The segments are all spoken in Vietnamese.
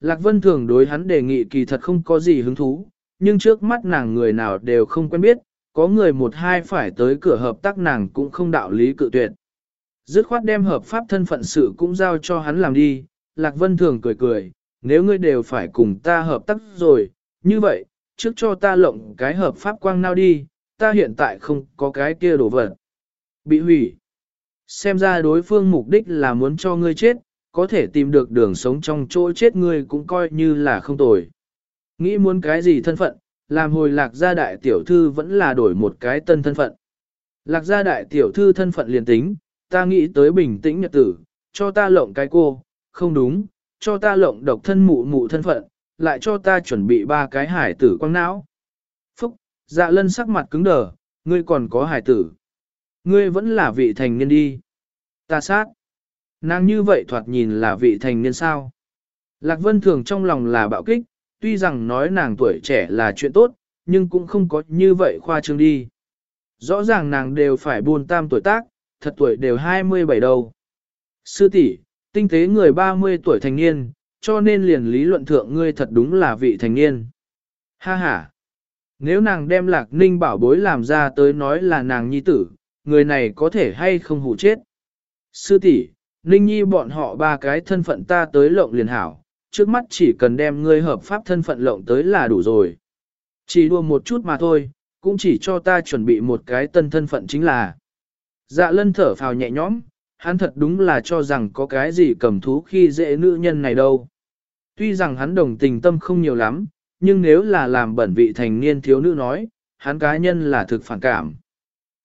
Lạc Vân thường đối hắn đề nghị kỳ thật không có gì hứng thú, nhưng trước mắt nàng người nào đều không quen biết, có người một hai phải tới cửa hợp tác nàng cũng không đạo lý cự tuyệt. Dứt khoát đem hợp pháp thân phận sự cũng giao cho hắn làm đi, Lạc Vân thường cười cười, nếu ngươi đều phải cùng ta hợp tác rồi, như vậy, trước cho ta lộng cái hợp pháp quang nào đi, ta hiện tại không có cái kia đồ vật. Bị hủy. Xem ra đối phương mục đích là muốn cho ngươi chết, có thể tìm được đường sống trong chỗ chết ngươi cũng coi như là không tồi. Nghĩ muốn cái gì thân phận, làm hồi lạc gia đại tiểu thư vẫn là đổi một cái tân thân phận. Lạc gia đại tiểu thư thân phận liền tính, ta nghĩ tới bình tĩnh nhật tử, cho ta lộng cái cô, không đúng, cho ta lộng độc thân mụ mụ thân phận, lại cho ta chuẩn bị ba cái hải tử quang não. Phúc, dạ lân sắc mặt cứng đờ, ngươi còn có hải tử. Ngươi vẫn là vị thành niên đi. Ta sát. Nàng như vậy thoạt nhìn là vị thành niên sao. Lạc Vân Thường trong lòng là bạo kích, tuy rằng nói nàng tuổi trẻ là chuyện tốt, nhưng cũng không có như vậy khoa trương đi. Rõ ràng nàng đều phải buồn tam tuổi tác, thật tuổi đều 27 đầu. Sư tỷ, tinh tế người 30 tuổi thành niên, cho nên liền lý luận thượng ngươi thật đúng là vị thành niên. Ha ha! Nếu nàng đem lạc ninh bảo bối làm ra tới nói là nàng nhi tử, người này có thể hay không hủ chết. Sư tỷ, ninh nhi bọn họ ba cái thân phận ta tới lộng liền hảo, trước mắt chỉ cần đem ngươi hợp pháp thân phận lộng tới là đủ rồi. Chỉ đua một chút mà thôi, cũng chỉ cho ta chuẩn bị một cái tân thân phận chính là. Dạ lân thở phào nhẹ nhõm, hắn thật đúng là cho rằng có cái gì cầm thú khi dễ nữ nhân này đâu. Tuy rằng hắn đồng tình tâm không nhiều lắm, nhưng nếu là làm bẩn vị thành niên thiếu nữ nói, hắn cá nhân là thực phản cảm.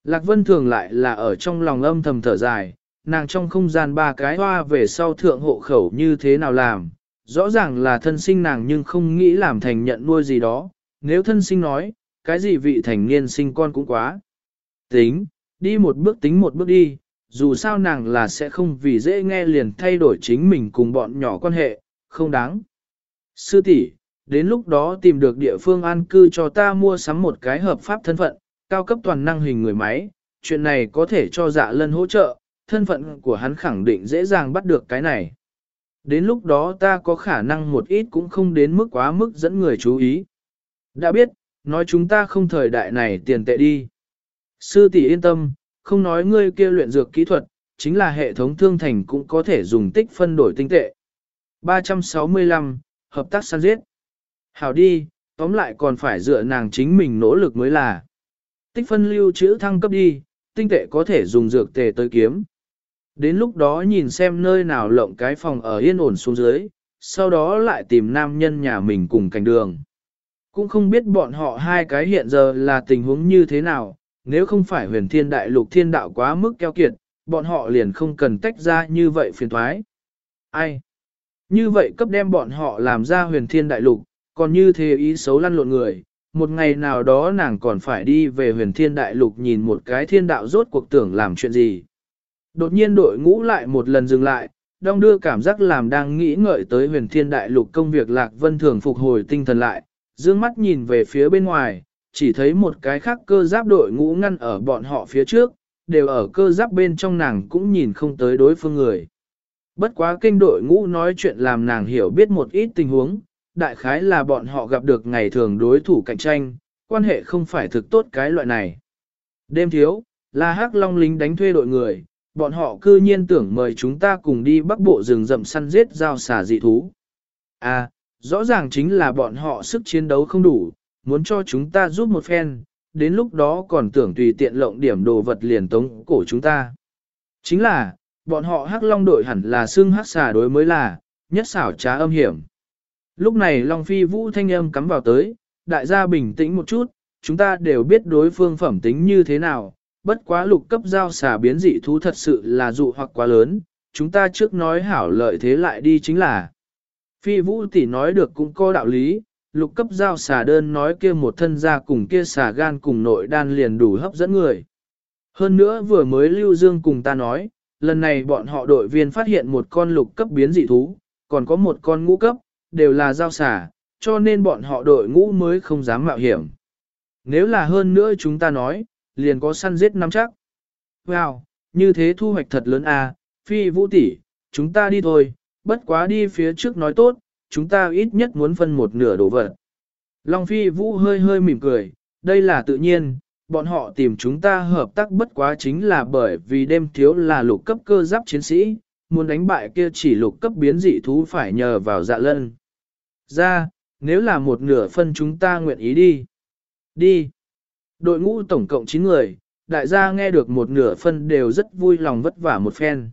Lạc Vân thường lại là ở trong lòng âm thầm thở dài, nàng trong không gian ba cái hoa về sau thượng hộ khẩu như thế nào làm, rõ ràng là thân sinh nàng nhưng không nghĩ làm thành nhận nuôi gì đó, nếu thân sinh nói, cái gì vị thành niên sinh con cũng quá. Tính, đi một bước tính một bước đi, dù sao nàng là sẽ không vì dễ nghe liền thay đổi chính mình cùng bọn nhỏ quan hệ, không đáng. Sư tỷ, đến lúc đó tìm được địa phương an cư cho ta mua sắm một cái hợp pháp thân phận, cao cấp toàn năng hình người máy, chuyện này có thể cho dạ lân hỗ trợ, thân phận của hắn khẳng định dễ dàng bắt được cái này. Đến lúc đó ta có khả năng một ít cũng không đến mức quá mức dẫn người chú ý. Đã biết, nói chúng ta không thời đại này tiền tệ đi. Sư tỷ yên tâm, không nói ngươi kia luyện dược kỹ thuật, chính là hệ thống thương thành cũng có thể dùng tích phân đổi tinh tệ. 365, hợp tác săn giết. Hảo đi, tóm lại còn phải dựa nàng chính mình nỗ lực mới là. Tích phân lưu trữ thăng cấp đi, tinh tệ có thể dùng dược tề tới kiếm. Đến lúc đó nhìn xem nơi nào lộng cái phòng ở yên ổn xuống dưới, sau đó lại tìm nam nhân nhà mình cùng cảnh đường. Cũng không biết bọn họ hai cái hiện giờ là tình huống như thế nào, nếu không phải huyền thiên đại lục thiên đạo quá mức keo kiệt, bọn họ liền không cần tách ra như vậy phiền thoái. Ai? Như vậy cấp đem bọn họ làm ra huyền thiên đại lục, còn như thế ý xấu lăn lộn người, một ngày nào đó nàng còn phải đi về huyền thiên đại lục nhìn một cái thiên đạo rốt cuộc tưởng làm chuyện gì. Đột nhiên đội ngũ lại một lần dừng lại, đong đưa cảm giác làm đang nghĩ ngợi tới huyền thiên đại lục công việc lạc vân thường phục hồi tinh thần lại, dương mắt nhìn về phía bên ngoài, chỉ thấy một cái khác cơ giáp đội ngũ ngăn ở bọn họ phía trước, đều ở cơ giáp bên trong nàng cũng nhìn không tới đối phương người. Bất quá kinh đội ngũ nói chuyện làm nàng hiểu biết một ít tình huống, đại khái là bọn họ gặp được ngày thường đối thủ cạnh tranh, quan hệ không phải thực tốt cái loại này. Đêm thiếu, là hắc long lính đánh thuê đội người, bọn họ cư nhiên tưởng mời chúng ta cùng đi bắc bộ rừng rậm săn giết giao xà dị thú. À, rõ ràng chính là bọn họ sức chiến đấu không đủ, muốn cho chúng ta giúp một phen, đến lúc đó còn tưởng tùy tiện lộng điểm đồ vật liền tống cổ chúng ta. Chính là, bọn họ hắc long đội hẳn là xương hắc xà đối mới là, nhất xảo trá âm hiểm. Lúc này Long Phi Vũ thanh âm cắm vào tới, đại gia bình tĩnh một chút, chúng ta đều biết đối phương phẩm tính như thế nào, bất quá lục cấp giao xà biến dị thú thật sự là dụ hoặc quá lớn, chúng ta trước nói hảo lợi thế lại đi chính là. Phi Vũ tỷ nói được cũng có đạo lý, lục cấp giao xà đơn nói kia một thân ra cùng kia xà gan cùng nội đan liền đủ hấp dẫn người. Hơn nữa vừa mới Lưu Dương cùng ta nói, lần này bọn họ đội viên phát hiện một con lục cấp biến dị thú, còn có một con ngũ cấp, đều là giao xà, cho nên bọn họ đội ngũ mới không dám mạo hiểm. Nếu là hơn nữa chúng ta nói, liền có săn giết năm chắc. Wow, như thế thu hoạch thật lớn à, phi vũ tỷ, chúng ta đi thôi, bất quá đi phía trước nói tốt, chúng ta ít nhất muốn phân một nửa đồ vật. Long Phi Vũ hơi hơi mỉm cười, đây là tự nhiên, bọn họ tìm chúng ta hợp tác bất quá chính là bởi vì đêm thiếu là lục cấp cơ giáp chiến sĩ, muốn đánh bại kia chỉ lục cấp biến dị thú phải nhờ vào dạ lân. Ra, nếu là một nửa phân chúng ta nguyện ý đi. Đi. Đội ngũ tổng cộng 9 người, đại gia nghe được một nửa phân đều rất vui lòng vất vả một phen.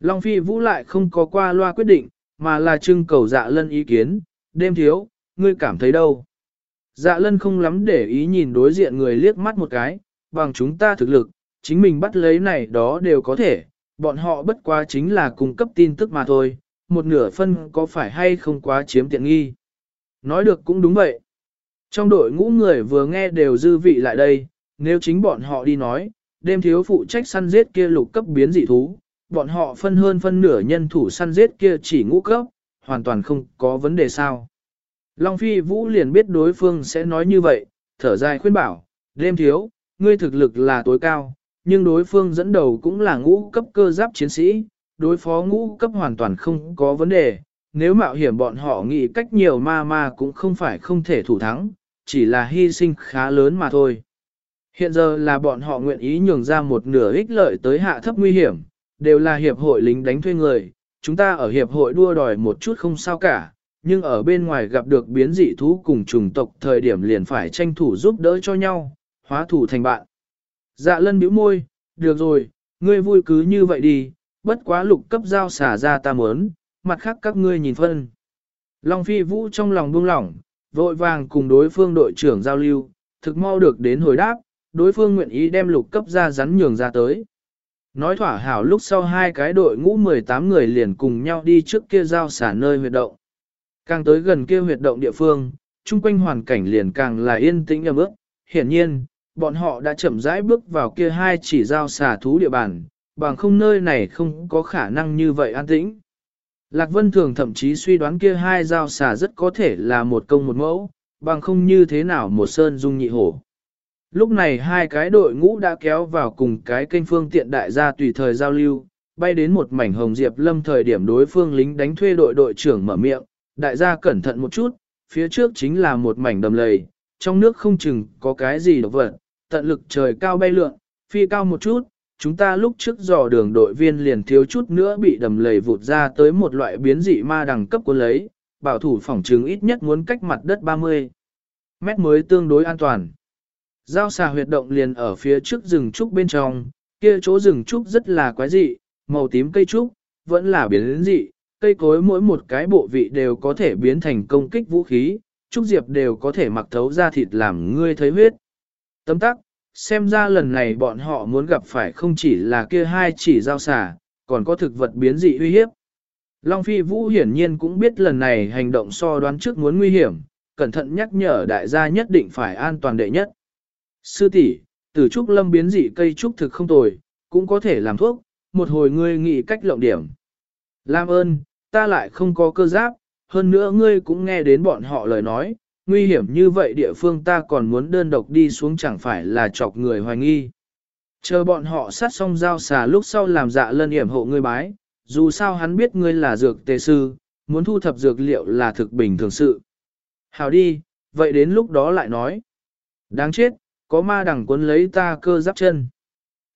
Long Phi Vũ lại không có qua loa quyết định, mà là trưng cầu dạ lân ý kiến, đêm thiếu, ngươi cảm thấy đâu? Dạ lân không lắm để ý nhìn đối diện người liếc mắt một cái, bằng chúng ta thực lực, chính mình bắt lấy này đó đều có thể, bọn họ bất quá chính là cung cấp tin tức mà thôi, một nửa phân có phải hay không quá chiếm tiện nghi. Nói được cũng đúng vậy. Trong đội ngũ người vừa nghe đều dư vị lại đây, nếu chính bọn họ đi nói, đêm thiếu phụ trách săn giết kia lục cấp biến dị thú, bọn họ phân hơn phân nửa nhân thủ săn giết kia chỉ ngũ cấp, hoàn toàn không có vấn đề sao. Long Phi Vũ liền biết đối phương sẽ nói như vậy, thở dài khuyên bảo, đêm thiếu, ngươi thực lực là tối cao, nhưng đối phương dẫn đầu cũng là ngũ cấp cơ giáp chiến sĩ, đối phó ngũ cấp hoàn toàn không có vấn đề, nếu mạo hiểm bọn họ nghĩ cách nhiều ma ma cũng không phải không thể thủ thắng, chỉ là hy sinh khá lớn mà thôi. Hiện giờ là bọn họ nguyện ý nhường ra một nửa ích lợi tới hạ thấp nguy hiểm, đều là hiệp hội lính đánh thuê người, chúng ta ở hiệp hội đua đòi một chút không sao cả, nhưng ở bên ngoài gặp được biến dị thú cùng chủng tộc thời điểm liền phải tranh thủ giúp đỡ cho nhau, hóa thủ thành bạn. Dạ lân bĩu môi, được rồi, ngươi vui cứ như vậy đi, bất quá lục cấp giao xả ra ta muốn, mặt khác các ngươi nhìn phân. Long phi vũ trong lòng buông lỏng, vội vàng cùng đối phương đội trưởng giao lưu, thực mau được đến hồi đáp, đối phương nguyện ý đem lục cấp ra rắn nhường ra tới. Nói thỏa hảo lúc sau hai cái đội ngũ 18 người liền cùng nhau đi trước kia giao xả nơi huyệt động. Càng tới gần kia huyệt động địa phương, chung quanh hoàn cảnh liền càng là yên tĩnh ấm ức. Hiển nhiên, bọn họ đã chậm rãi bước vào kia hai chỉ giao xả thú địa bàn, bằng không nơi này không có khả năng như vậy an tĩnh. Lạc Vân Thường thậm chí suy đoán kia hai dao xà rất có thể là một công một mẫu, bằng không như thế nào một sơn dung nhị hổ. Lúc này hai cái đội ngũ đã kéo vào cùng cái kênh phương tiện đại gia tùy thời giao lưu, bay đến một mảnh hồng diệp lâm thời điểm đối phương lính đánh thuê đội đội trưởng mở miệng, đại gia cẩn thận một chút, phía trước chính là một mảnh đầm lầy, trong nước không chừng có cái gì độc vật, tận lực trời cao bay lượn, phi cao một chút, chúng ta lúc trước dò đường đội viên liền thiếu chút nữa bị đầm lầy vụt ra tới một loại biến dị ma đẳng cấp của lấy, bảo thủ phòng trừng ít nhất muốn cách mặt đất 30 mét mới tương đối an toàn. Giao xà huyệt động liền ở phía trước rừng trúc bên trong, kia chỗ rừng trúc rất là quái dị, màu tím cây trúc, vẫn là biến dị, cây cối mỗi một cái bộ vị đều có thể biến thành công kích vũ khí, trúc diệp đều có thể mặc thấu ra thịt làm ngươi thấy huyết. Tấm tắc, xem ra lần này bọn họ muốn gặp phải không chỉ là kia hai chỉ giao xà, còn có thực vật biến dị uy hiếp. Long Phi Vũ hiển nhiên cũng biết lần này hành động so đoán trước muốn nguy hiểm, cẩn thận nhắc nhở đại gia nhất định phải an toàn đệ nhất. Sư tỷ, từ trúc lâm biến dị cây trúc thực không tồi, cũng có thể làm thuốc, một hồi ngươi nghĩ cách lộng điểm. Lam ơn, ta lại không có cơ giáp, hơn nữa ngươi cũng nghe đến bọn họ lời nói, nguy hiểm như vậy địa phương ta còn muốn đơn độc đi xuống chẳng phải là chọc người hoài nghi. Chờ bọn họ sát xong giao xà lúc sau làm dạ lân hiểm hộ ngươi bái, dù sao hắn biết ngươi là dược tề sư, muốn thu thập dược liệu là thực bình thường sự. Hào đi, vậy đến lúc đó lại nói. Đáng chết, có ma đằng cuốn lấy ta cơ giáp chân.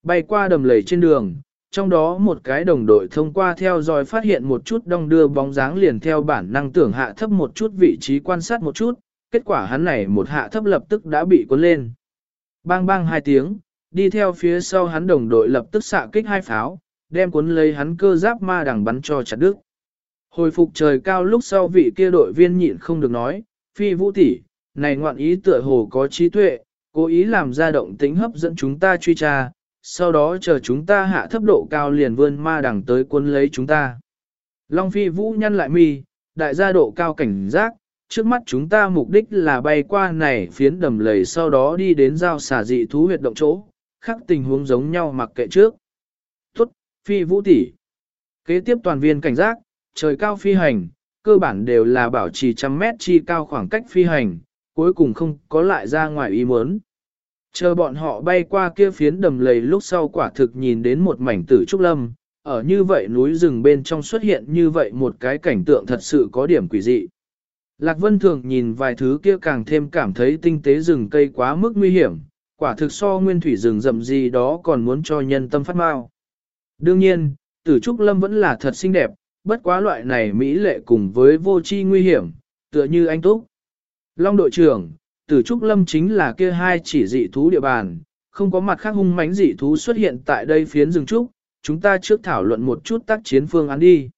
Bay qua đầm lầy trên đường, trong đó một cái đồng đội thông qua theo dõi phát hiện một chút đong đưa bóng dáng liền theo bản năng tưởng hạ thấp một chút vị trí quan sát một chút, kết quả hắn này một hạ thấp lập tức đã bị cuốn lên. Bang bang hai tiếng, đi theo phía sau hắn đồng đội lập tức xạ kích hai pháo, đem cuốn lấy hắn cơ giáp ma đằng bắn cho chặt đứt. Hồi phục trời cao lúc sau vị kia đội viên nhịn không được nói, phi vũ tỷ, này ngoạn ý tựa hồ có trí tuệ, cố ý làm ra động tính hấp dẫn chúng ta truy tra, sau đó chờ chúng ta hạ thấp độ cao liền vươn ma đằng tới cuốn lấy chúng ta. Long phi vũ nhăn lại mi, đại gia độ cao cảnh giác, trước mắt chúng ta mục đích là bay qua này phiến đầm lầy sau đó đi đến giao xả dị thú huyệt động chỗ, khác tình huống giống nhau mặc kệ trước. Tốt, phi vũ tỷ. Kế tiếp toàn viên cảnh giác, trời cao phi hành, cơ bản đều là bảo trì trăm mét chi cao khoảng cách phi hành, cuối cùng không có lại ra ngoài ý muốn. Chờ bọn họ bay qua kia phiến đầm lầy lúc sau quả thực nhìn đến một mảnh tử trúc lâm, ở như vậy núi rừng bên trong xuất hiện như vậy một cái cảnh tượng thật sự có điểm quỷ dị. Lạc Vân Thường nhìn vài thứ kia càng thêm cảm thấy tinh tế rừng cây quá mức nguy hiểm, quả thực so nguyên thủy rừng rậm gì đó còn muốn cho nhân tâm phát mau. Đương nhiên, tử trúc lâm vẫn là thật xinh đẹp, bất quá loại này mỹ lệ cùng với vô tri nguy hiểm, tựa như anh Túc. Long đội trưởng, tử trúc lâm chính là kia hai chỉ dị thú địa bàn, không có mặt khác hung mãnh dị thú xuất hiện tại đây phiến rừng trúc, chúng ta trước thảo luận một chút tác chiến phương án đi.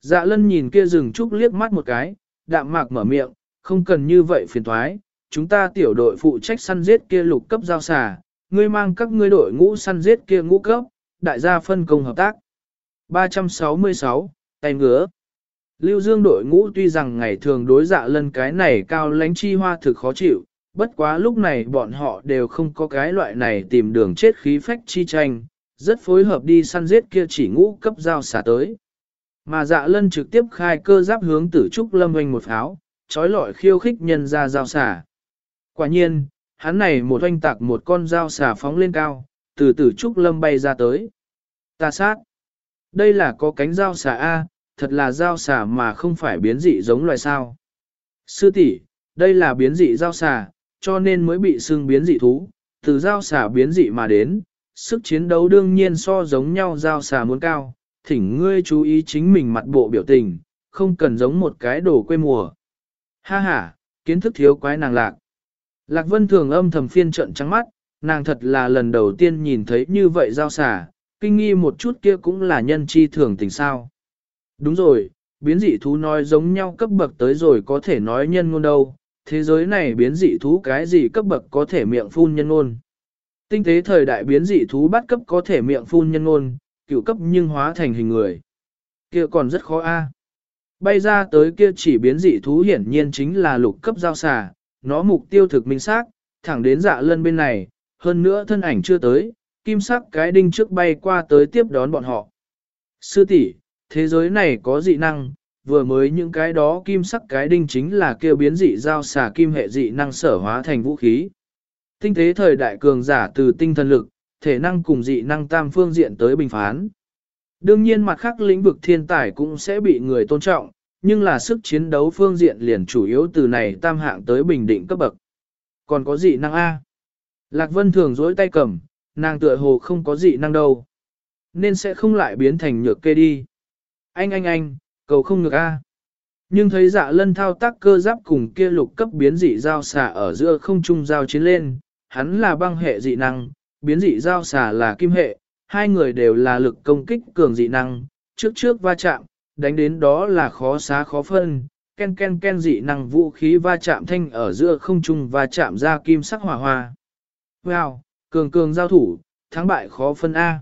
Dạ lân nhìn kia rừng trúc liếc mắt một cái, đạm mạc mở miệng, không cần như vậy phiền thoái, chúng ta tiểu đội phụ trách săn giết kia lục cấp giao xà, ngươi mang các ngươi đội ngũ săn giết kia ngũ cấp, đại gia phân công hợp tác. 366, tay ngứa. Lưu Dương đội ngũ tuy rằng ngày thường đối dạ lân cái này cao lánh chi hoa thực khó chịu, bất quá lúc này bọn họ đều không có cái loại này tìm đường chết khí phách chi tranh, rất phối hợp đi săn giết kia chỉ ngũ cấp giao xả tới. Mà dạ lân trực tiếp khai cơ giáp hướng tử trúc lâm oanh một pháo, trói lọi khiêu khích nhân ra giao xả. Quả nhiên, hắn này một oanh tạc một con dao xả phóng lên cao, từ tử trúc lâm bay ra tới. Ta sát. Đây là có cánh dao xả A, thật là dao xả mà không phải biến dị giống loài sao. Sư tỷ, đây là biến dị dao xả, cho nên mới bị xưng biến dị thú, từ dao xả biến dị mà đến, sức chiến đấu đương nhiên so giống nhau dao xả muốn cao, thỉnh ngươi chú ý chính mình mặt bộ biểu tình, không cần giống một cái đồ quê mùa. Ha ha, kiến thức thiếu quái nàng lạc. Lạc Vân thường âm thầm phiên trận trắng mắt, nàng thật là lần đầu tiên nhìn thấy như vậy giao xả, kinh nghi một chút kia cũng là nhân chi thường tình sao. Đúng rồi, biến dị thú nói giống nhau cấp bậc tới rồi có thể nói nhân ngôn đâu, thế giới này biến dị thú cái gì cấp bậc có thể miệng phun nhân ngôn. Tinh tế thời đại biến dị thú bắt cấp có thể miệng phun nhân ngôn, cựu cấp nhưng hóa thành hình người. Kia còn rất khó a. Bay ra tới kia chỉ biến dị thú hiển nhiên chính là lục cấp giao xà, nó mục tiêu thực minh xác, thẳng đến dạ lân bên này, hơn nữa thân ảnh chưa tới, kim sắc cái đinh trước bay qua tới tiếp đón bọn họ. Sư tỷ, thế giới này có dị năng, vừa mới những cái đó kim sắc cái đinh chính là kêu biến dị giao xà kim hệ dị năng sở hóa thành vũ khí. Tinh thế thời đại cường giả từ tinh thần lực, thể năng cùng dị năng tam phương diện tới bình phán. Đương nhiên mặt khác lĩnh vực thiên tài cũng sẽ bị người tôn trọng, nhưng là sức chiến đấu phương diện liền chủ yếu từ này tam hạng tới bình định cấp bậc. Còn có dị năng A. Lạc Vân thường dối tay cầm, nàng tựa hồ không có dị năng đâu. Nên sẽ không lại biến thành nhược kê đi. Anh anh anh, cầu không ngược A. Nhưng thấy dạ lân thao tác cơ giáp cùng kia lục cấp biến dị giao xả ở giữa không trung giao chiến lên, hắn là băng hệ dị năng, biến dị giao xả là kim hệ, hai người đều là lực công kích cường dị năng, trước trước va chạm, đánh đến đó là khó xá khó phân, ken ken ken dị năng vũ khí va chạm thanh ở giữa không trung và chạm ra kim sắc hỏa hoa. Wow, cường cường giao thủ, thắng bại khó phân A.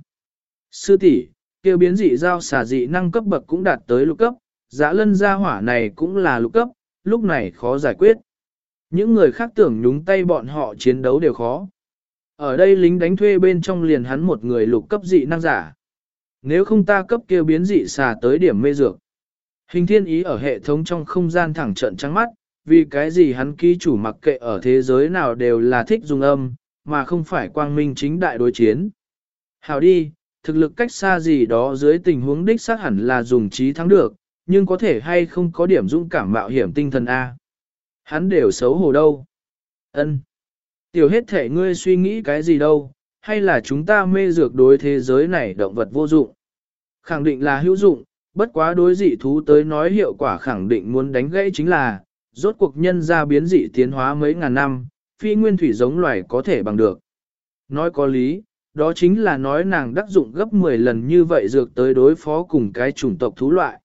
Sư tỷ, kêu biến dị giao xả dị năng cấp bậc cũng đạt tới lục cấp, giã lân gia hỏa này cũng là lục cấp, lúc này khó giải quyết. Những người khác tưởng nhúng tay bọn họ chiến đấu đều khó. Ở đây lính đánh thuê bên trong liền hắn một người lục cấp dị năng giả. Nếu không ta cấp kia biến dị xà tới điểm mê dược. Hình thiên ý ở hệ thống trong không gian thẳng trận trắng mắt, vì cái gì hắn ký chủ mặc kệ ở thế giới nào đều là thích dùng âm, mà không phải quang minh chính đại đối chiến. Hào đi, thực lực cách xa gì đó dưới tình huống đích xác hẳn là dùng trí thắng được, nhưng có thể hay không có điểm dũng cảm mạo hiểm tinh thần A. Hắn đều xấu hổ đâu. ân Tiểu hết thể ngươi suy nghĩ cái gì đâu, hay là chúng ta mê dược đối thế giới này động vật vô dụng? Khẳng định là hữu dụng, bất quá đối dị thú tới nói hiệu quả khẳng định muốn đánh gãy chính là, rốt cuộc nhân ra biến dị tiến hóa mấy ngàn năm, phi nguyên thủy giống loài có thể bằng được. Nói có lý, đó chính là nói nàng đắc dụng gấp 10 lần như vậy dược tới đối phó cùng cái chủng tộc thú loại.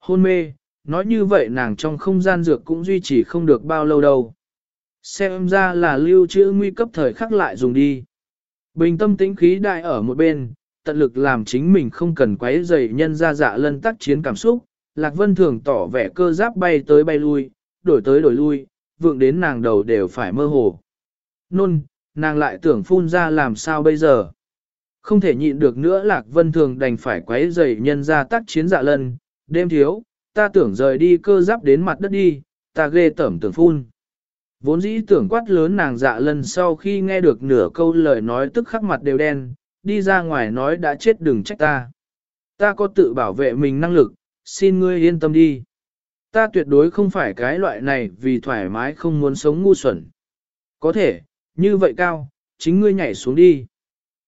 Hôn mê, nói như vậy nàng trong không gian dược cũng duy trì không được bao lâu đâu. Xem ra là lưu trữ nguy cấp thời khắc lại dùng đi. Bình tâm tĩnh khí đại ở một bên, tận lực làm chính mình không cần quấy rầy nhân ra dạ lân tác chiến cảm xúc. Lạc Vân thường tỏ vẻ cơ giáp bay tới bay lui, đổi tới đổi lui, vượng đến nàng đầu đều phải mơ hồ. Nôn, nàng lại tưởng phun ra làm sao bây giờ. Không thể nhịn được nữa Lạc Vân thường đành phải quấy rầy nhân ra tác chiến dạ lân, đêm thiếu, ta tưởng rời đi cơ giáp đến mặt đất đi, ta ghê tẩm tưởng phun. Vốn dĩ tưởng quát lớn nàng dạ lần sau khi nghe được nửa câu lời nói tức khắc mặt đều đen, đi ra ngoài nói đã chết đừng trách ta. ta có tự bảo vệ mình năng lực, xin ngươi yên tâm đi. Ta tuyệt đối không phải cái loại này vì thoải mái không muốn sống ngu xuẩn. Có thể, như vậy cao, chính ngươi nhảy xuống đi.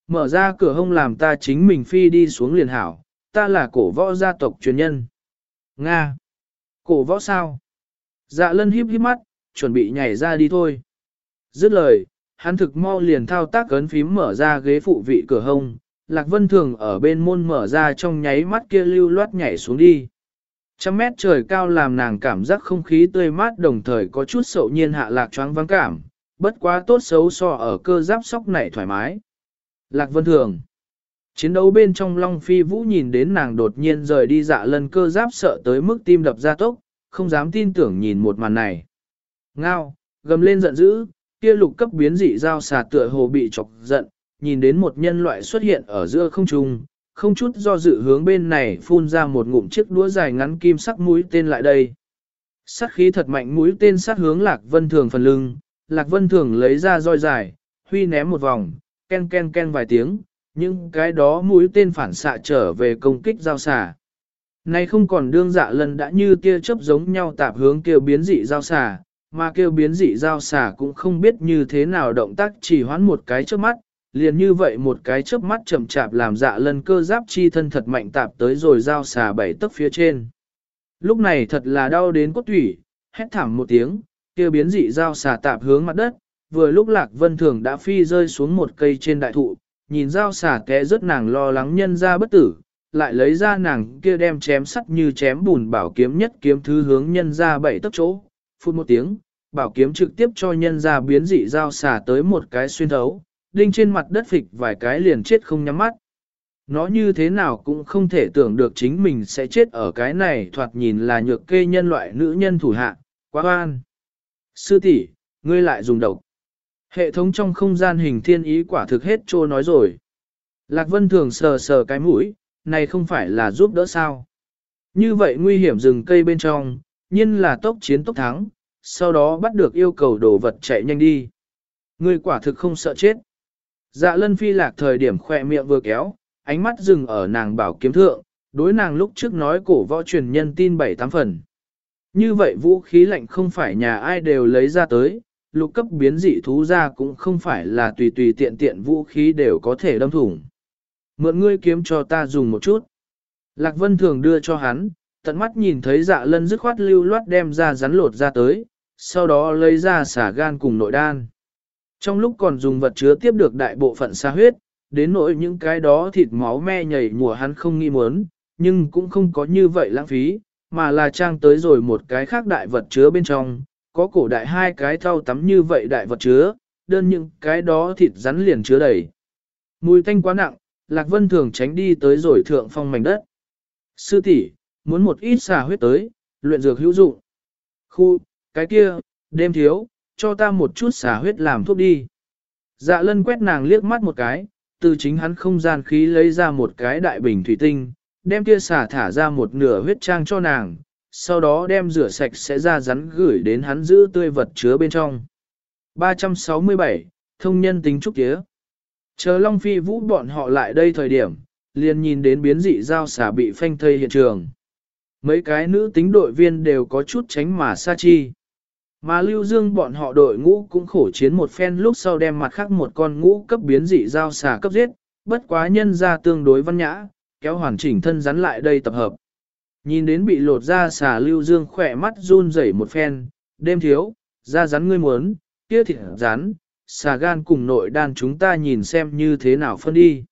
Mở ra cửa hông làm ta chính mình phi đi xuống liền hảo, ta là cổ võ gia tộc truyền nhân. Nga. Cổ võ sao? Dạ lân híp híp mắt, chuẩn bị nhảy ra đi thôi. Dứt lời, hắn thực mau liền thao tác ấn phím mở ra ghế phụ vị cửa hông, Lạc Vân Thường ở bên môn mở ra trong nháy mắt kia lưu loát nhảy xuống đi. Trăm mét trời cao làm nàng cảm giác không khí tươi mát đồng thời có chút sậu nhiên hạ lạc choáng vắng cảm, bất quá tốt xấu so ở cơ giáp sóc này thoải mái. Lạc Vân Thường Chiến đấu bên trong Long Phi Vũ nhìn đến nàng đột nhiên rời đi dạ lần cơ giáp sợ tới mức tim đập ra tốc, không dám tin tưởng nhìn một màn này. Ngao, gầm lên giận dữ, kia lục cấp biến dị giao xà tựa hồ bị chọc giận, nhìn đến một nhân loại xuất hiện ở giữa không trung, không chút do dự hướng bên này phun ra một ngụm chiếc đũa dài ngắn kim sắc mũi tên lại đây. Sát khí thật mạnh mũi tên sát hướng Lạc Vân Thường phần lưng, Lạc Vân Thường lấy ra roi dài, huy ném một vòng, ken ken ken vài tiếng, nhưng cái đó mũi tên phản xạ trở về công kích giao xà. Này không còn đương dạ lần đã như tia chớp giống nhau tạp hướng kêu biến dị giao xà, mà kêu biến dị giao xà cũng không biết như thế nào động tác chỉ hoán một cái trước mắt, liền như vậy một cái chớp mắt chậm chạp làm dạ lân cơ giáp chi thân thật mạnh tạp tới rồi giao xà bảy tấc phía trên. Lúc này thật là đau đến cốt thủy, hét thảm một tiếng, kia biến dị giao xà tạp hướng mặt đất, vừa lúc lạc vân thường đã phi rơi xuống một cây trên đại thụ, nhìn giao xà té rất nàng lo lắng nhân ra bất tử, lại lấy ra nàng kia đem chém sắt như chém bùn bảo kiếm nhất kiếm thứ hướng nhân ra bảy tấc chỗ, phút một tiếng, bảo kiếm trực tiếp cho nhân ra biến dị dao xả tới một cái xuyên thấu, đinh trên mặt đất phịch vài cái liền chết không nhắm mắt. Nó như thế nào cũng không thể tưởng được chính mình sẽ chết ở cái này thoạt nhìn là nhược kê nhân loại nữ nhân thủ hạ, quá oan. Sư tỷ, ngươi lại dùng độc. Hệ thống trong không gian hình thiên ý quả thực hết trô nói rồi. Lạc Vân thường sờ sờ cái mũi, này không phải là giúp đỡ sao. Như vậy nguy hiểm rừng cây bên trong, nhiên là tốc chiến tốc thắng, sau đó bắt được yêu cầu đồ vật chạy nhanh đi. Ngươi quả thực không sợ chết. Dạ lân phi lạc thời điểm khỏe miệng vừa kéo, ánh mắt dừng ở nàng bảo kiếm thượng, đối nàng lúc trước nói cổ võ truyền nhân tin bảy tám phần. Như vậy vũ khí lạnh không phải nhà ai đều lấy ra tới, lục cấp biến dị thú ra cũng không phải là tùy tùy tiện tiện vũ khí đều có thể đâm thủng. Mượn ngươi kiếm cho ta dùng một chút. Lạc Vân thường đưa cho hắn, tận mắt nhìn thấy dạ lân dứt khoát lưu loát đem ra rắn lột ra tới, sau đó lấy ra xả gan cùng nội đan. Trong lúc còn dùng vật chứa tiếp được đại bộ phận xa huyết, đến nỗi những cái đó thịt máu me nhảy mùa hắn không nghĩ muốn, nhưng cũng không có như vậy lãng phí, mà là trang tới rồi một cái khác đại vật chứa bên trong, có cổ đại hai cái thau tắm như vậy đại vật chứa, đơn những cái đó thịt rắn liền chứa đầy. Mùi tanh quá nặng, Lạc Vân thường tránh đi tới rồi thượng phong mảnh đất. Sư tỷ muốn một ít xà huyết tới, luyện dược hữu dụng. Khu, cái kia, đêm thiếu, cho ta một chút xả huyết làm thuốc đi. Dạ lân quét nàng liếc mắt một cái, từ chính hắn không gian khí lấy ra một cái đại bình thủy tinh, đem kia xả thả ra một nửa huyết trang cho nàng, sau đó đem rửa sạch sẽ ra rắn gửi đến hắn giữ tươi vật chứa bên trong. 367, Thông nhân tính trúc tía. Chờ Long Phi Vũ bọn họ lại đây thời điểm, liền nhìn đến biến dị giao xả bị phanh thây hiện trường. Mấy cái nữ tính đội viên đều có chút tránh mà xa chi. Mà Lưu Dương bọn họ đội ngũ cũng khổ chiến một phen lúc sau đem mặt khác một con ngũ cấp biến dị giao xà cấp giết, bất quá nhân ra tương đối văn nhã, kéo hoàn chỉnh thân rắn lại đây tập hợp. Nhìn đến bị lột ra xà Lưu Dương khỏe mắt run rẩy một phen, đêm thiếu, ra rắn ngươi muốn, kia thịt rắn, xà gan cùng nội đan chúng ta nhìn xem như thế nào phân đi.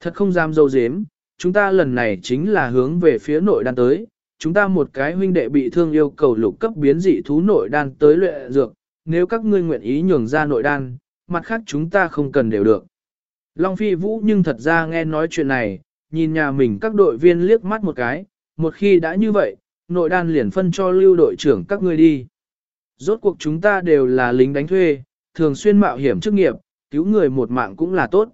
Thật không dám dâu dếm, chúng ta lần này chính là hướng về phía nội đan tới, chúng ta một cái huynh đệ bị thương yêu cầu lục cấp biến dị thú nội đan tới luyện dược, nếu các ngươi nguyện ý nhường ra nội đan, mặt khác chúng ta không cần đều được. Long Phi Vũ nhưng thật ra nghe nói chuyện này, nhìn nhà mình các đội viên liếc mắt một cái, một khi đã như vậy, nội đan liền phân cho lưu đội trưởng các ngươi đi. Rốt cuộc chúng ta đều là lính đánh thuê, thường xuyên mạo hiểm chức nghiệp, cứu người một mạng cũng là tốt.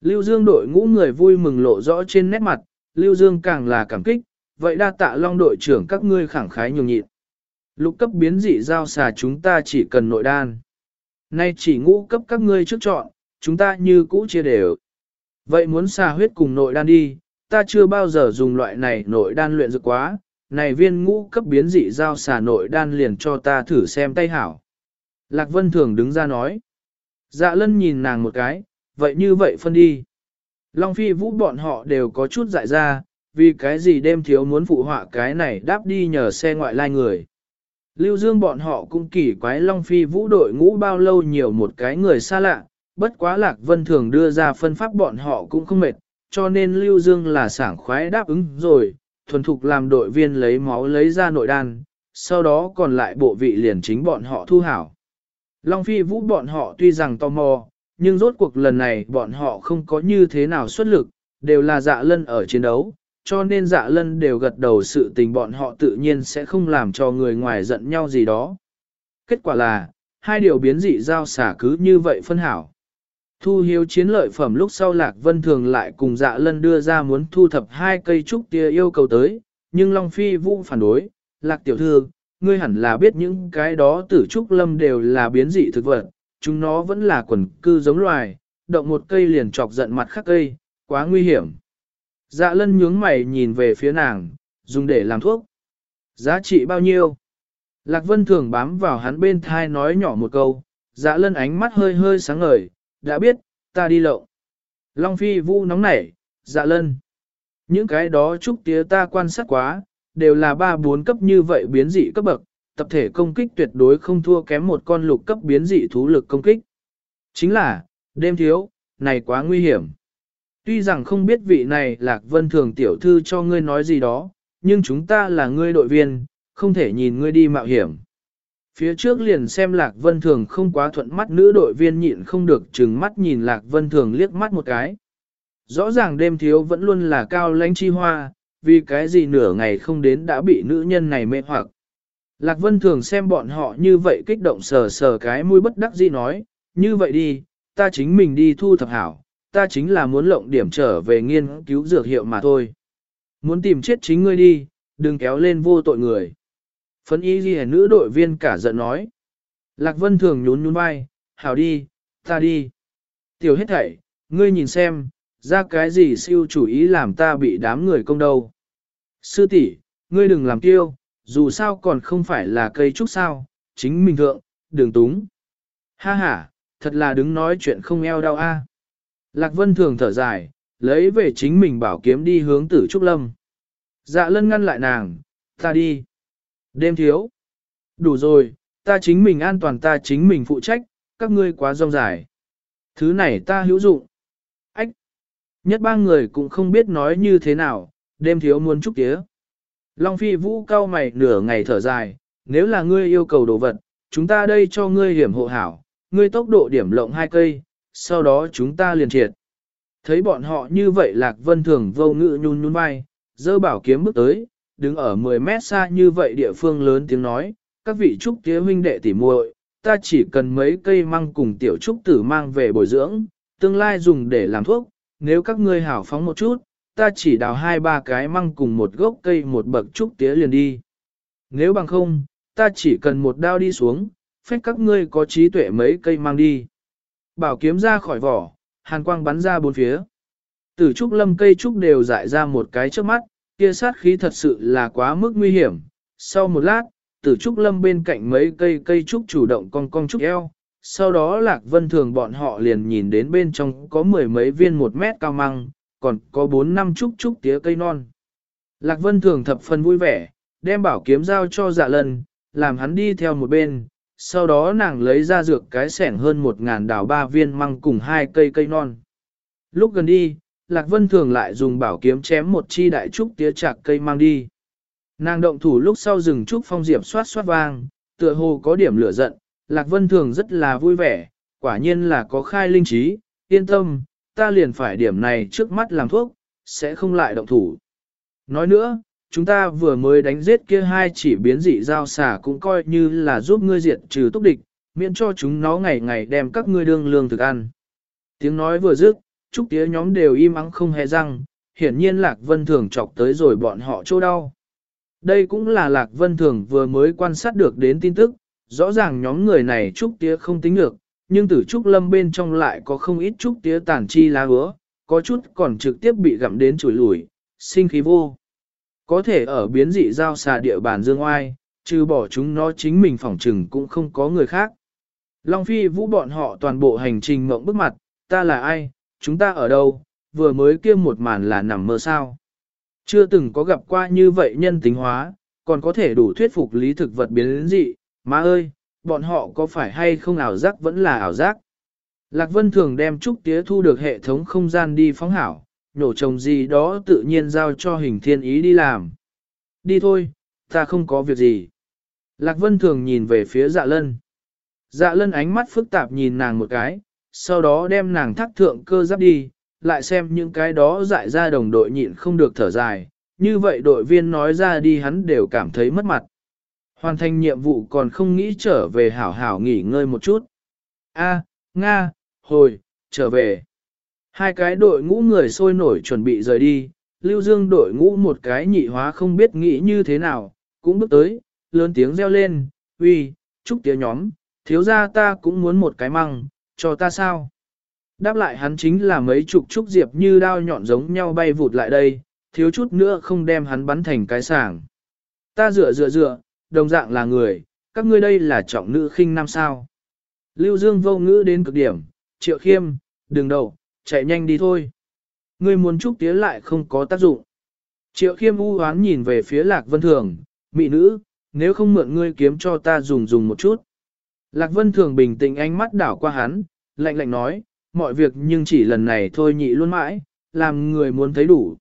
Lưu Dương đội ngũ người vui mừng lộ rõ trên nét mặt, Lưu Dương càng là cảm kích, vậy đa tạ long đội trưởng các ngươi khẳng khái nhường nhịn. Lục cấp biến dị giao xà chúng ta chỉ cần nội đan. Nay chỉ ngũ cấp các ngươi trước chọn, chúng ta như cũ chia đều. Vậy muốn xà huyết cùng nội đan đi, ta chưa bao giờ dùng loại này nội đan luyện dược quá, này viên ngũ cấp biến dị giao xà nội đan liền cho ta thử xem tay hảo. Lạc Vân Thường đứng ra nói. Dạ lân nhìn nàng một cái, vậy như vậy phân đi. Long Phi Vũ bọn họ đều có chút dại ra, vì cái gì đêm thiếu muốn phụ họa cái này đáp đi nhờ xe ngoại lai người. Lưu Dương bọn họ cũng kỳ quái Long Phi Vũ đội ngũ bao lâu nhiều một cái người xa lạ, bất quá Lạc Vân Thường đưa ra phân pháp bọn họ cũng không mệt, cho nên Lưu Dương là sảng khoái đáp ứng rồi, thuần thục làm đội viên lấy máu lấy ra nội đan, sau đó còn lại bộ vị liền chính bọn họ thu hảo. Long Phi Vũ bọn họ tuy rằng tò mò, nhưng rốt cuộc lần này bọn họ không có như thế nào xuất lực, đều là dạ lân ở chiến đấu, cho nên dạ lân đều gật đầu sự tình bọn họ tự nhiên sẽ không làm cho người ngoài giận nhau gì đó. Kết quả là, hai điều biến dị giao xả cứ như vậy phân hảo. Thu hiếu chiến lợi phẩm lúc sau Lạc Vân Thường lại cùng dạ lân đưa ra muốn thu thập hai cây trúc tia yêu cầu tới, nhưng Long Phi Vũ phản đối, Lạc Tiểu Thư, ngươi hẳn là biết những cái đó tử trúc lâm đều là biến dị thực vật, chúng nó vẫn là quần cư giống loài, động một cây liền chọc giận mặt khác cây, quá nguy hiểm. Dạ lân nhướng mày nhìn về phía nàng, dùng để làm thuốc. Giá trị bao nhiêu? Lạc Vân thường bám vào hắn bên thai nói nhỏ một câu, dạ lân ánh mắt hơi hơi sáng ngời, đã biết, ta đi lậu. Long Phi Vũ nóng nảy, dạ lân. Những cái đó trúc tía ta quan sát quá, đều là ba bốn cấp như vậy biến dị cấp bậc, tập thể công kích tuyệt đối không thua kém một con lục cấp biến dị thú lực công kích. Chính là, đêm thiếu, này quá nguy hiểm. Tuy rằng không biết vị này Lạc Vân Thường tiểu thư cho ngươi nói gì đó, nhưng chúng ta là ngươi đội viên, không thể nhìn ngươi đi mạo hiểm. Phía trước liền xem Lạc Vân Thường không quá thuận mắt nữ đội viên nhịn không được chừng mắt nhìn Lạc Vân Thường liếc mắt một cái. Rõ ràng đêm thiếu vẫn luôn là cao lãnh chi hoa, vì cái gì nửa ngày không đến đã bị nữ nhân này mê hoặc. Lạc Vân thường xem bọn họ như vậy kích động sờ sờ cái mũi bất đắc dĩ nói, như vậy đi, ta chính mình đi thu thập hảo, ta chính là muốn lộng điểm trở về nghiên cứu dược hiệu mà thôi. Muốn tìm chết chính ngươi đi, đừng kéo lên vô tội người. Phấn y ghi nữ đội viên cả giận nói. Lạc Vân thường nhún nhún vai, hảo đi, ta đi. Tiểu hết thảy, ngươi nhìn xem, ra cái gì siêu chủ ý làm ta bị đám người công đâu. Sư tỷ, ngươi đừng làm tiêu, dù sao còn không phải là cây trúc sao, chính mình thượng, đường túng. Ha ha, thật là đứng nói chuyện không eo đau a. Lạc Vân thường thở dài, lấy về chính mình bảo kiếm đi hướng tử Trúc Lâm. Dạ lân ngăn lại nàng, ta đi. Đêm thiếu. Đủ rồi, ta chính mình an toàn ta chính mình phụ trách, các ngươi quá rong dài. Thứ này ta hữu dụng. Ách. Nhất ba người cũng không biết nói như thế nào, đêm thiếu muốn chúc tía. Long Phi Vũ cao mày nửa ngày thở dài, nếu là ngươi yêu cầu đồ vật, chúng ta đây cho ngươi hiểm hộ hảo, ngươi tốc độ điểm lộng hai cây, sau đó chúng ta liền triệt. Thấy bọn họ như vậy Lạc Vân Thường vô ngự nhún nhún vai, dơ bảo kiếm bước tới, đứng ở 10 mét xa như vậy địa phương lớn tiếng nói, các vị trúc tía huynh đệ tỉ muội, ta chỉ cần mấy cây măng cùng tiểu trúc tử mang về bồi dưỡng, tương lai dùng để làm thuốc, nếu các ngươi hảo phóng một chút, ta chỉ đào hai ba cái măng cùng một gốc cây một bậc trúc tía liền đi. Nếu bằng không, ta chỉ cần một đao đi xuống, phép các ngươi có trí tuệ mấy cây mang đi. Bảo kiếm ra khỏi vỏ, hàn quang bắn ra bốn phía. Tử trúc lâm cây trúc đều dại ra một cái trước mắt, kia sát khí thật sự là quá mức nguy hiểm. Sau một lát, tử trúc lâm bên cạnh mấy cây cây trúc chủ động cong cong trúc eo. Sau đó lạc vân thường bọn họ liền nhìn đến bên trong có mười mấy viên một mét cao măng, còn có bốn năm trúc trúc tía cây non. Lạc Vân thường thập phần vui vẻ, đem bảo kiếm giao cho dạ lần, làm hắn đi theo một bên, sau đó nàng lấy ra dược cái sẻng hơn một ngàn đào ba viên măng cùng hai cây cây non. Lúc gần đi, Lạc Vân thường lại dùng bảo kiếm chém một chi đại trúc tía chạc cây mang đi. Nàng động thủ lúc sau rừng trúc phong diệp xoát xoát vang, tựa hồ có điểm lửa giận, Lạc Vân thường rất là vui vẻ, quả nhiên là có khai linh trí, yên tâm, ta liền phải điểm này trước mắt làm thuốc, sẽ không lại động thủ. Nói nữa, chúng ta vừa mới đánh giết kia hai chỉ biến dị giao xà cũng coi như là giúp ngươi diệt trừ túc địch, miễn cho chúng nó ngày ngày đem các ngươi đương lương thực ăn. Tiếng nói vừa dứt, trúc tía nhóm đều im ắng không hề răng, hiển nhiên Lạc Vân Thường chọc tới rồi bọn họ chỗ đau. Đây cũng là Lạc Vân Thường vừa mới quan sát được đến tin tức, rõ ràng nhóm người này trúc tía không tính được, nhưng tử trúc lâm bên trong lại có không ít trúc tía tàn chi lá hứa, có chút còn trực tiếp bị gặm đến chùi lủi. sinh khí vô. Có thể ở biến dị giao xà địa bàn dương oai, trừ bỏ chúng nó chính mình phỏng trừng cũng không có người khác. Long Phi vũ bọn họ toàn bộ hành trình mộng bức mặt, ta là ai, chúng ta ở đâu, vừa mới kia một màn là nằm mơ sao. Chưa từng có gặp qua như vậy nhân tính hóa, còn có thể đủ thuyết phục lý thực vật biến dị, má ơi, bọn họ có phải hay không ảo giác vẫn là ảo giác. Lạc Vân thường đem trúc tía thu được hệ thống không gian đi phóng hảo, nhổ trồng gì đó tự nhiên giao cho hình thiên ý đi làm. Đi thôi, ta không có việc gì. Lạc Vân thường nhìn về phía dạ lân. Dạ lân ánh mắt phức tạp nhìn nàng một cái, sau đó đem nàng thác thượng cơ giáp đi, lại xem những cái đó dại ra đồng đội nhịn không được thở dài, như vậy đội viên nói ra đi hắn đều cảm thấy mất mặt. Hoàn thành nhiệm vụ còn không nghĩ trở về hảo hảo nghỉ ngơi một chút. A, Nga, hồi, trở về. Hai cái đội ngũ người sôi nổi chuẩn bị rời đi, Lưu Dương đội ngũ một cái nhị hóa không biết nghĩ như thế nào, cũng bước tới, lớn tiếng reo lên, uy, chúc tiếng nhóm, thiếu ra ta cũng muốn một cái măng, cho ta sao? Đáp lại hắn chính là mấy chục trúc diệp như đao nhọn giống nhau bay vụt lại đây, thiếu chút nữa không đem hắn bắn thành cái sảng. Ta dựa dựa dựa, đồng dạng là người, các ngươi đây là trọng nữ khinh nam sao. Lưu Dương vô ngữ đến cực điểm, triệu khiêm, đừng đầu, chạy nhanh đi thôi. Ngươi muốn trúc tía lại không có tác dụng. Triệu khiêm u hoán nhìn về phía lạc vân thường, mị nữ, nếu không mượn ngươi kiếm cho ta dùng dùng một chút. Lạc vân thường bình tĩnh ánh mắt đảo qua hắn, lạnh lạnh nói, mọi việc nhưng chỉ lần này thôi nhị luôn mãi, làm người muốn thấy đủ.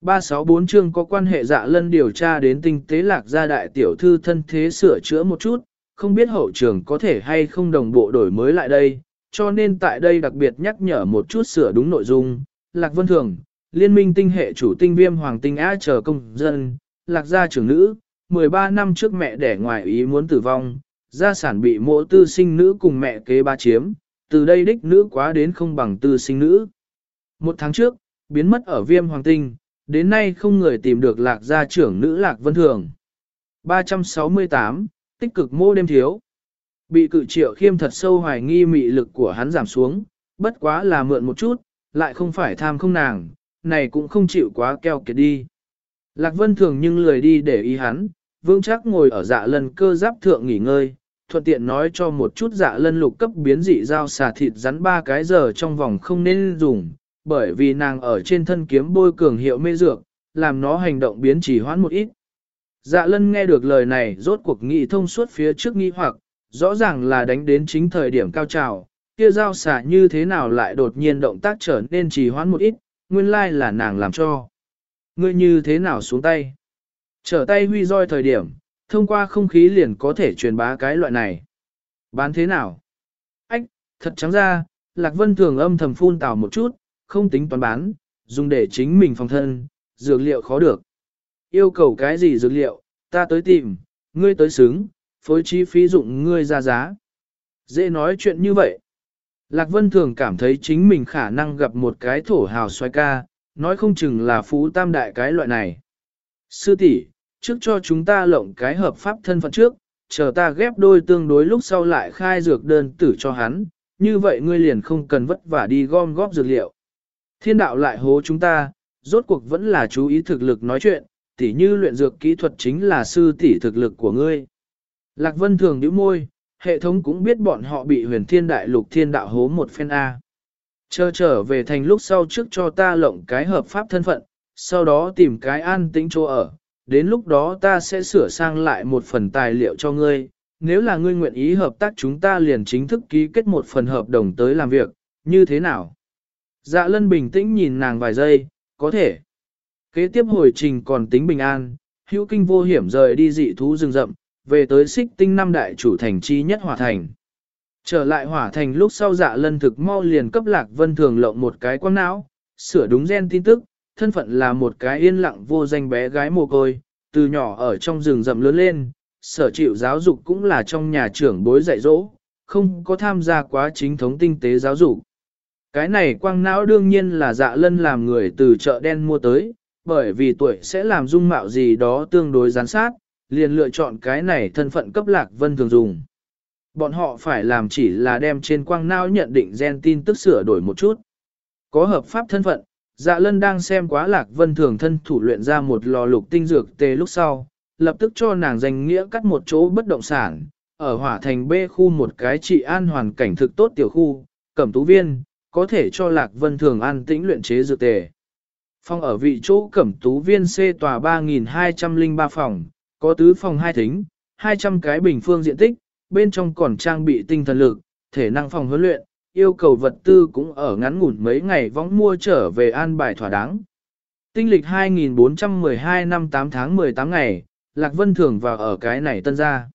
364 chương có quan hệ dạ lân điều tra đến tinh tế lạc gia đại tiểu thư thân thế sửa chữa một chút, không biết hậu trường có thể hay không đồng bộ đổi mới lại đây, cho nên tại đây đặc biệt nhắc nhở một chút sửa đúng nội dung. Lạc Vân Thường, Liên minh tinh hệ chủ tinh viêm hoàng tinh á chờ công dân, Lạc gia trưởng nữ, 13 năm trước mẹ đẻ ngoài ý muốn tử vong, gia sản bị mộ tư sinh nữ cùng mẹ kế ba chiếm, từ đây đích nữ quá đến không bằng tư sinh nữ. Một tháng trước, biến mất ở viêm hoàng tinh, đến nay không người tìm được lạc gia trưởng nữ lạc vân thường. 368, tích cực mô đêm thiếu. Bị cự triệu khiêm thật sâu hoài nghi mị lực của hắn giảm xuống, bất quá là mượn một chút, lại không phải tham không nàng, này cũng không chịu quá keo kiệt đi. Lạc vân thường nhưng lười đi để ý hắn, vương chắc ngồi ở dạ lân cơ giáp thượng nghỉ ngơi, thuận tiện nói cho một chút dạ lân lục cấp biến dị dao xà thịt rắn ba cái giờ trong vòng không nên dùng, bởi vì nàng ở trên thân kiếm bôi cường hiệu mê dược, làm nó hành động biến chỉ hoãn một ít. Dạ lân nghe được lời này rốt cuộc nghị thông suốt phía trước nghi hoặc, rõ ràng là đánh đến chính thời điểm cao trào, kia dao xả như thế nào lại đột nhiên động tác trở nên trì hoãn một ít, nguyên lai là nàng làm cho. Ngươi như thế nào xuống tay? Trở tay huy roi thời điểm, thông qua không khí liền có thể truyền bá cái loại này. Bán thế nào? Ách, thật trắng ra, Lạc Vân thường âm thầm phun tào một chút, không tính toán bán, dùng để chính mình phòng thân, dược liệu khó được. Yêu cầu cái gì dược liệu, ta tới tìm, ngươi tới xứng, phối chi phí dụng ngươi ra giá. Dễ nói chuyện như vậy. Lạc Vân thường cảm thấy chính mình khả năng gặp một cái thổ hào xoay ca, nói không chừng là phú tam đại cái loại này. Sư tỷ, trước cho chúng ta lộng cái hợp pháp thân phận trước, chờ ta ghép đôi tương đối lúc sau lại khai dược đơn tử cho hắn, như vậy ngươi liền không cần vất vả đi gom góp dược liệu. Thiên đạo lại hố chúng ta, rốt cuộc vẫn là chú ý thực lực nói chuyện, tỉ như luyện dược kỹ thuật chính là sư tỷ thực lực của ngươi. Lạc Vân thường nhíu môi, hệ thống cũng biết bọn họ bị huyền thiên đại lục thiên đạo hố một phen A. Chờ trở về thành lúc sau trước cho ta lộng cái hợp pháp thân phận, sau đó tìm cái an tĩnh chỗ ở, đến lúc đó ta sẽ sửa sang lại một phần tài liệu cho ngươi, nếu là ngươi nguyện ý hợp tác chúng ta liền chính thức ký kết một phần hợp đồng tới làm việc, như thế nào? Dạ lân bình tĩnh nhìn nàng vài giây, có thể. Kế tiếp hồi trình còn tính bình an, hữu kinh vô hiểm rời đi dị thú rừng rậm, về tới xích tinh năm đại chủ thành chi nhất hỏa thành. Trở lại hỏa thành lúc sau dạ lân thực mau liền cấp lạc vân thường lộng một cái quang não, sửa đúng gen tin tức, thân phận là một cái yên lặng vô danh bé gái mồ côi, từ nhỏ ở trong rừng rậm lớn lên, sở chịu giáo dục cũng là trong nhà trưởng bối dạy dỗ, không có tham gia quá chính thống tinh tế giáo dục. Cái này quang não đương nhiên là dạ lân làm người từ chợ đen mua tới, bởi vì tuổi sẽ làm dung mạo gì đó tương đối gián sát, liền lựa chọn cái này thân phận cấp lạc vân thường dùng. Bọn họ phải làm chỉ là đem trên quang não nhận định gen tin tức sửa đổi một chút. Có hợp pháp thân phận, Dạ lân đang xem quá lạc vân thường thân thủ luyện ra một lò lục tinh dược tê lúc sau, lập tức cho nàng danh nghĩa cắt một chỗ bất động sản, ở hỏa thành B khu một cái trị an hoàn cảnh thực tốt tiểu khu, cẩm tú viên, có thể cho lạc vân thường an tĩnh luyện chế dược tề. Phòng ở vị chỗ cẩm tú viên C tòa 3.203 phòng, có tứ phòng hai thính, 200 cái bình phương diện tích, bên trong còn trang bị tinh thần lực, thể năng phòng huấn luyện, yêu cầu vật tư cũng ở ngắn ngủn mấy ngày vong mua trở về an bài thỏa đáng. Tinh lịch 2412 năm 8 tháng 18 ngày, Lạc Vân Thường vào ở cái này tân gia.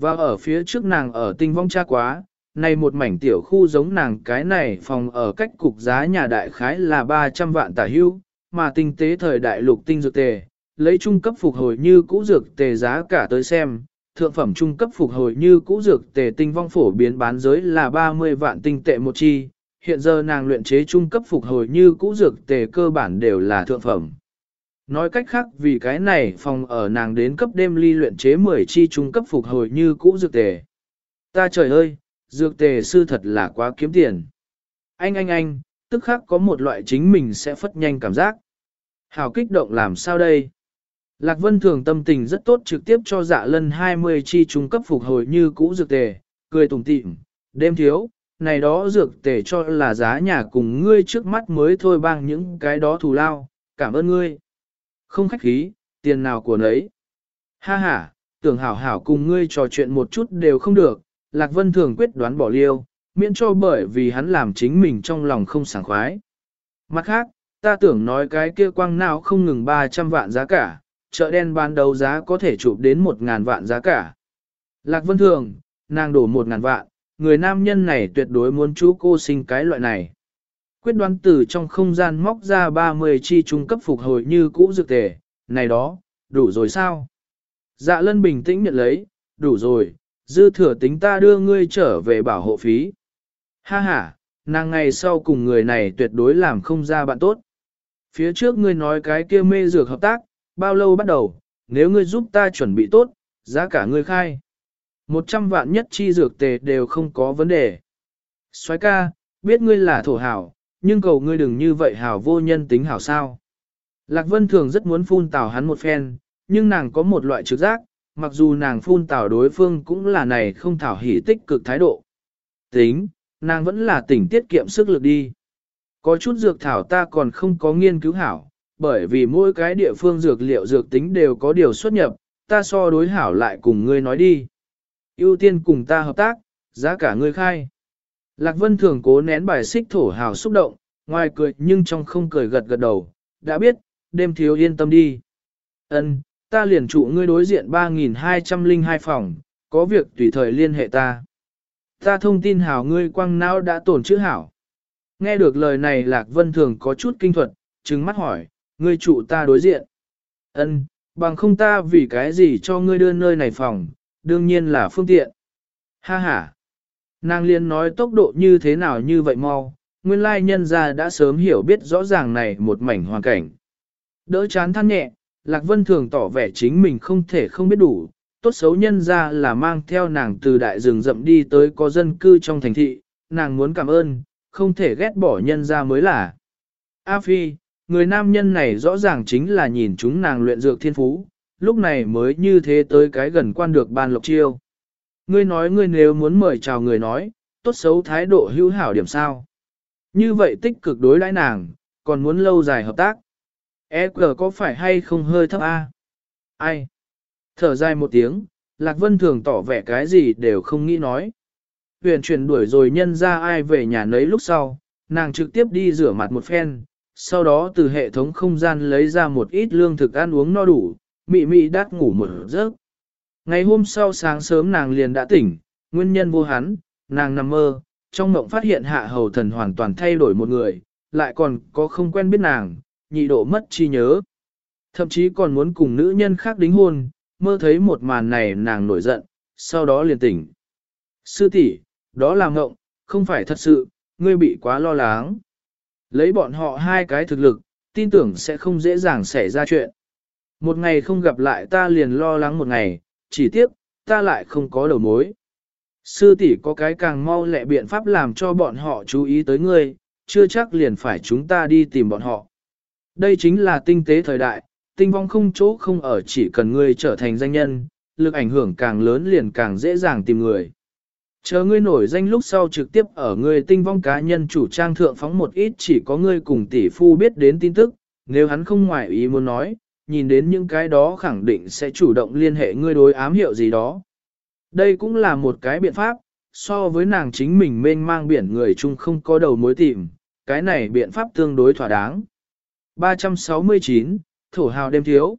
Và ở phía trước nàng ở tinh vong cha quá, này một mảnh tiểu khu giống nàng cái này phòng ở cách cục giá nhà đại khái là 300 vạn tả hưu, mà tinh tế thời đại lục tinh dược tề, lấy trung cấp phục hồi như cũ dược tề giá cả tới xem, thượng phẩm trung cấp phục hồi như cũ dược tề tinh vong phổ biến bán giới là 30 vạn tinh tệ một chi, hiện giờ nàng luyện chế trung cấp phục hồi như cũ dược tề cơ bản đều là thượng phẩm. Nói cách khác vì cái này phòng ở nàng đến cấp đêm ly luyện chế 10 chi trung cấp phục hồi như cũ dược tề. Ta trời ơi, dược tề sư thật là quá kiếm tiền. Anh anh anh, tức khắc có một loại chính mình sẽ phất nhanh cảm giác. Hào kích động làm sao đây? Lạc Vân Thường tâm tình rất tốt trực tiếp cho dạ lân 20 chi trung cấp phục hồi như cũ dược tề, cười tủm tỉm, đêm thiếu, này đó dược tề cho là giá nhà cùng ngươi trước mắt mới thôi bằng những cái đó thù lao, cảm ơn ngươi. Không khách khí, tiền nào của nấy. Ha ha, tưởng hảo hảo cùng ngươi trò chuyện một chút đều không được, Lạc Vân Thường quyết đoán bỏ liêu, miễn cho bởi vì hắn làm chính mình trong lòng không sảng khoái. Mặt khác, ta tưởng nói cái kia quang nào không ngừng 300 vạn giá cả, chợ đen bán đấu giá có thể chụp đến một ngàn vạn giá cả. Lạc Vân Thường, nàng đổ một ngàn vạn, người nam nhân này tuyệt đối muốn chú cô sinh cái loại này. Quyết đoán từ trong không gian móc ra 30 chi trung cấp phục hồi như cũ dược tề, này đó, đủ rồi sao? Dạ lân bình tĩnh nhận lấy, đủ rồi, dư thừa tính ta đưa ngươi trở về bảo hộ phí. Ha ha, nàng ngày sau cùng người này tuyệt đối làm không ra bạn tốt. Phía trước ngươi nói cái kia mê dược hợp tác, bao lâu bắt đầu, nếu ngươi giúp ta chuẩn bị tốt, giá cả ngươi khai. Một trăm vạn nhất chi dược tề đều không có vấn đề. soái ca, biết ngươi là thổ hảo, nhưng cầu ngươi đừng như vậy hảo vô nhân tính hảo sao. Lạc Vân thường rất muốn phun tào hắn một phen, nhưng nàng có một loại trực giác, mặc dù nàng phun tào đối phương cũng là này không thảo hỉ tích cực thái độ. Tính, nàng vẫn là tỉnh tiết kiệm sức lực đi. Có chút dược thảo ta còn không có nghiên cứu hảo, bởi vì mỗi cái địa phương dược liệu dược tính đều có điều xuất nhập, ta so đối hảo lại cùng ngươi nói đi. ưu tiên cùng ta hợp tác, giá cả ngươi khai. Lạc Vân thường cố nén bài xích thổ hào xúc động, ngoài cười nhưng trong không cười gật gật đầu, đã biết, đêm thiếu yên tâm đi. Ân, ta liền trụ ngươi đối diện 3.202 phòng, có việc tùy thời liên hệ ta. Ta thông tin hảo ngươi quăng não đã tổn chữ hảo. Nghe được lời này Lạc Vân thường có chút kinh thuật, trừng mắt hỏi, ngươi trụ ta đối diện. Ân, bằng không ta vì cái gì cho ngươi đưa nơi này phòng, đương nhiên là phương tiện. Ha ha. Nàng liên nói tốc độ như thế nào như vậy mau, nguyên lai nhân gia đã sớm hiểu biết rõ ràng này một mảnh hoàn cảnh. Đỡ chán than nhẹ, Lạc Vân thường tỏ vẻ chính mình không thể không biết đủ, tốt xấu nhân ra là mang theo nàng từ đại rừng rậm đi tới có dân cư trong thành thị, nàng muốn cảm ơn, không thể ghét bỏ nhân ra mới là. A Phi, người nam nhân này rõ ràng chính là nhìn chúng nàng luyện dược thiên phú, lúc này mới như thế tới cái gần quan được ban lộc chiêu. Ngươi nói ngươi nếu muốn mời chào người nói, tốt xấu thái độ hữu hảo điểm sao. Như vậy tích cực đối đãi nàng, còn muốn lâu dài hợp tác. EQ có phải hay không hơi thấp A? Ai? Thở dài một tiếng, Lạc Vân thường tỏ vẻ cái gì đều không nghĩ nói. Huyền chuyển đuổi rồi nhân ra ai về nhà nấy lúc sau, nàng trực tiếp đi rửa mặt một phen, sau đó từ hệ thống không gian lấy ra một ít lương thực ăn uống no đủ, mị mị đắt ngủ một giấc. Ngày hôm sau sáng sớm nàng liền đã tỉnh, nguyên nhân vô hắn, nàng nằm mơ, trong mộng phát hiện hạ hầu thần hoàn toàn thay đổi một người, lại còn có không quen biết nàng, nhị độ mất chi nhớ. Thậm chí còn muốn cùng nữ nhân khác đính hôn, mơ thấy một màn này nàng nổi giận, sau đó liền tỉnh. Sư tỷ, đó là ngộng, không phải thật sự, ngươi bị quá lo lắng. Lấy bọn họ hai cái thực lực, tin tưởng sẽ không dễ dàng xảy ra chuyện. Một ngày không gặp lại ta liền lo lắng một ngày, chỉ tiếc, ta lại không có đầu mối. Sư tỷ có cái càng mau lẹ biện pháp làm cho bọn họ chú ý tới ngươi, chưa chắc liền phải chúng ta đi tìm bọn họ. Đây chính là tinh tế thời đại, tinh vong không chỗ không ở chỉ cần ngươi trở thành danh nhân, lực ảnh hưởng càng lớn liền càng dễ dàng tìm người. Chờ ngươi nổi danh lúc sau trực tiếp ở ngươi tinh vong cá nhân chủ trang thượng phóng một ít chỉ có ngươi cùng tỷ phu biết đến tin tức, nếu hắn không ngoại ý muốn nói, nhìn đến những cái đó khẳng định sẽ chủ động liên hệ ngươi đối ám hiệu gì đó. Đây cũng là một cái biện pháp, so với nàng chính mình mênh mang biển người chung không có đầu mối tìm, cái này biện pháp tương đối thỏa đáng. 369, Thổ hào đêm thiếu.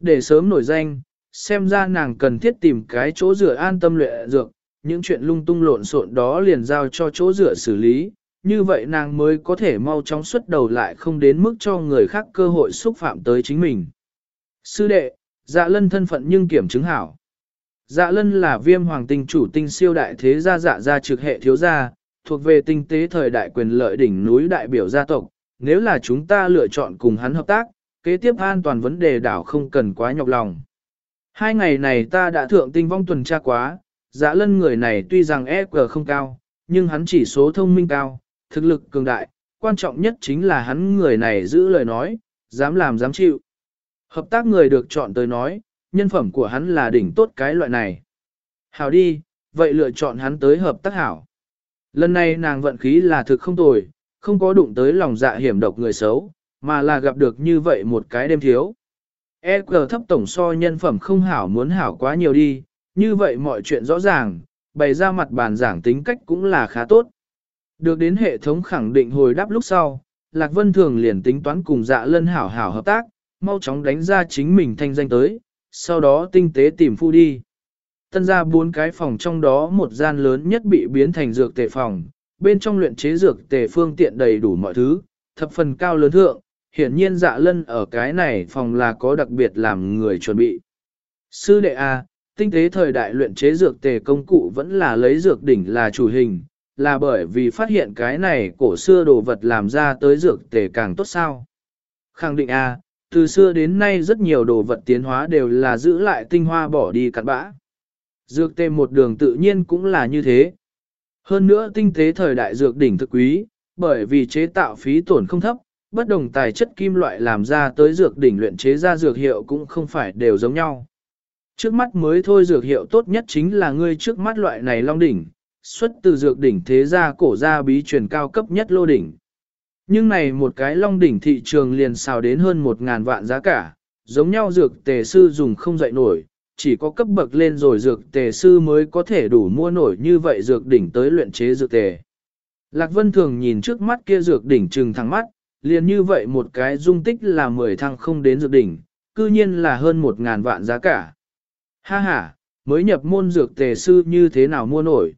Để sớm nổi danh, xem ra nàng cần thiết tìm cái chỗ rửa an tâm luyện dược, những chuyện lung tung lộn xộn đó liền giao cho chỗ rửa xử lý, như vậy nàng mới có thể mau chóng xuất đầu lại không đến mức cho người khác cơ hội xúc phạm tới chính mình. Sư đệ, dạ lân thân phận nhưng kiểm chứng hảo. Dạ lân là viêm hoàng tinh chủ tinh siêu đại thế gia dạ gia trực hệ thiếu gia, thuộc về tinh tế thời đại quyền lợi đỉnh núi đại biểu gia tộc. Nếu là chúng ta lựa chọn cùng hắn hợp tác, kế tiếp an toàn vấn đề đảo không cần quá nhọc lòng. Hai ngày này ta đã thượng tinh vong tuần tra quá, dạ lân người này tuy rằng EQ không cao, nhưng hắn chỉ số thông minh cao, thực lực cường đại, quan trọng nhất chính là hắn người này giữ lời nói, dám làm dám chịu. Hợp tác người được chọn tới nói, nhân phẩm của hắn là đỉnh tốt cái loại này. Hảo đi, vậy lựa chọn hắn tới hợp tác hảo. Lần này nàng vận khí là thực không tồi, không có đụng tới lòng dạ hiểm độc người xấu, mà là gặp được như vậy một cái đêm thiếu. EQ thấp tổng so nhân phẩm không hảo muốn hảo quá nhiều đi, như vậy mọi chuyện rõ ràng, bày ra mặt bàn giảng tính cách cũng là khá tốt. Được đến hệ thống khẳng định hồi đáp lúc sau, Lạc Vân Thường liền tính toán cùng dạ lân hảo hảo hợp tác, mau chóng đánh ra chính mình thanh danh tới, sau đó tinh tế tìm phu đi. Tân ra bốn cái phòng trong đó một gian lớn nhất bị biến thành dược tề phòng, bên trong luyện chế dược tề phương tiện đầy đủ mọi thứ, thập phần cao lớn thượng, hiển nhiên dạ lân ở cái này phòng là có đặc biệt làm người chuẩn bị. Sư đệ A, tinh tế thời đại luyện chế dược tề công cụ vẫn là lấy dược đỉnh là chủ hình, là bởi vì phát hiện cái này cổ xưa đồ vật làm ra tới dược tề càng tốt sao. Khẳng định A, từ xưa đến nay rất nhiều đồ vật tiến hóa đều là giữ lại tinh hoa bỏ đi cặn bã. Dược tề một đường tự nhiên cũng là như thế. Hơn nữa tinh tế thời đại dược đỉnh thực quý, bởi vì chế tạo phí tổn không thấp, bất đồng tài chất kim loại làm ra tới dược đỉnh luyện chế ra dược hiệu cũng không phải đều giống nhau. Trước mắt mới thôi dược hiệu tốt nhất chính là ngươi trước mắt loại này long đỉnh, xuất từ dược đỉnh thế gia cổ gia bí truyền cao cấp nhất lô đỉnh. Nhưng này một cái long đỉnh thị trường liền xào đến hơn một ngàn vạn giá cả, giống nhau dược tề sư dùng không dậy nổi, chỉ có cấp bậc lên rồi dược tề sư mới có thể đủ mua nổi như vậy dược đỉnh tới luyện chế dược tề. Lạc Vân thường nhìn trước mắt kia dược đỉnh trừng thẳng mắt, liền như vậy một cái dung tích là 10 thăng không đến dược đỉnh, cư nhiên là hơn một ngàn vạn giá cả. Ha ha, mới nhập môn dược tề sư như thế nào mua nổi.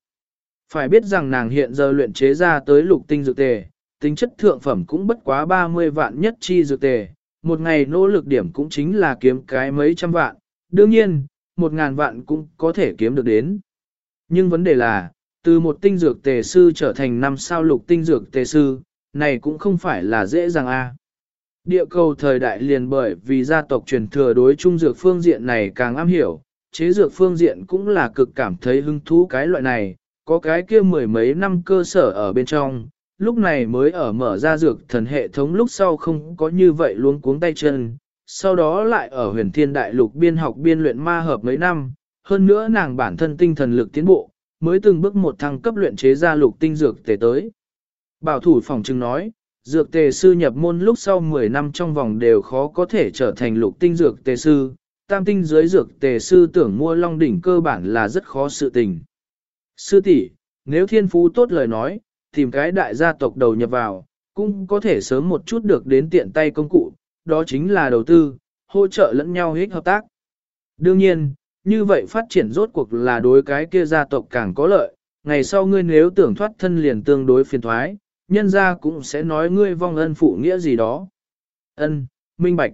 Phải biết rằng nàng hiện giờ luyện chế ra tới lục tinh dược tề, tính chất thượng phẩm cũng bất quá 30 vạn nhất chi dược tề, một ngày nỗ lực điểm cũng chính là kiếm cái mấy trăm vạn, đương nhiên, một ngàn vạn cũng có thể kiếm được đến. Nhưng vấn đề là, từ một tinh dược tề sư trở thành năm sao lục tinh dược tề sư, này cũng không phải là dễ dàng a. Địa cầu thời đại liền bởi vì gia tộc truyền thừa đối trung dược phương diện này càng am hiểu, chế dược phương diện cũng là cực cảm thấy hứng thú cái loại này, có cái kia mười mấy năm cơ sở ở bên trong, lúc này mới ở mở ra dược thần hệ thống lúc sau không có như vậy luôn cuống tay chân, sau đó lại ở huyền thiên đại lục biên học biên luyện ma hợp mấy năm, hơn nữa nàng bản thân tinh thần lực tiến bộ, mới từng bước một thăng cấp luyện chế ra lục tinh dược tề tới. Bảo thủ phòng trưng nói, dược tề sư nhập môn lúc sau 10 năm trong vòng đều khó có thể trở thành lục tinh dược tề sư, tam tinh dưới dược tề sư tưởng mua long đỉnh cơ bản là rất khó sự tình. Sư tỷ, nếu thiên phú tốt lời nói, tìm cái đại gia tộc đầu nhập vào, cũng có thể sớm một chút được đến tiện tay công cụ, đó chính là đầu tư, hỗ trợ lẫn nhau hích hợp tác. Đương nhiên, như vậy phát triển rốt cuộc là đối cái kia gia tộc càng có lợi, ngày sau ngươi nếu tưởng thoát thân liền tương đối phiền thoái, nhân gia cũng sẽ nói ngươi vong ân phụ nghĩa gì đó. Ân, minh bạch.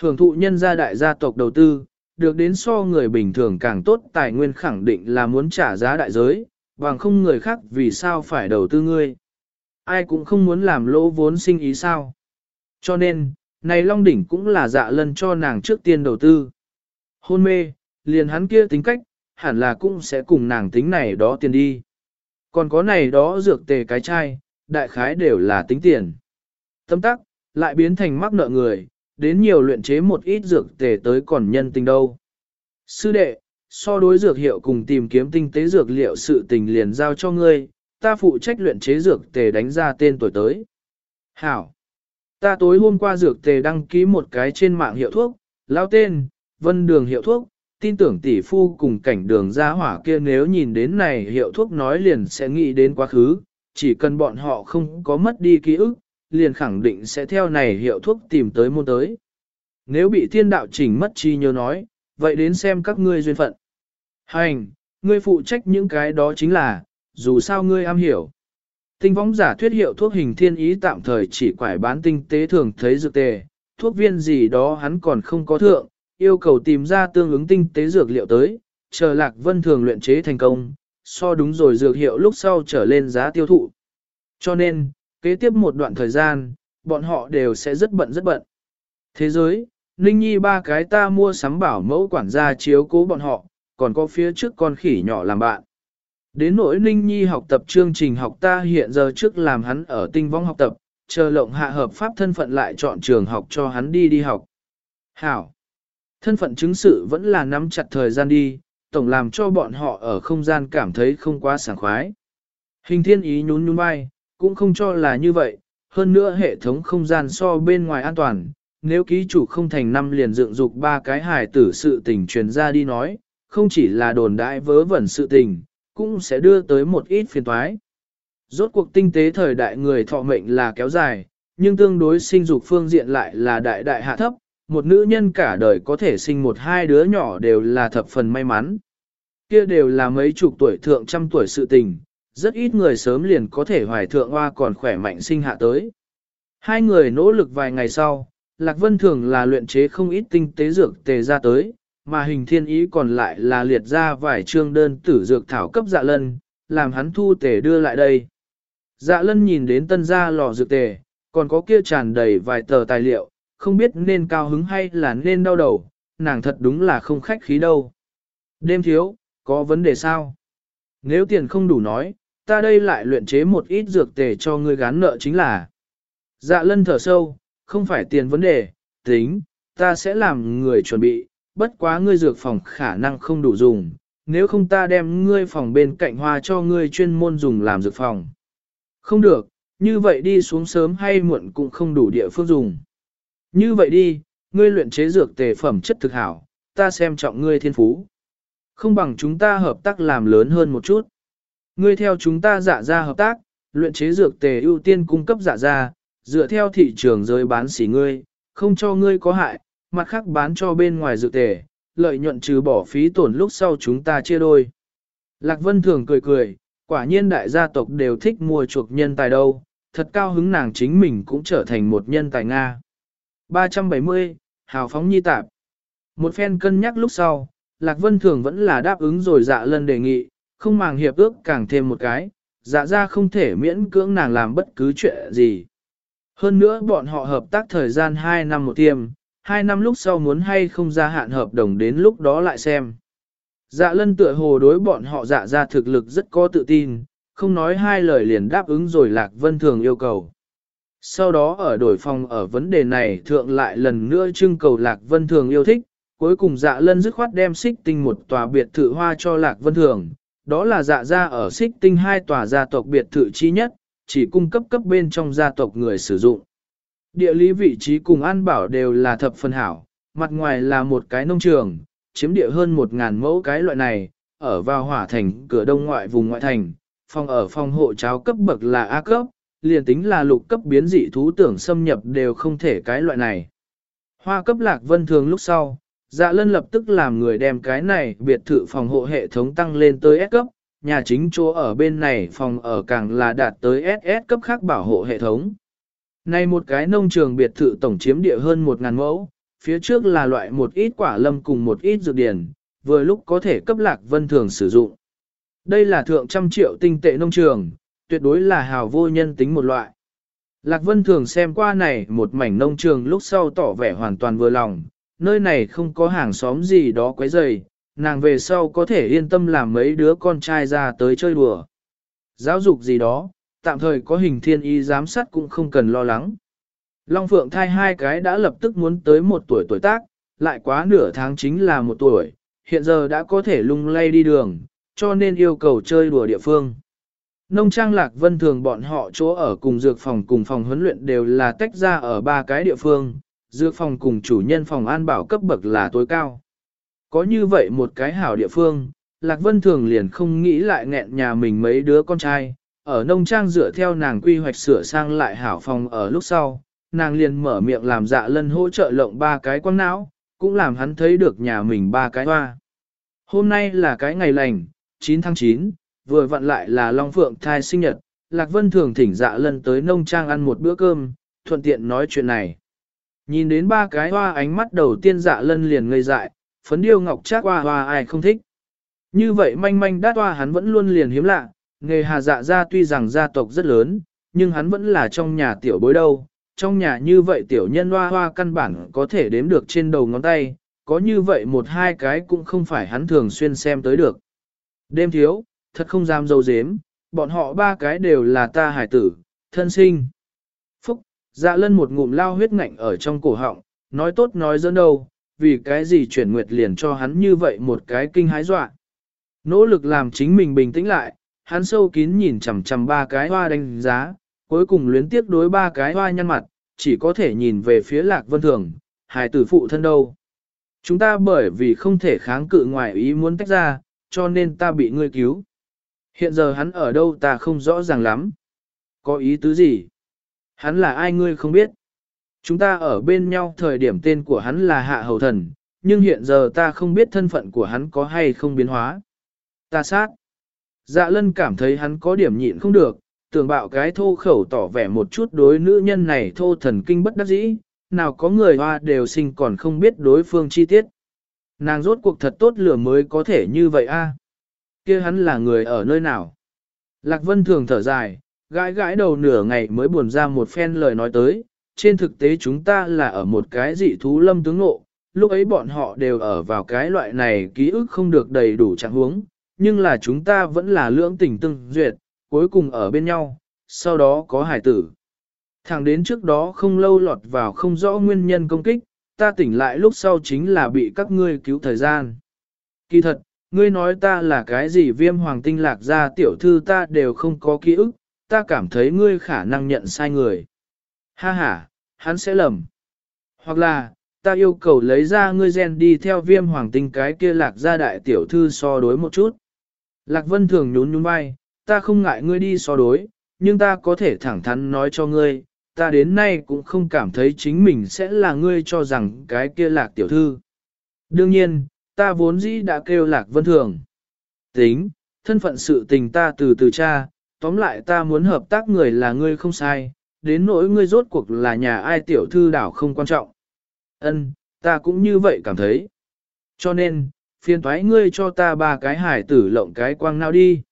Hưởng thụ nhân gia đại gia tộc đầu tư, được đến so người bình thường càng tốt tài nguyên khẳng định là muốn trả giá đại giới, bằng không người khác vì sao phải đầu tư ngươi. Ai cũng không muốn làm lỗ vốn sinh ý sao. Cho nên, này Long Đỉnh cũng là dạ lân cho nàng trước tiên đầu tư. Hôn mê, liền hắn kia tính cách, hẳn là cũng sẽ cùng nàng tính này đó tiền đi. Còn có này đó dược tề cái chai, đại khái đều là tính tiền. Tâm tắc, lại biến thành mắc nợ người, đến nhiều luyện chế một ít dược tề tới còn nhân tình đâu. Sư đệ, so đối dược hiệu cùng tìm kiếm tinh tế dược liệu sự tình liền giao cho ngươi, ta phụ trách luyện chế dược tề đánh ra tên tuổi tới. Hảo! Ta tối hôm qua dược tề đăng ký một cái trên mạng hiệu thuốc, lao tên, vân đường hiệu thuốc, tin tưởng tỷ phu cùng cảnh đường gia hỏa kia nếu nhìn đến này hiệu thuốc nói liền sẽ nghĩ đến quá khứ, chỉ cần bọn họ không có mất đi ký ức, liền khẳng định sẽ theo này hiệu thuốc tìm tới môn tới. Nếu bị thiên đạo chỉnh mất chi nhớ nói, vậy đến xem các ngươi duyên phận. Hành, ngươi phụ trách những cái đó chính là, dù sao ngươi am hiểu. Tinh võng giả thuyết hiệu thuốc hình thiên ý tạm thời chỉ quải bán tinh tế thường thấy dược tề, thuốc viên gì đó hắn còn không có thượng, yêu cầu tìm ra tương ứng tinh tế dược liệu tới, chờ lạc vân thường luyện chế thành công, so đúng rồi dược hiệu lúc sau trở lên giá tiêu thụ. Cho nên, kế tiếp một đoạn thời gian, bọn họ đều sẽ rất bận rất bận. Thế giới, Ninh Nhi ba cái ta mua sắm bảo mẫu quản gia chiếu cố bọn họ, còn có phía trước con khỉ nhỏ làm bạn. Đến nỗi Ninh Nhi học tập chương trình học ta hiện giờ trước làm hắn ở tinh vong học tập, chờ lộng hạ hợp pháp thân phận lại chọn trường học cho hắn đi đi học. Hảo! Thân phận chứng sự vẫn là nắm chặt thời gian đi, tổng làm cho bọn họ ở không gian cảm thấy không quá sảng khoái. Hình thiên ý nhún nhún vai, cũng không cho là như vậy, hơn nữa hệ thống không gian so bên ngoài an toàn, nếu ký chủ không thành năm liền dựng dục ba cái hài tử sự tình truyền ra đi nói, không chỉ là đồn đại vớ vẩn sự tình, cũng sẽ đưa tới một ít phiền toái. Rốt cuộc tinh tế thời đại người thọ mệnh là kéo dài, nhưng tương đối sinh dục phương diện lại là đại đại hạ thấp, một nữ nhân cả đời có thể sinh một hai đứa nhỏ đều là thập phần may mắn. Kia đều là mấy chục tuổi thượng trăm tuổi sự tình, rất ít người sớm liền có thể hoài thượng hoa còn khỏe mạnh sinh hạ tới. Hai người nỗ lực vài ngày sau, Lạc Vân thường là luyện chế không ít tinh tế dược tề ra tới, mà hình thiên ý còn lại là liệt ra vài chương đơn tử dược thảo cấp dạ lân, làm hắn thu tề đưa lại đây. Dạ lân nhìn đến tân gia lò dược tề, còn có kia tràn đầy vài tờ tài liệu, không biết nên cao hứng hay là nên đau đầu, nàng thật đúng là không khách khí đâu. Đêm thiếu, có vấn đề sao? Nếu tiền không đủ nói, ta đây lại luyện chế một ít dược tề cho ngươi gán nợ chính là. Dạ lân thở sâu, không phải tiền vấn đề, tính, ta sẽ làm người chuẩn bị, bất quá ngươi dược phòng khả năng không đủ dùng, nếu không ta đem ngươi phòng bên cạnh hoa cho ngươi chuyên môn dùng làm dược phòng. Không được, như vậy đi xuống sớm hay muộn cũng không đủ địa phương dùng. Như vậy đi, ngươi luyện chế dược tề phẩm chất thực hảo, ta xem trọng ngươi thiên phú. Không bằng chúng ta hợp tác làm lớn hơn một chút. Ngươi theo chúng ta dạ ra hợp tác, luyện chế dược tề ưu tiên cung cấp dạ ra, dựa theo thị trường rơi bán xỉ ngươi, không cho ngươi có hại, mặt khác bán cho bên ngoài dược tề, lợi nhuận trừ bỏ phí tổn lúc sau chúng ta chia đôi. Lạc Vân thường cười cười, quả nhiên đại gia tộc đều thích mua chuộc nhân tài đâu, thật cao hứng nàng chính mình cũng trở thành một nhân tài Nga. 370, Hào phóng nhi tạp. Một phen cân nhắc lúc sau, Lạc Vân thường vẫn là đáp ứng rồi dạ lần đề nghị, không màng hiệp ước càng thêm một cái, dạ ra không thể miễn cưỡng nàng làm bất cứ chuyện gì. Hơn nữa bọn họ hợp tác thời gian 2 năm một tiêm, 2 năm lúc sau muốn hay không gia hạn hợp đồng đến lúc đó lại xem. Dạ lân tựa hồ đối bọn họ dạ ra thực lực rất có tự tin, không nói hai lời liền đáp ứng rồi Lạc Vân Thường yêu cầu. Sau đó ở đổi phòng ở vấn đề này thượng lại lần nữa trưng cầu Lạc Vân Thường yêu thích, cuối cùng dạ lân dứt khoát đem xích tinh một tòa biệt thự hoa cho Lạc Vân Thường, đó là dạ ra ở xích tinh hai tòa gia tộc biệt thự chi nhất, chỉ cung cấp cấp bên trong gia tộc người sử dụng. Địa lý vị trí cùng an bảo đều là thập phân hảo, mặt ngoài là một cái nông trường, chiếm địa hơn một ngàn mẫu cái loại này, ở vào hỏa thành cửa đông ngoại vùng ngoại thành, phòng ở phòng hộ cháo cấp bậc là A cấp, liền tính là lục cấp biến dị thú tưởng xâm nhập đều không thể cái loại này. Hoa cấp lạc vân thường lúc sau, dạ lân lập tức làm người đem cái này biệt thự phòng hộ hệ thống tăng lên tới S cấp, nhà chính chỗ ở bên này phòng ở càng là đạt tới SS cấp khác bảo hộ hệ thống. Này một cái nông trường biệt thự tổng chiếm địa hơn 1.000 mẫu, phía trước là loại một ít quả lâm cùng một ít dược điển, vừa lúc có thể cấp lạc vân thường sử dụng. Đây là thượng trăm triệu tinh tệ nông trường, tuyệt đối là hào vô nhân tính một loại. Lạc Vân thường xem qua này một mảnh nông trường lúc sau tỏ vẻ hoàn toàn vừa lòng, nơi này không có hàng xóm gì đó quấy rầy, nàng về sau có thể yên tâm làm mấy đứa con trai ra tới chơi đùa. Giáo dục gì đó, tạm thời có hình thiên y giám sát cũng không cần lo lắng. Long Phượng thai hai cái đã lập tức muốn tới một tuổi tuổi tác, lại quá nửa tháng chính là một tuổi, hiện giờ đã có thể lung lay đi đường, cho nên yêu cầu chơi đùa địa phương. Nông trang lạc vân thường bọn họ chỗ ở cùng dược phòng cùng phòng huấn luyện đều là tách ra ở ba cái địa phương, dược phòng cùng chủ nhân phòng an bảo cấp bậc là tối cao. Có như vậy một cái hảo địa phương, Lạc Vân thường liền không nghĩ lại nghẹn nhà mình mấy đứa con trai, ở nông trang dựa theo nàng quy hoạch sửa sang lại hảo phòng ở lúc sau, nàng liền mở miệng làm dạ lân hỗ trợ lộng ba cái quăng não, cũng làm hắn thấy được nhà mình ba cái hoa. Hôm nay là cái ngày lành, 9 tháng 9, vừa vặn lại là Long Phượng thai sinh nhật, Lạc Vân thường thỉnh dạ lân tới nông trang ăn một bữa cơm, thuận tiện nói chuyện này. Nhìn đến ba cái hoa ánh mắt đầu tiên dạ lân liền ngây dại, phấn điêu ngọc trác hoa hoa ai không thích. Như vậy manh manh đát hoa hắn vẫn luôn liền hiếm lạ, nghề hà dạ ra tuy rằng gia tộc rất lớn, nhưng hắn vẫn là trong nhà tiểu bối đâu. Trong nhà như vậy tiểu nhân hoa hoa căn bản có thể đếm được trên đầu ngón tay, có như vậy một hai cái cũng không phải hắn thường xuyên xem tới được. Đêm thiếu, thật không dám dâu dếm, bọn họ ba cái đều là ta hải tử, thân sinh. Dạ lân một ngụm lao huyết ngạnh ở trong cổ họng, nói tốt nói dẫn đâu, vì cái gì chuyển nguyệt liền cho hắn như vậy một cái kinh hái dọa. Nỗ lực làm chính mình bình tĩnh lại, hắn sâu kín nhìn chằm chằm ba cái hoa đánh giá, cuối cùng luyến tiếc đối ba cái hoa nhăn mặt, chỉ có thể nhìn về phía lạc vân thường, hài tử phụ thân đâu. Chúng ta bởi vì không thể kháng cự ngoài ý muốn tách ra, cho nên ta bị ngươi cứu. Hiện giờ hắn ở đâu ta không rõ ràng lắm. Có ý tứ gì? Hắn là ai ngươi không biết. Chúng ta ở bên nhau thời điểm tên của hắn là Hạ Hầu Thần, nhưng hiện giờ ta không biết thân phận của hắn có hay không biến hóa. Ta sát. Dạ lân cảm thấy hắn có điểm nhịn không được, tưởng bạo cái thô khẩu tỏ vẻ một chút đối nữ nhân này thô thần kinh bất đắc dĩ, nào có người hoa đều sinh còn không biết đối phương chi tiết. Nàng rốt cuộc thật tốt lửa mới có thể như vậy a. Kia hắn là người ở nơi nào? Lạc Vân thường thở dài, gãi gãi đầu nửa ngày mới buồn ra một phen lời nói tới, trên thực tế chúng ta là ở một cái dị thú lâm tướng ngộ, lúc ấy bọn họ đều ở vào cái loại này ký ức không được đầy đủ trạng huống, nhưng là chúng ta vẫn là lưỡng tình tương duyệt, cuối cùng ở bên nhau, sau đó có hải tử. Thẳng đến trước đó không lâu lọt vào không rõ nguyên nhân công kích, ta tỉnh lại lúc sau chính là bị các ngươi cứu thời gian. Kỳ thật, ngươi nói ta là cái gì viêm hoàng tinh lạc ra tiểu thư ta đều không có ký ức, ta cảm thấy ngươi khả năng nhận sai người. Ha ha, hắn sẽ lầm. Hoặc là, ta yêu cầu lấy ra ngươi gen đi theo viêm hoàng tinh cái kia lạc ra đại tiểu thư so đối một chút. Lạc Vân thường nhún nhún vai, ta không ngại ngươi đi so đối, nhưng ta có thể thẳng thắn nói cho ngươi, ta đến nay cũng không cảm thấy chính mình sẽ là ngươi cho rằng cái kia lạc tiểu thư. Đương nhiên, ta vốn dĩ đã kêu lạc vân thường. Tính, thân phận sự tình ta từ từ cha, tóm lại ta muốn hợp tác người là ngươi không sai, đến nỗi ngươi rốt cuộc là nhà ai tiểu thư đảo không quan trọng. Ân, ta cũng như vậy cảm thấy. Cho nên, phiền thoái ngươi cho ta ba cái hải tử lộng cái quang nào đi.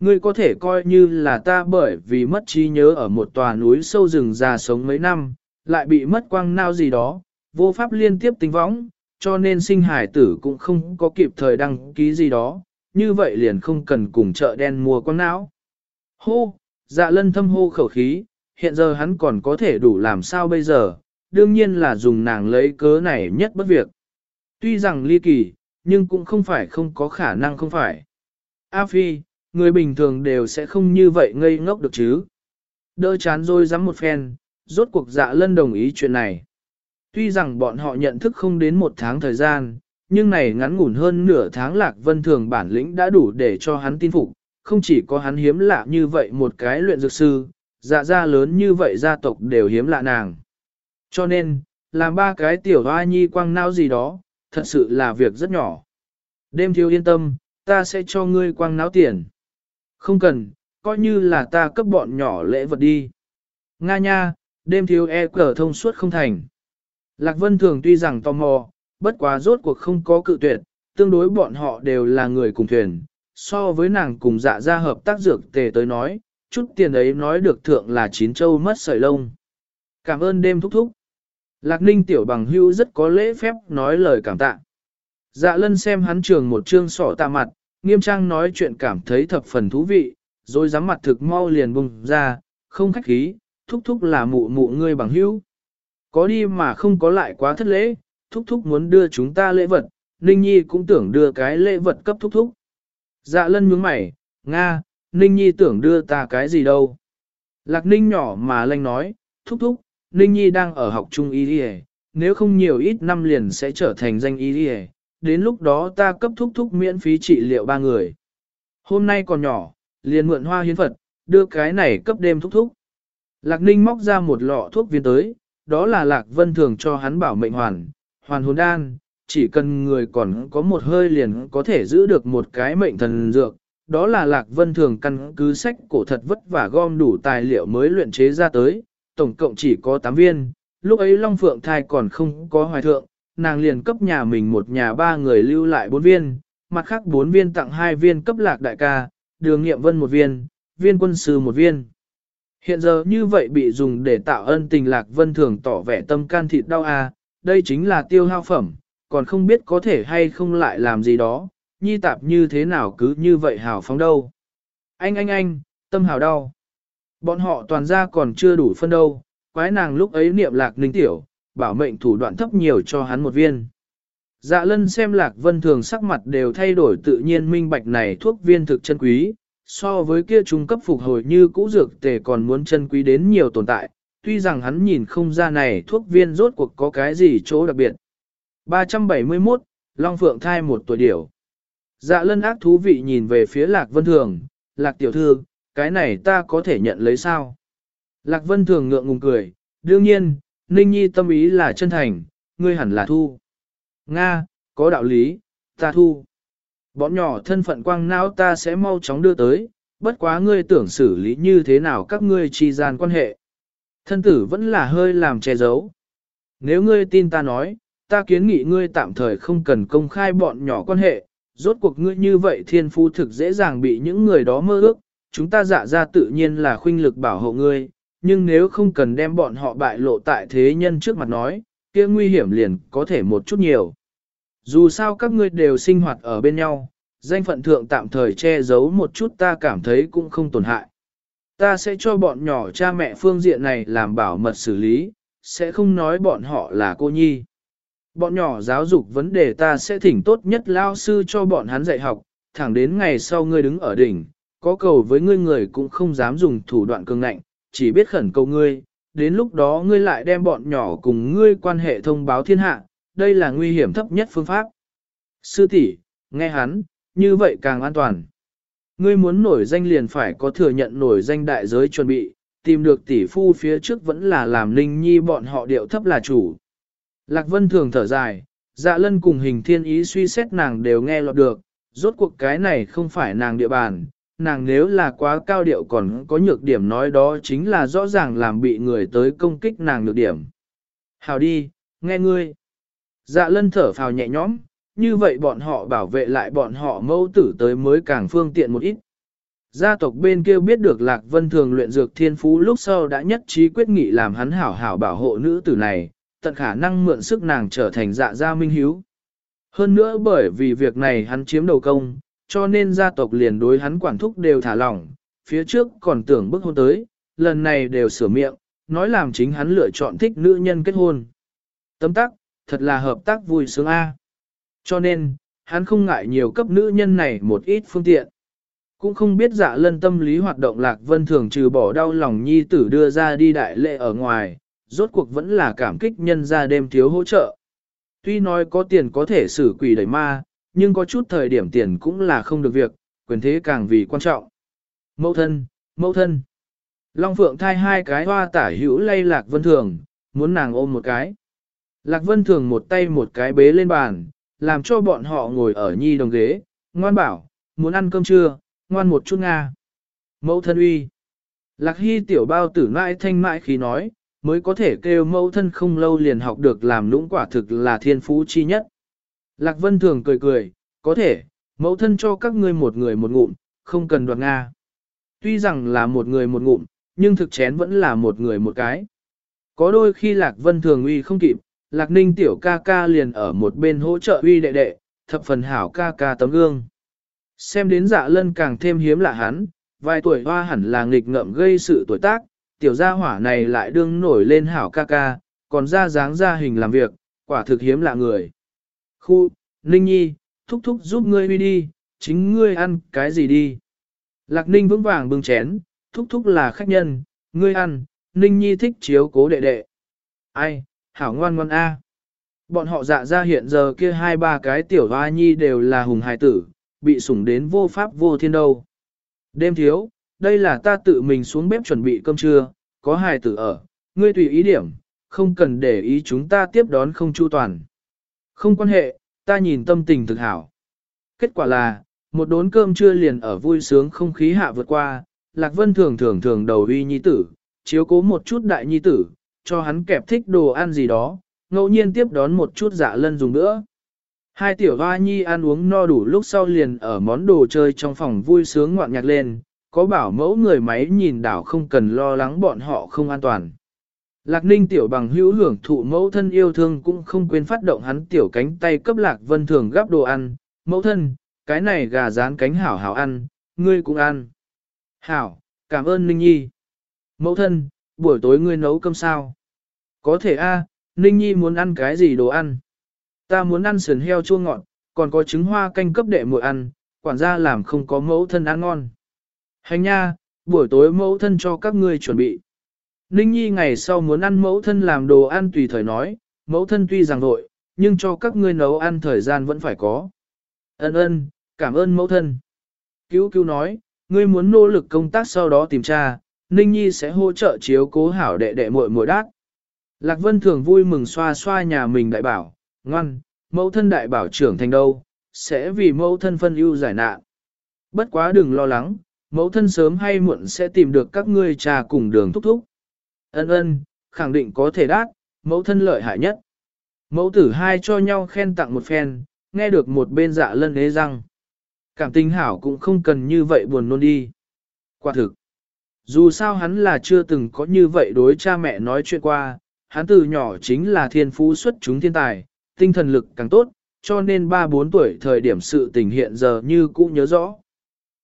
Ngươi có thể coi như là ta bởi vì mất trí nhớ ở một tòa núi sâu rừng già sống mấy năm, lại bị mất quang nao gì đó, vô pháp liên tiếp tính võng, cho nên sinh hải tử cũng không có kịp thời đăng ký gì đó, như vậy liền không cần cùng chợ đen mua quang não. Hô, dạ lân thâm hô khẩu khí, hiện giờ hắn còn có thể đủ làm sao bây giờ, đương nhiên là dùng nàng lấy cớ này nhất bất việc. Tuy rằng ly kỳ, nhưng cũng không phải không có khả năng không phải. A Phi, người bình thường đều sẽ không như vậy ngây ngốc được chứ. Đỡ chán rồi dám một phen, rốt cuộc dạ lân đồng ý chuyện này. Tuy rằng bọn họ nhận thức không đến một tháng thời gian, nhưng này ngắn ngủn hơn nửa tháng lạc vân thường bản lĩnh đã đủ để cho hắn tin phục, không chỉ có hắn hiếm lạ như vậy một cái luyện dược sư, dạ gia lớn như vậy gia tộc đều hiếm lạ nàng. Cho nên, làm ba cái tiểu hoa nhi quang nao gì đó, thật sự là việc rất nhỏ. Đêm thiếu yên tâm, ta sẽ cho ngươi quang náo tiền. Không cần, coi như là ta cấp bọn nhỏ lễ vật đi. Nga nha, đêm thiếu e cờ thông suốt không thành. Lạc Vân Thường tuy rằng tò mò, bất quá rốt cuộc không có cự tuyệt, tương đối bọn họ đều là người cùng thuyền. So với nàng cùng dạ ra hợp tác dược tề tới nói, chút tiền ấy nói được thượng là chín châu mất sợi lông. Cảm ơn đêm thúc thúc. Lạc ninh tiểu bằng hưu rất có lễ phép nói lời cảm tạ. Dạ lân xem hắn trường một chương sỏ tạ mặt, nghiêm trang nói chuyện cảm thấy thập phần thú vị, rồi dám mặt thực mau liền bùng ra, không khách khí, thúc thúc là mụ mụ ngươi bằng hữu. Có đi mà không có lại quá thất lễ, thúc thúc muốn đưa chúng ta lễ vật, Ninh Nhi cũng tưởng đưa cái lễ vật cấp thúc thúc. Dạ lân nhướng mày, Nga, Ninh Nhi tưởng đưa ta cái gì đâu. Lạc Ninh nhỏ mà lanh nói, thúc thúc, Ninh Nhi đang ở học trung y đi nếu không nhiều ít năm liền sẽ trở thành danh y đi đến lúc đó ta cấp thúc thúc miễn phí trị liệu ba người. Hôm nay còn nhỏ, liền mượn hoa hiến Phật, đưa cái này cấp đêm thúc thúc. Lạc Ninh móc ra một lọ thuốc viên tới, đó là Lạc Vân thường cho hắn bảo mệnh hoàn, hoàn hồn đan, chỉ cần người còn có một hơi liền có thể giữ được một cái mệnh thần dược. Đó là Lạc Vân thường căn cứ sách cổ thật vất vả gom đủ tài liệu mới luyện chế ra tới, tổng cộng chỉ có 8 viên, lúc ấy Long Phượng thai còn không có hoài thượng, nàng liền cấp nhà mình một nhà ba người lưu lại 4 viên, mặt khác 4 viên tặng 2 viên cấp Lạc Đại ca, đường nghiệm vân một viên, viên quân sư một viên. Hiện giờ như vậy bị dùng để tạo ân tình Lạc Vân thường tỏ vẻ tâm can thịt đau à, đây chính là tiêu hao phẩm, còn không biết có thể hay không lại làm gì đó, nhi tạp như thế nào cứ như vậy hào phóng đâu. Anh anh anh, tâm hào đau. Bọn họ toàn ra còn chưa đủ phân đâu, quái nàng lúc ấy niệm lạc ninh tiểu, bảo mệnh thủ đoạn thấp nhiều cho hắn một viên. Dạ lân xem lạc vân thường sắc mặt đều thay đổi tự nhiên minh bạch này thuốc viên thực chân quý, so với kia trung cấp phục hồi như cũ dược tề còn muốn chân quý đến nhiều tồn tại, tuy rằng hắn nhìn không ra này thuốc viên rốt cuộc có cái gì chỗ đặc biệt. 371, Long Phượng thai một tuổi điểu. Dạ lân ác thú vị nhìn về phía Lạc Vân Thường, Lạc Tiểu Thư, cái này ta có thể nhận lấy sao? Lạc Vân Thường ngượng ngùng cười, đương nhiên, Ninh Nhi tâm ý là chân thành, ngươi hẳn là thu. Nga, có đạo lý, ta thu. Bọn nhỏ thân phận quang não ta sẽ mau chóng đưa tới, bất quá ngươi tưởng xử lý như thế nào các ngươi chi gian quan hệ. Thân tử vẫn là hơi làm che giấu. Nếu ngươi tin ta nói, ta kiến nghị ngươi tạm thời không cần công khai bọn nhỏ quan hệ, rốt cuộc ngươi như vậy thiên phu thực dễ dàng bị những người đó mơ ước, chúng ta dạ ra tự nhiên là khuynh lực bảo hộ ngươi, nhưng nếu không cần đem bọn họ bại lộ tại thế nhân trước mặt nói, kia nguy hiểm liền có thể một chút nhiều. Dù sao các ngươi đều sinh hoạt ở bên nhau, danh phận thượng tạm thời che giấu một chút ta cảm thấy cũng không tổn hại. Ta sẽ cho bọn nhỏ cha mẹ phương diện này làm bảo mật xử lý, sẽ không nói bọn họ là cô nhi. Bọn nhỏ giáo dục vấn đề ta sẽ thỉnh tốt nhất lao sư cho bọn hắn dạy học, thẳng đến ngày sau ngươi đứng ở đỉnh, có cầu với ngươi người cũng không dám dùng thủ đoạn cường ngạnh, chỉ biết khẩn cầu ngươi, đến lúc đó ngươi lại đem bọn nhỏ cùng ngươi quan hệ thông báo thiên hạ, đây là nguy hiểm thấp nhất phương pháp. Sư tỷ, nghe hắn, như vậy càng an toàn. Ngươi muốn nổi danh liền phải có thừa nhận nổi danh đại giới chuẩn bị, tìm được tỷ phu phía trước vẫn là làm linh nhi bọn họ điệu thấp là chủ. Lạc Vân thường thở dài, dạ lân cùng hình thiên ý suy xét nàng đều nghe lọt được, rốt cuộc cái này không phải nàng địa bàn, nàng nếu là quá cao điệu còn có nhược điểm nói đó chính là rõ ràng làm bị người tới công kích nàng nhược điểm. Hào đi, nghe ngươi. Dạ lân thở phào nhẹ nhõm, như vậy bọn họ bảo vệ lại bọn họ mâu tử tới mới càng phương tiện một ít. Gia tộc bên kia biết được Lạc Vân Thường luyện dược thiên phú lúc sau đã nhất trí quyết nghị làm hắn hảo hảo bảo hộ nữ tử này, tận khả năng mượn sức nàng trở thành dạ gia minh hiếu. Hơn nữa bởi vì việc này hắn chiếm đầu công, cho nên gia tộc liền đối hắn quản thúc đều thả lỏng, phía trước còn tưởng bức hôn tới, lần này đều sửa miệng, nói làm chính hắn lựa chọn thích nữ nhân kết hôn. Tấm tắc, thật là hợp tác vui sướng A. Cho nên, hắn không ngại nhiều cấp nữ nhân này một ít phương tiện. Cũng không biết dạ lân tâm lý hoạt động lạc vân thường trừ bỏ đau lòng nhi tử đưa ra đi đại lệ ở ngoài, rốt cuộc vẫn là cảm kích nhân ra đêm thiếu hỗ trợ. Tuy nói có tiền có thể xử quỷ đẩy ma, nhưng có chút thời điểm tiền cũng là không được việc, quyền thế càng vì quan trọng. Mẫu thân, mẫu thân. Long Phượng thai hai cái hoa tả hữu lay Lạc Vân Thường, muốn nàng ôm một cái. Lạc Vân Thường một tay một cái bế lên bàn, làm cho bọn họ ngồi ở nhi đồng ghế, ngoan bảo, muốn ăn cơm trưa, ngoan một chút Nga. Mẫu thân uy. Lạc Hy tiểu bao tử mãi thanh mãi khi nói, mới có thể kêu mẫu thân không lâu liền học được làm lũng quả thực là thiên phú chi nhất. Lạc Vân thường cười cười, có thể, mẫu thân cho các ngươi một người một ngụm, không cần đoạt Nga. Tuy rằng là một người một ngụm, nhưng thực chén vẫn là một người một cái. Có đôi khi Lạc Vân thường uy không kịp, Lạc Ninh tiểu ca ca liền ở một bên hỗ trợ uy đệ đệ, thập phần hảo ca ca tấm gương. Xem đến dạ lân càng thêm hiếm lạ hắn, vài tuổi hoa hẳn là nghịch ngợm gây sự tuổi tác, tiểu gia hỏa này lại đương nổi lên hảo ca ca, còn ra dáng ra hình làm việc, quả thực hiếm lạ người. Khu, Ninh Nhi, thúc thúc giúp ngươi đi đi, chính ngươi ăn cái gì đi. Lạc Ninh vững vàng bưng chén, thúc thúc là khách nhân, ngươi ăn, Ninh Nhi thích chiếu cố đệ đệ. Ai, hảo ngoan ngoan a. Bọn họ dạ ra hiện giờ kia hai ba cái tiểu hoa nhi đều là hùng hài tử, bị sủng đến vô pháp vô thiên đâu. Đêm thiếu, đây là ta tự mình xuống bếp chuẩn bị cơm trưa, có hài tử ở, ngươi tùy ý điểm, không cần để ý chúng ta tiếp đón không chu toàn. Không quan hệ, ta nhìn tâm tình thực hảo. Kết quả là, một đốn cơm trưa liền ở vui sướng không khí hạ vượt qua, Lạc Vân thường thường thường đầu uy nhi tử, chiếu cố một chút đại nhi tử, cho hắn kẹp thích đồ ăn gì đó, ngẫu nhiên tiếp đón một chút dạ lân dùng nữa. Hai tiểu hoa nhi ăn uống no đủ lúc sau liền ở món đồ chơi trong phòng vui sướng ngoạn nhạc lên, có bảo mẫu người máy nhìn đảo không cần lo lắng bọn họ không an toàn. Lạc ninh tiểu bằng hữu hưởng thụ mẫu thân yêu thương cũng không quên phát động hắn tiểu cánh tay cấp lạc vân thường gắp đồ ăn, mẫu thân, cái này gà rán cánh hảo hảo ăn, ngươi cũng ăn. Hảo, cảm ơn Ninh Nhi. Mẫu thân, buổi tối ngươi nấu cơm sao? Có thể a, Ninh Nhi muốn ăn cái gì đồ ăn? Ta muốn ăn sườn heo chua ngọt, còn có trứng hoa canh cấp đệ muội ăn, quản gia làm không có mẫu thân ăn ngon. Hành nha, buổi tối mẫu thân cho các ngươi chuẩn bị. Ninh Nhi ngày sau muốn ăn mẫu thân làm đồ ăn tùy thời nói, mẫu thân tuy rằng vội, nhưng cho các ngươi nấu ăn thời gian vẫn phải có. Ân ân, cảm ơn mẫu thân. Cứu cứu nói, ngươi muốn nỗ lực công tác sau đó tìm tra, Ninh Nhi sẽ hỗ trợ chiếu cố hảo đệ đệ muội muội đát. Lạc Vân thường vui mừng xoa xoa nhà mình đại bảo, ngoan, mẫu thân đại bảo trưởng thành đâu, sẽ vì mẫu thân phân ưu giải nạn. Bất quá đừng lo lắng, mẫu thân sớm hay muộn sẽ tìm được các ngươi trà cùng đường thúc thúc. Ân ân, khẳng định có thể đát, mẫu thân lợi hại nhất. Mẫu tử hai cho nhau khen tặng một phen, nghe được một bên dạ lân ế răng. Cảm tình hảo cũng không cần như vậy buồn nôn đi. Quả thực, dù sao hắn là chưa từng có như vậy đối cha mẹ nói chuyện qua, hắn từ nhỏ chính là thiên phú xuất chúng thiên tài, tinh thần lực càng tốt, cho nên 3-4 tuổi thời điểm sự tình hiện giờ như cũ nhớ rõ.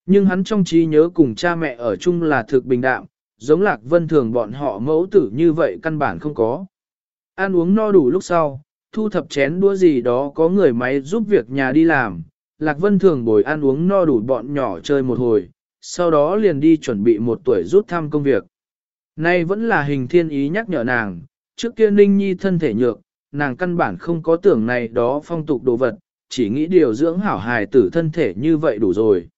Nhưng hắn trong trí nhớ cùng cha mẹ ở chung là thực bình đạm, giống lạc vân thường bọn họ mẫu tử như vậy căn bản không có. Ăn uống no đủ lúc sau, thu thập chén đũa gì đó có người máy giúp việc nhà đi làm, lạc vân thường bồi ăn uống no đủ bọn nhỏ chơi một hồi, sau đó liền đi chuẩn bị một tuổi rút thăm công việc. Nay vẫn là hình thiên ý nhắc nhở nàng, trước kia ninh nhi thân thể nhược, nàng căn bản không có tưởng này đó phong tục đồ vật, chỉ nghĩ điều dưỡng hảo hài tử thân thể như vậy đủ rồi.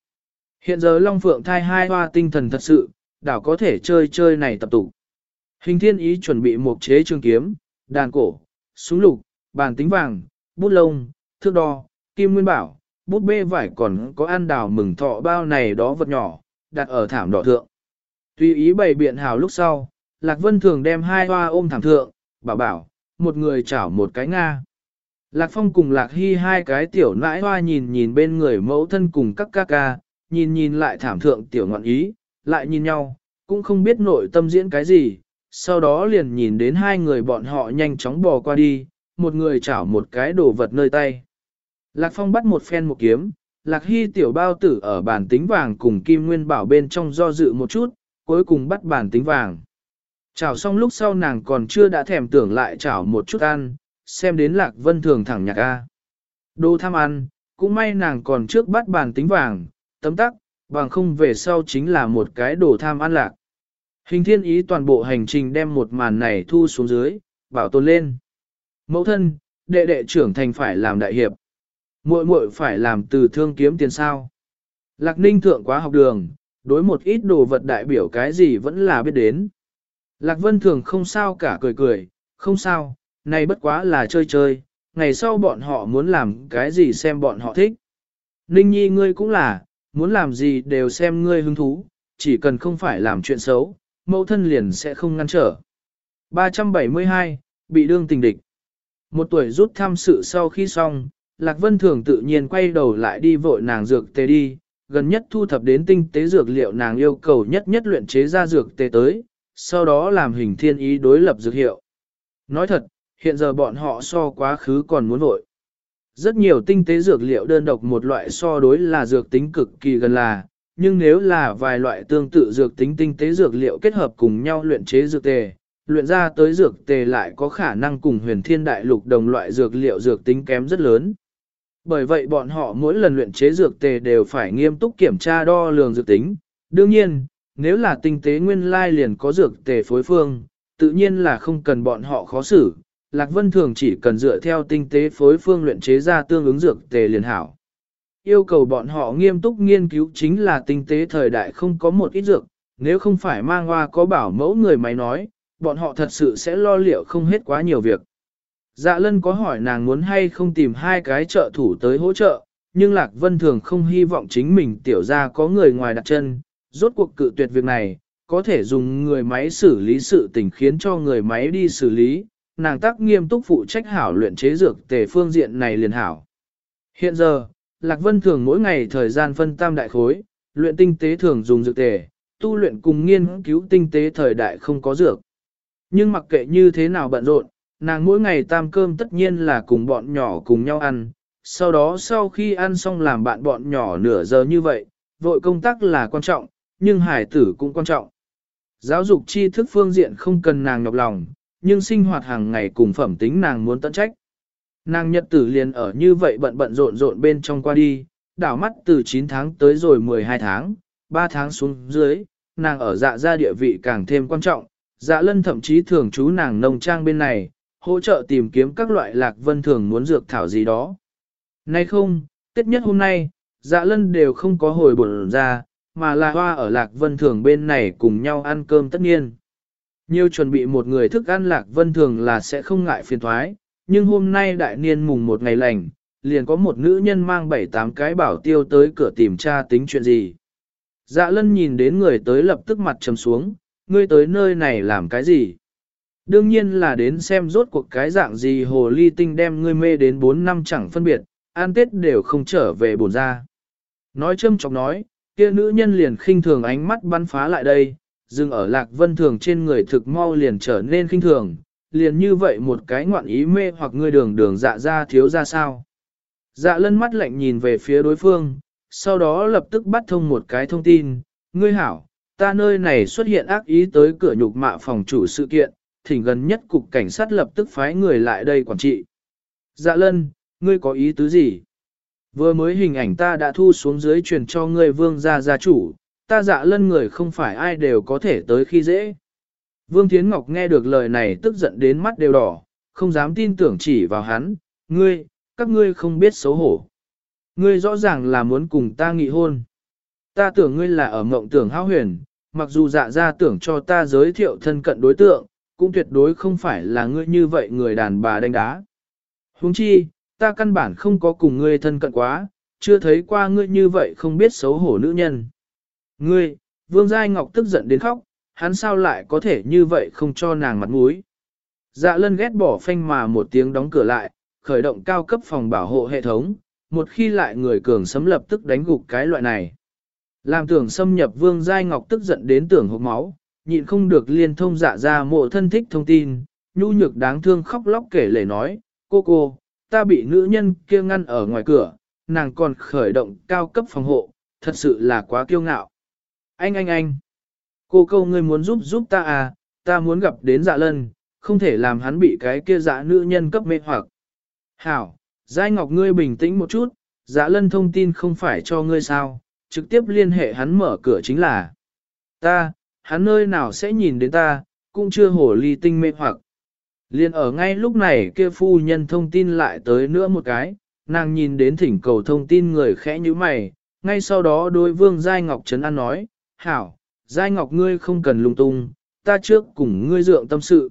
Hiện giờ Long Phượng thai hai hoa tinh thần thật sự, đảo có thể chơi chơi này tập tụ. Hình thiên ý chuẩn bị một chế trường kiếm, đàn cổ, súng lục, bàn tính vàng, bút lông, thước đo, kim nguyên bảo, bút bê vải còn có ăn đào mừng thọ bao này đó vật nhỏ, đặt ở thảm đỏ thượng. Tùy ý bày biện hào lúc sau, Lạc Vân thường đem hai hoa ôm thảm thượng, bảo bảo, một người chảo một cái Nga. Lạc Phong cùng Lạc Hy hai cái tiểu nãi hoa nhìn nhìn bên người mẫu thân cùng các ca ca, nhìn nhìn lại thảm thượng tiểu ngọn ý, lại nhìn nhau, cũng không biết nội tâm diễn cái gì, sau đó liền nhìn đến hai người bọn họ nhanh chóng bò qua đi, một người chảo một cái đồ vật nơi tay. Lạc Phong bắt một phen một kiếm, Lạc Hy tiểu bao tử ở bàn tính vàng cùng Kim Nguyên Bảo bên trong do dự một chút, cuối cùng bắt bàn tính vàng. Chảo xong lúc sau nàng còn chưa đã thèm tưởng lại chảo một chút ăn, xem đến Lạc Vân thường thẳng nhạc A. Đồ tham ăn, cũng may nàng còn trước bắt bàn tính vàng, tấm tắc, bằng không về sau chính là một cái đồ tham ăn lạc. Hình thiên ý toàn bộ hành trình đem một màn này thu xuống dưới, bảo tồn lên. Mẫu thân, đệ đệ trưởng thành phải làm đại hiệp. muội muội phải làm từ thương kiếm tiền sao. Lạc ninh thượng quá học đường, đối một ít đồ vật đại biểu cái gì vẫn là biết đến. Lạc vân thường không sao cả cười cười, không sao, này bất quá là chơi chơi, ngày sau bọn họ muốn làm cái gì xem bọn họ thích. Ninh nhi ngươi cũng là, muốn làm gì đều xem ngươi hứng thú, chỉ cần không phải làm chuyện xấu, mẫu thân liền sẽ không ngăn trở. 372, bị đương tình địch. Một tuổi rút thăm sự sau khi xong, Lạc Vân Thường tự nhiên quay đầu lại đi vội nàng dược tê đi, gần nhất thu thập đến tinh tế dược liệu nàng yêu cầu nhất nhất luyện chế ra dược tê tới, sau đó làm hình thiên ý đối lập dược hiệu. Nói thật, hiện giờ bọn họ so quá khứ còn muốn vội. Rất nhiều tinh tế dược liệu đơn độc một loại so đối là dược tính cực kỳ gần là, nhưng nếu là vài loại tương tự dược tính tinh tế dược liệu kết hợp cùng nhau luyện chế dược tề, luyện ra tới dược tề lại có khả năng cùng huyền thiên đại lục đồng loại dược liệu dược tính kém rất lớn. Bởi vậy bọn họ mỗi lần luyện chế dược tề đều phải nghiêm túc kiểm tra đo lường dược tính. Đương nhiên, nếu là tinh tế nguyên lai liền có dược tề phối phương, tự nhiên là không cần bọn họ khó xử. Lạc Vân Thường chỉ cần dựa theo tinh tế phối phương luyện chế ra tương ứng dược tề liền hảo. Yêu cầu bọn họ nghiêm túc nghiên cứu chính là tinh tế thời đại không có một ít dược, nếu không phải mang hoa có bảo mẫu người máy nói, bọn họ thật sự sẽ lo liệu không hết quá nhiều việc. Dạ lân có hỏi nàng muốn hay không tìm hai cái trợ thủ tới hỗ trợ, nhưng Lạc Vân Thường không hy vọng chính mình tiểu ra có người ngoài đặt chân, rốt cuộc cự tuyệt việc này, có thể dùng người máy xử lý sự tình khiến cho người máy đi xử lý, nàng tác nghiêm túc phụ trách hảo luyện chế dược tề phương diện này liền hảo. Hiện giờ, Lạc Vân Thường mỗi ngày thời gian phân tam đại khối, luyện tinh tế thường dùng dược tề, tu luyện cùng nghiên cứu tinh tế thời đại không có dược. Nhưng mặc kệ như thế nào bận rộn, nàng mỗi ngày tam cơm tất nhiên là cùng bọn nhỏ cùng nhau ăn, sau đó sau khi ăn xong làm bạn bọn nhỏ nửa giờ như vậy, vội công tác là quan trọng, nhưng hải tử cũng quan trọng. Giáo dục tri thức phương diện không cần nàng nhọc lòng, nhưng sinh hoạt hàng ngày cùng phẩm tính nàng muốn tận trách. Nàng nhật tử liền ở như vậy bận bận rộn rộn bên trong qua đi, đảo mắt từ 9 tháng tới rồi 12 tháng, 3 tháng xuống dưới, nàng ở dạ gia địa vị càng thêm quan trọng, dạ lân thậm chí thường trú nàng nông trang bên này, hỗ trợ tìm kiếm các loại lạc vân thường muốn dược thảo gì đó. Nay không, tiết nhất hôm nay, dạ lân đều không có hồi bổn ra, mà là hoa ở lạc vân thường bên này cùng nhau ăn cơm tất nhiên. Nhiều chuẩn bị một người thức ăn lạc vân thường là sẽ không ngại phiền thoái, nhưng hôm nay đại niên mùng một ngày lành, liền có một nữ nhân mang bảy tám cái bảo tiêu tới cửa tìm tra tính chuyện gì. Dạ lân nhìn đến người tới lập tức mặt trầm xuống, ngươi tới nơi này làm cái gì? Đương nhiên là đến xem rốt cuộc cái dạng gì hồ ly tinh đem ngươi mê đến 4 năm chẳng phân biệt, an tết đều không trở về bổn ra. Nói châm chọc nói, kia nữ nhân liền khinh thường ánh mắt bắn phá lại đây, dừng ở lạc vân thường trên người thực mau liền trở nên khinh thường, liền như vậy một cái ngoạn ý mê hoặc ngươi đường đường dạ ra thiếu ra sao. Dạ lân mắt lạnh nhìn về phía đối phương, sau đó lập tức bắt thông một cái thông tin, ngươi hảo, ta nơi này xuất hiện ác ý tới cửa nhục mạ phòng chủ sự kiện, thỉnh gần nhất cục cảnh sát lập tức phái người lại đây quản trị. Dạ lân, ngươi có ý tứ gì? Vừa mới hình ảnh ta đã thu xuống dưới truyền cho ngươi vương gia gia chủ, ta dạ lân người không phải ai đều có thể tới khi dễ. Vương Thiến Ngọc nghe được lời này tức giận đến mắt đều đỏ, không dám tin tưởng chỉ vào hắn, ngươi, các ngươi không biết xấu hổ. Ngươi rõ ràng là muốn cùng ta nghị hôn. Ta tưởng ngươi là ở mộng tưởng hao huyền, mặc dù dạ ra tưởng cho ta giới thiệu thân cận đối tượng, cũng tuyệt đối không phải là ngươi như vậy người đàn bà đánh đá. Huống chi, ta căn bản không có cùng ngươi thân cận quá, chưa thấy qua ngươi như vậy không biết xấu hổ nữ nhân. Ngươi, Vương Giai Ngọc tức giận đến khóc, hắn sao lại có thể như vậy không cho nàng mặt mũi. Dạ lân ghét bỏ phanh mà một tiếng đóng cửa lại, khởi động cao cấp phòng bảo hộ hệ thống, một khi lại người cường sấm lập tức đánh gục cái loại này. Làm tưởng xâm nhập Vương Giai Ngọc tức giận đến tưởng hộp máu, nhịn không được liên thông dạ ra mộ thân thích thông tin, nhu nhược đáng thương khóc lóc kể lể nói, cô cô, ta bị nữ nhân kia ngăn ở ngoài cửa, nàng còn khởi động cao cấp phòng hộ, thật sự là quá kiêu ngạo. Anh anh anh, cô câu ngươi muốn giúp giúp ta à, ta muốn gặp đến dạ lân, không thể làm hắn bị cái kia dạ nữ nhân cấp mê hoặc. Hảo, Giai Ngọc ngươi bình tĩnh một chút, dạ lân thông tin không phải cho ngươi sao, trực tiếp liên hệ hắn mở cửa chính là. Ta, hắn nơi nào sẽ nhìn đến ta, cũng chưa hổ ly tinh mê hoặc. Liên ở ngay lúc này kia phu nhân thông tin lại tới nữa một cái, nàng nhìn đến thỉnh cầu thông tin người khẽ như mày, ngay sau đó đôi vương Giai Ngọc Trấn An nói, Hảo, Giai Ngọc ngươi không cần lung tung, ta trước cùng ngươi dượng tâm sự.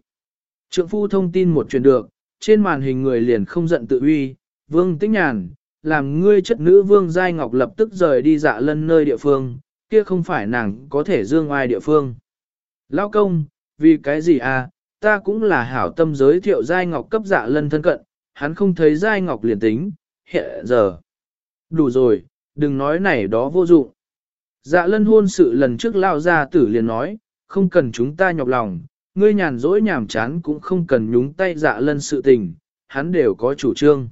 Trượng phu thông tin một chuyện được, trên màn hình người liền không giận tự uy, vương tĩnh nhàn, làm ngươi chất nữ vương Giai Ngọc lập tức rời đi dạ lân nơi địa phương, kia không phải nàng có thể dương ai địa phương. Lao công, vì cái gì à, ta cũng là hảo tâm giới thiệu Giai Ngọc cấp dạ lân thân cận, hắn không thấy Giai Ngọc liền tính, hiện giờ. Đủ rồi, đừng nói này đó vô dụng. Dạ lân hôn sự lần trước lao ra tử liền nói, không cần chúng ta nhọc lòng, ngươi nhàn rỗi nhàm chán cũng không cần nhúng tay dạ lân sự tình, hắn đều có chủ trương.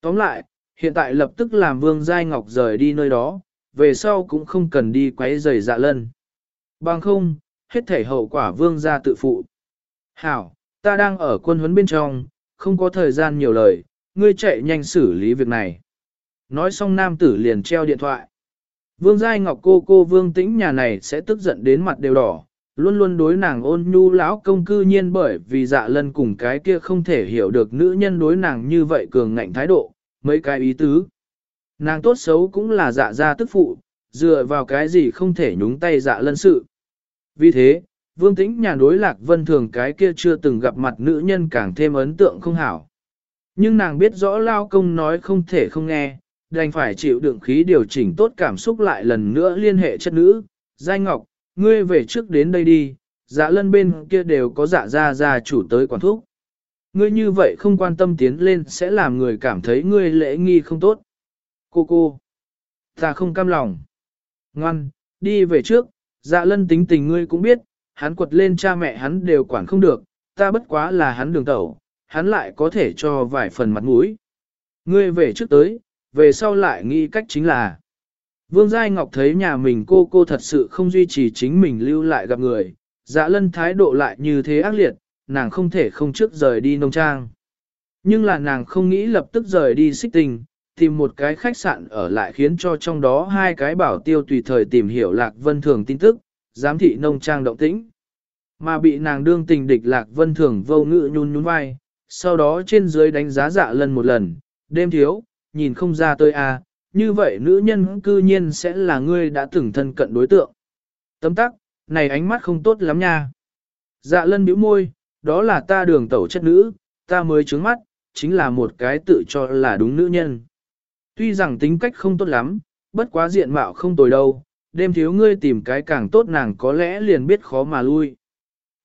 Tóm lại, hiện tại lập tức làm Vương Giai Ngọc rời đi nơi đó, về sau cũng không cần đi quấy rầy dạ lân. Bằng không, hết thể hậu quả vương gia tự phụ. Hảo, ta đang ở quân huấn bên trong, không có thời gian nhiều lời, ngươi chạy nhanh xử lý việc này. Nói xong nam tử liền treo điện thoại. Vương Giai Ngọc cô cô Vương Tĩnh nhà này sẽ tức giận đến mặt đều đỏ, luôn luôn đối nàng ôn nhu lão công cư nhiên bởi vì dạ lân cùng cái kia không thể hiểu được nữ nhân đối nàng như vậy cường ngạnh thái độ, mấy cái ý tứ. Nàng tốt xấu cũng là dạ gia tức phụ, dựa vào cái gì không thể nhúng tay dạ lân sự. Vì thế, Vương Tĩnh nhà đối lạc vân thường cái kia chưa từng gặp mặt nữ nhân càng thêm ấn tượng không hảo. Nhưng nàng biết rõ lao công nói không thể không nghe, đành phải chịu đựng khí điều chỉnh tốt cảm xúc lại lần nữa liên hệ chất nữ. Giai Ngọc, ngươi về trước đến đây đi, dạ lân bên kia đều có dạ gia gia chủ tới quản thúc. Ngươi như vậy không quan tâm tiến lên sẽ làm người cảm thấy ngươi lễ nghi không tốt. Cô cô, ta không cam lòng. Ngoan, đi về trước, dạ lân tính tình ngươi cũng biết, hắn quật lên cha mẹ hắn đều quản không được, ta bất quá là hắn đường tẩu, hắn lại có thể cho vài phần mặt mũi. Ngươi về trước tới, về sau lại nghĩ cách chính là. Vương Giai Ngọc thấy nhà mình cô cô thật sự không duy trì chính mình lưu lại gặp người, dạ lân thái độ lại như thế ác liệt, nàng không thể không trước rời đi nông trang. Nhưng là nàng không nghĩ lập tức rời đi xích tình, tìm một cái khách sạn ở lại khiến cho trong đó hai cái bảo tiêu tùy thời tìm hiểu Lạc Vân Thường tin tức, giám thị nông trang động tĩnh. Mà bị nàng đương tình địch Lạc Vân Thường vô ngự nhún nhún vai, sau đó trên dưới đánh giá dạ lần một lần, đêm thiếu, nhìn không ra tôi à, như vậy nữ nhân cư nhiên sẽ là ngươi đã từng thân cận đối tượng. Tấm tắc, này ánh mắt không tốt lắm nha. Dạ lân bĩu môi, đó là ta đường tẩu chất nữ, ta mới trướng mắt, chính là một cái tự cho là đúng nữ nhân. Tuy rằng tính cách không tốt lắm, bất quá diện mạo không tồi đâu, đêm thiếu ngươi tìm cái càng tốt nàng có lẽ liền biết khó mà lui.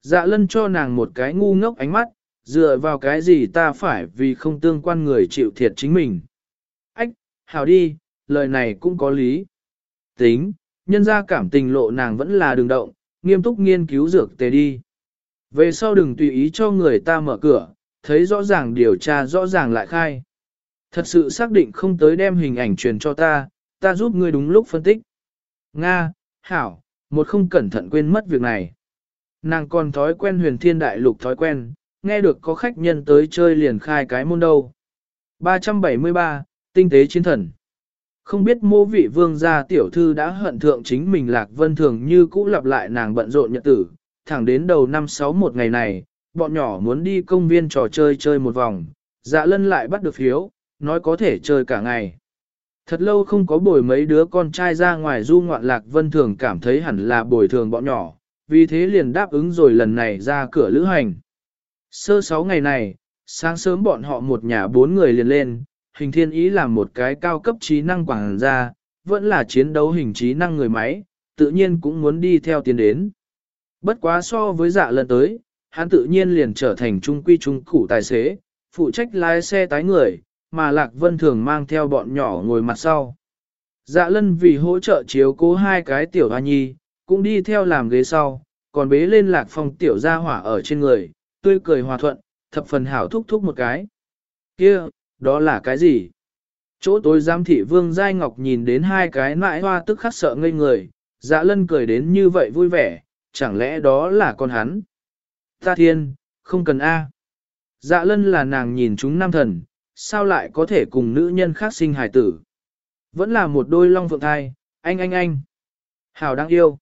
Dạ lân cho nàng một cái ngu ngốc ánh mắt, dựa vào cái gì ta phải vì không tương quan người chịu thiệt chính mình. Hảo đi, lời này cũng có lý. Tính, nhân ra cảm tình lộ nàng vẫn là đường động, nghiêm túc nghiên cứu dược tề đi. Về sau đừng tùy ý cho người ta mở cửa, thấy rõ ràng điều tra rõ ràng lại khai. Thật sự xác định không tới đem hình ảnh truyền cho ta, ta giúp ngươi đúng lúc phân tích. Nga, Hảo, một không cẩn thận quên mất việc này. Nàng còn thói quen huyền thiên đại lục thói quen, nghe được có khách nhân tới chơi liền khai cái môn đâu. 373, Tinh tế chiến thần. Không biết mô vị vương gia tiểu thư đã hận thượng chính mình lạc vân thường như cũ lặp lại nàng bận rộn nhật tử, thẳng đến đầu năm sáu một ngày này, bọn nhỏ muốn đi công viên trò chơi chơi một vòng, dạ lân lại bắt được phiếu, nói có thể chơi cả ngày. Thật lâu không có bồi mấy đứa con trai ra ngoài du ngoạn lạc vân thường cảm thấy hẳn là bồi thường bọn nhỏ, vì thế liền đáp ứng rồi lần này ra cửa lữ hành. Sơ sáu ngày này, sáng sớm bọn họ một nhà bốn người liền lên, hình thiên ý là một cái cao cấp trí năng quảng ra, vẫn là chiến đấu hình trí năng người máy, tự nhiên cũng muốn đi theo tiến đến. Bất quá so với dạ lần tới, hắn tự nhiên liền trở thành trung quy trung củ tài xế, phụ trách lái xe tái người, mà Lạc Vân thường mang theo bọn nhỏ ngồi mặt sau. Dạ lân vì hỗ trợ chiếu cố hai cái tiểu hoa nhi, cũng đi theo làm ghế sau, còn bế lên Lạc Phong tiểu gia hỏa ở trên người, tươi cười hòa thuận, thập phần hảo thúc thúc một cái. kia đó là cái gì? Chỗ tối giám thị vương Giai Ngọc nhìn đến hai cái nãi hoa tức khắc sợ ngây người, dạ lân cười đến như vậy vui vẻ, chẳng lẽ đó là con hắn? Ta thiên, không cần A. Dạ lân là nàng nhìn chúng nam thần, sao lại có thể cùng nữ nhân khác sinh hài tử? Vẫn là một đôi long phượng thai, anh anh anh. Hảo đang yêu.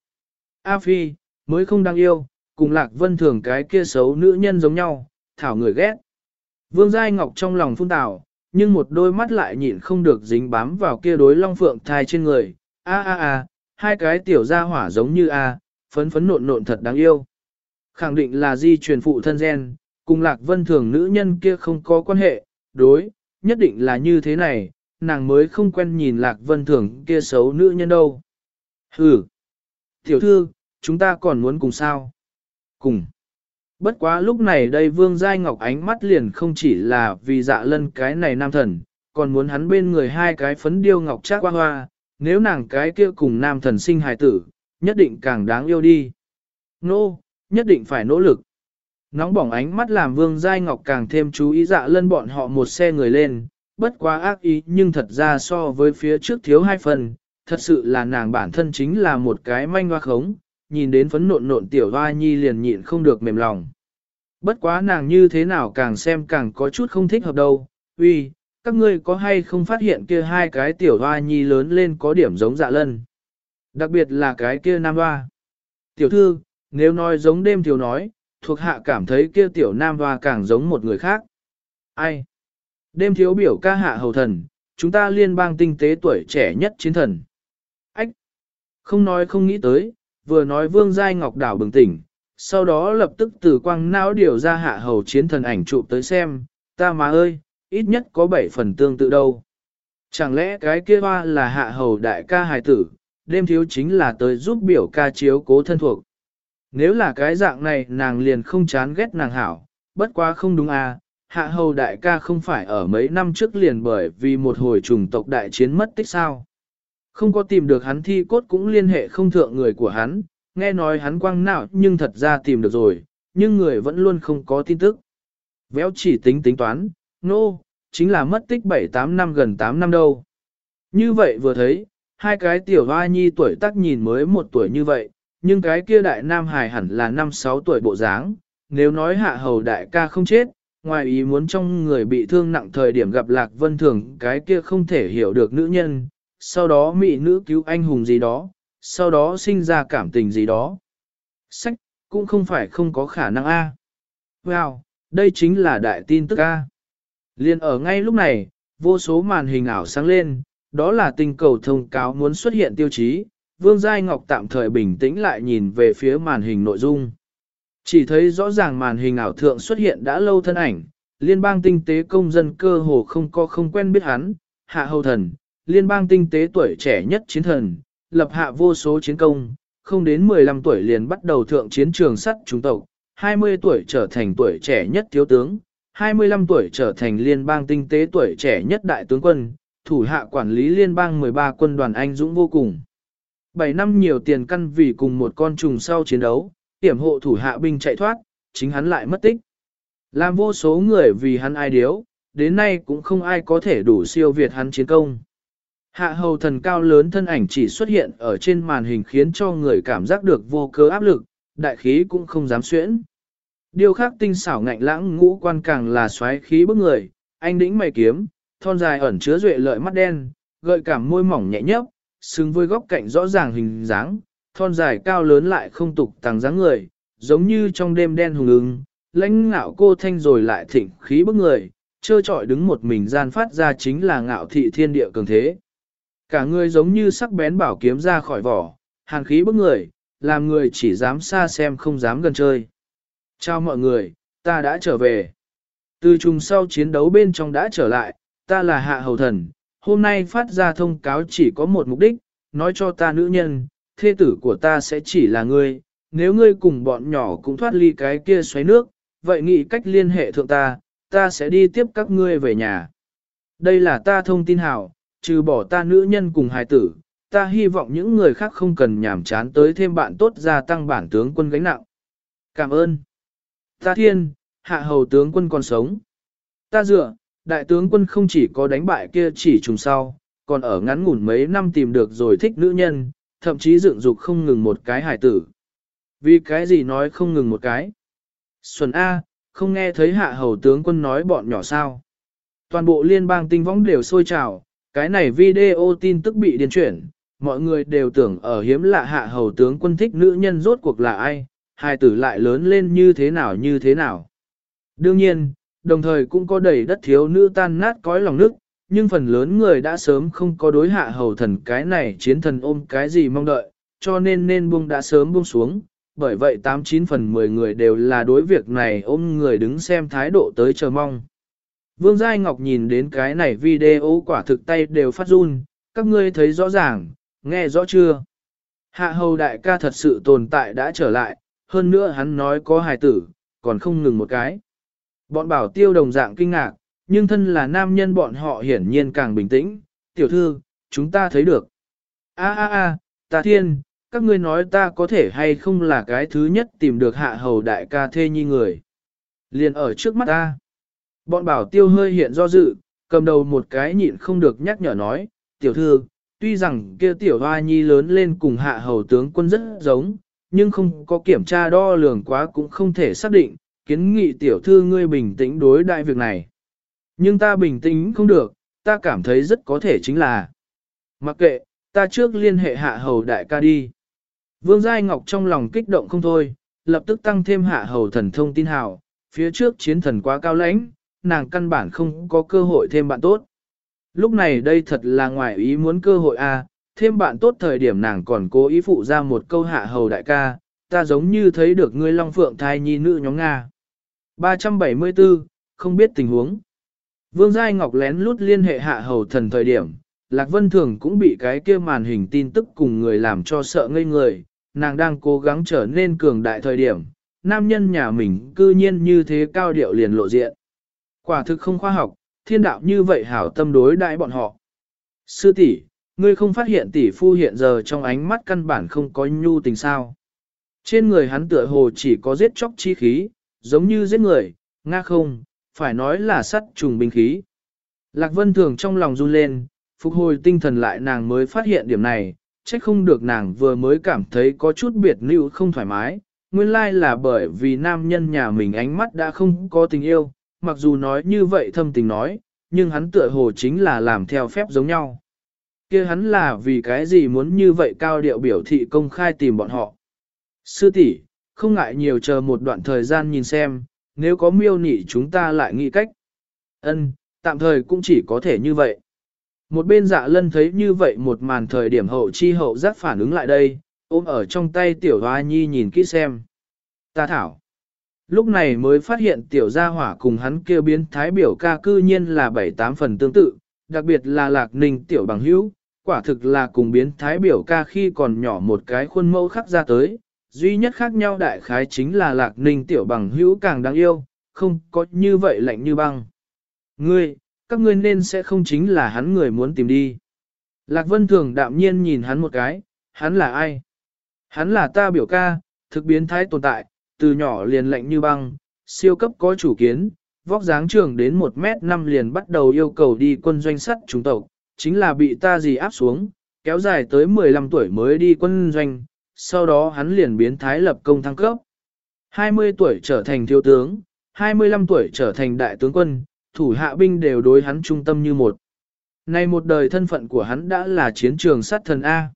A Phi, mới không đang yêu, cùng lạc vân thường cái kia xấu nữ nhân giống nhau, thảo người ghét. Vương Giai Ngọc trong lòng phun tảo, nhưng một đôi mắt lại nhịn không được dính bám vào kia đối long phượng thai trên người. A a a, hai cái tiểu gia hỏa giống như A, phấn phấn nộn nộn thật đáng yêu. Khẳng định là di truyền phụ thân gen, cùng lạc vân thường nữ nhân kia không có quan hệ, đối, nhất định là như thế này, nàng mới không quen nhìn lạc vân thường kia xấu nữ nhân đâu. Hừ, tiểu thư, chúng ta còn muốn cùng sao? Cùng. Bất quá lúc này đây vương giai ngọc ánh mắt liền không chỉ là vì dạ lân cái này nam thần, còn muốn hắn bên người hai cái phấn điêu ngọc trác hoa hoa, nếu nàng cái kia cùng nam thần sinh hài tử, nhất định càng đáng yêu đi. Nô, no, nhất định phải nỗ lực. Nóng bỏng ánh mắt làm vương giai ngọc càng thêm chú ý dạ lân bọn họ một xe người lên, bất quá ác ý nhưng thật ra so với phía trước thiếu hai phần, thật sự là nàng bản thân chính là một cái manh hoa khống, nhìn đến phấn nộn nộn tiểu hoa nhi liền nhịn không được mềm lòng. Bất quá nàng như thế nào càng xem càng có chút không thích hợp đâu, uy, các ngươi có hay không phát hiện kia hai cái tiểu hoa nhi lớn lên có điểm giống dạ lân. Đặc biệt là cái kia nam hoa. Tiểu thư, nếu nói giống đêm thiếu nói, thuộc hạ cảm thấy kia tiểu nam hoa càng giống một người khác. Ai? Đêm thiếu biểu ca hạ hầu thần, chúng ta liên bang tinh tế tuổi trẻ nhất chiến thần. Ách! Không nói không nghĩ tới, vừa nói vương giai ngọc đảo bừng tỉnh, sau đó lập tức từ quang não điều ra hạ hầu chiến thần ảnh chụp tới xem, ta mà ơi, ít nhất có bảy phần tương tự đâu. Chẳng lẽ cái kia hoa là hạ hầu đại ca hài tử, đêm thiếu chính là tới giúp biểu ca chiếu cố thân thuộc. Nếu là cái dạng này nàng liền không chán ghét nàng hảo, bất quá không đúng à, hạ hầu đại ca không phải ở mấy năm trước liền bởi vì một hồi trùng tộc đại chiến mất tích sao. Không có tìm được hắn thi cốt cũng liên hệ không thượng người của hắn, nghe nói hắn quăng nào nhưng thật ra tìm được rồi, nhưng người vẫn luôn không có tin tức. Véo chỉ tính tính toán, nô, no, chính là mất tích 7-8 năm gần 8 năm đâu. Như vậy vừa thấy, hai cái tiểu hoa nhi tuổi tác nhìn mới một tuổi như vậy, nhưng cái kia đại nam hài hẳn là 5-6 tuổi bộ dáng. Nếu nói hạ hầu đại ca không chết, ngoài ý muốn trong người bị thương nặng thời điểm gặp lạc vân thường cái kia không thể hiểu được nữ nhân, sau đó mị nữ cứu anh hùng gì đó, sau đó sinh ra cảm tình gì đó. Sách, cũng không phải không có khả năng A. Wow, đây chính là đại tin tức A. Liên ở ngay lúc này, vô số màn hình ảo sáng lên, đó là tình cầu thông cáo muốn xuất hiện tiêu chí, Vương Giai Ngọc tạm thời bình tĩnh lại nhìn về phía màn hình nội dung. Chỉ thấy rõ ràng màn hình ảo thượng xuất hiện đã lâu thân ảnh, liên bang tinh tế công dân cơ hồ không có không quen biết hắn, hạ hầu thần, liên bang tinh tế tuổi trẻ nhất chiến thần, lập hạ vô số chiến công, không đến 15 tuổi liền bắt đầu thượng chiến trường sắt trung tộc, 20 tuổi trở thành tuổi trẻ nhất thiếu tướng, 25 tuổi trở thành liên bang tinh tế tuổi trẻ nhất đại tướng quân, thủ hạ quản lý liên bang 13 quân đoàn anh dũng vô cùng. 7 năm nhiều tiền căn vì cùng một con trùng sau chiến đấu, tiểm hộ thủ hạ binh chạy thoát, chính hắn lại mất tích. Làm vô số người vì hắn ai điếu, đến nay cũng không ai có thể đủ siêu việt hắn chiến công. Hạ hầu thần cao lớn thân ảnh chỉ xuất hiện ở trên màn hình khiến cho người cảm giác được vô cơ áp lực, đại khí cũng không dám xuyễn. Điều khác tinh xảo ngạnh lãng ngũ quan càng là xoáy khí bức người, anh đĩnh mày kiếm, thon dài ẩn chứa duệ lợi mắt đen, gợi cảm môi mỏng nhẹ nhấp, xứng với góc cạnh rõ ràng hình dáng, thon dài cao lớn lại không tục tàng dáng người, giống như trong đêm đen hùng ứng, lãnh ngạo cô thanh rồi lại thịnh khí bức người, trơ trọi đứng một mình gian phát ra chính là ngạo thị thiên địa cường thế. Cả người giống như sắc bén bảo kiếm ra khỏi vỏ, hàn khí bức người, làm người chỉ dám xa xem không dám gần chơi. Chào mọi người, ta đã trở về. Từ trùng sau chiến đấu bên trong đã trở lại, ta là hạ hầu thần, hôm nay phát ra thông cáo chỉ có một mục đích, nói cho ta nữ nhân, thê tử của ta sẽ chỉ là ngươi, nếu ngươi cùng bọn nhỏ cũng thoát ly cái kia xoáy nước, vậy nghĩ cách liên hệ thượng ta, ta sẽ đi tiếp các ngươi về nhà. Đây là ta thông tin hảo, trừ bỏ ta nữ nhân cùng hài tử, ta hy vọng những người khác không cần nhảm chán tới thêm bạn tốt gia tăng bản tướng quân gánh nặng. Cảm ơn. Ta thiên, hạ hầu tướng quân còn sống. Ta dựa, đại tướng quân không chỉ có đánh bại kia chỉ trùng sau, còn ở ngắn ngủn mấy năm tìm được rồi thích nữ nhân, thậm chí dựng dục không ngừng một cái hải tử. Vì cái gì nói không ngừng một cái? Xuân A, không nghe thấy hạ hầu tướng quân nói bọn nhỏ sao. Toàn bộ liên bang tinh võng đều sôi trào, cái này video tin tức bị điên chuyển, mọi người đều tưởng ở hiếm lạ hạ hầu tướng quân thích nữ nhân rốt cuộc là ai, hai tử lại lớn lên như thế nào như thế nào. Đương nhiên, đồng thời cũng có đầy đất thiếu nữ tan nát cõi lòng nước, nhưng phần lớn người đã sớm không có đối hạ hầu thần cái này chiến thần ôm cái gì mong đợi, cho nên nên buông đã sớm buông xuống, bởi vậy 89 phần 10 người đều là đối việc này ôm người đứng xem thái độ tới chờ mong. Vương Giai Ngọc nhìn đến cái này video quả thực tay đều phát run, các ngươi thấy rõ ràng, nghe rõ chưa? Hạ hầu đại ca thật sự tồn tại đã trở lại, hơn nữa hắn nói có hài tử, còn không ngừng một cái. Bọn bảo tiêu đồng dạng kinh ngạc, nhưng thân là nam nhân bọn họ hiển nhiên càng bình tĩnh, tiểu thư, chúng ta thấy được. A a a, ta thiên, các ngươi nói ta có thể hay không là cái thứ nhất tìm được hạ hầu đại ca thê nhi người. Liền ở trước mắt ta. Bọn bảo tiêu hơi hiện do dự, cầm đầu một cái nhịn không được nhắc nhở nói, tiểu thư, tuy rằng kia tiểu hoa nhi lớn lên cùng hạ hầu tướng quân rất giống, nhưng không có kiểm tra đo lường quá cũng không thể xác định, kiến nghị tiểu thư ngươi bình tĩnh đối đại việc này. Nhưng ta bình tĩnh không được, ta cảm thấy rất có thể chính là. Mặc kệ, ta trước liên hệ hạ hầu đại ca đi. Vương Giai Ngọc trong lòng kích động không thôi, lập tức tăng thêm hạ hầu thần thông tin hào, phía trước chiến thần quá cao lãnh, nàng căn bản không có cơ hội thêm bạn tốt. Lúc này đây thật là ngoài ý muốn cơ hội a, à, thêm bạn tốt thời điểm nàng còn cố ý phụ ra một câu hạ hầu đại ca, ta giống như thấy được ngươi long phượng thai nhi nữ nhóm Nga. 374, không biết tình huống. Vương Giai Ngọc lén lút liên hệ hạ hầu thần thời điểm, Lạc Vân Thường cũng bị cái kia màn hình tin tức cùng người làm cho sợ ngây người, nàng đang cố gắng trở nên cường đại thời điểm, nam nhân nhà mình cư nhiên như thế cao điệu liền lộ diện. Quả thực không khoa học, thiên đạo như vậy hảo tâm đối đãi bọn họ. Sư tỷ, ngươi không phát hiện tỷ phu hiện giờ trong ánh mắt căn bản không có nhu tình sao. Trên người hắn tựa hồ chỉ có giết chóc chi khí, giống như giết người, nga không, phải nói là sắt trùng binh khí. Lạc Vân Thường trong lòng run lên, phục hồi tinh thần lại nàng mới phát hiện điểm này, trách không được nàng vừa mới cảm thấy có chút biệt lưu không thoải mái, nguyên lai là bởi vì nam nhân nhà mình ánh mắt đã không có tình yêu, mặc dù nói như vậy thâm tình nói, nhưng hắn tựa hồ chính là làm theo phép giống nhau. kia hắn là vì cái gì muốn như vậy cao điệu biểu thị công khai tìm bọn họ. Sư tỷ, không ngại nhiều chờ một đoạn thời gian nhìn xem, nếu có miêu nị chúng ta lại nghĩ cách. Ân, tạm thời cũng chỉ có thể như vậy. Một bên dạ lân thấy như vậy một màn thời điểm hậu chi hậu giác phản ứng lại đây, ôm ở trong tay tiểu hoa nhi nhìn kỹ xem. Ta thảo. Lúc này mới phát hiện tiểu gia hỏa cùng hắn kêu biến thái biểu ca cư nhiên là bảy tám phần tương tự, đặc biệt là lạc ninh tiểu bằng hữu, quả thực là cùng biến thái biểu ca khi còn nhỏ một cái khuôn mẫu khắc ra tới, duy nhất khác nhau đại khái chính là lạc ninh tiểu bằng hữu càng đáng yêu, không có như vậy lạnh như băng. Ngươi, các ngươi nên sẽ không chính là hắn người muốn tìm đi. Lạc Vân Thường đạm nhiên nhìn hắn một cái, hắn là ai? Hắn là ta biểu ca, thực biến thái tồn tại, từ nhỏ liền lạnh như băng, siêu cấp có chủ kiến, vóc dáng trường đến 1 mét 5 liền bắt đầu yêu cầu đi quân doanh sắt chúng tộc, chính là bị ta gì áp xuống, kéo dài tới 15 tuổi mới đi quân doanh, sau đó hắn liền biến thái lập công thăng cấp. 20 tuổi trở thành thiếu tướng, 25 tuổi trở thành đại tướng quân, thủ hạ binh đều đối hắn trung tâm như một. Nay một đời thân phận của hắn đã là chiến trường sát thần A.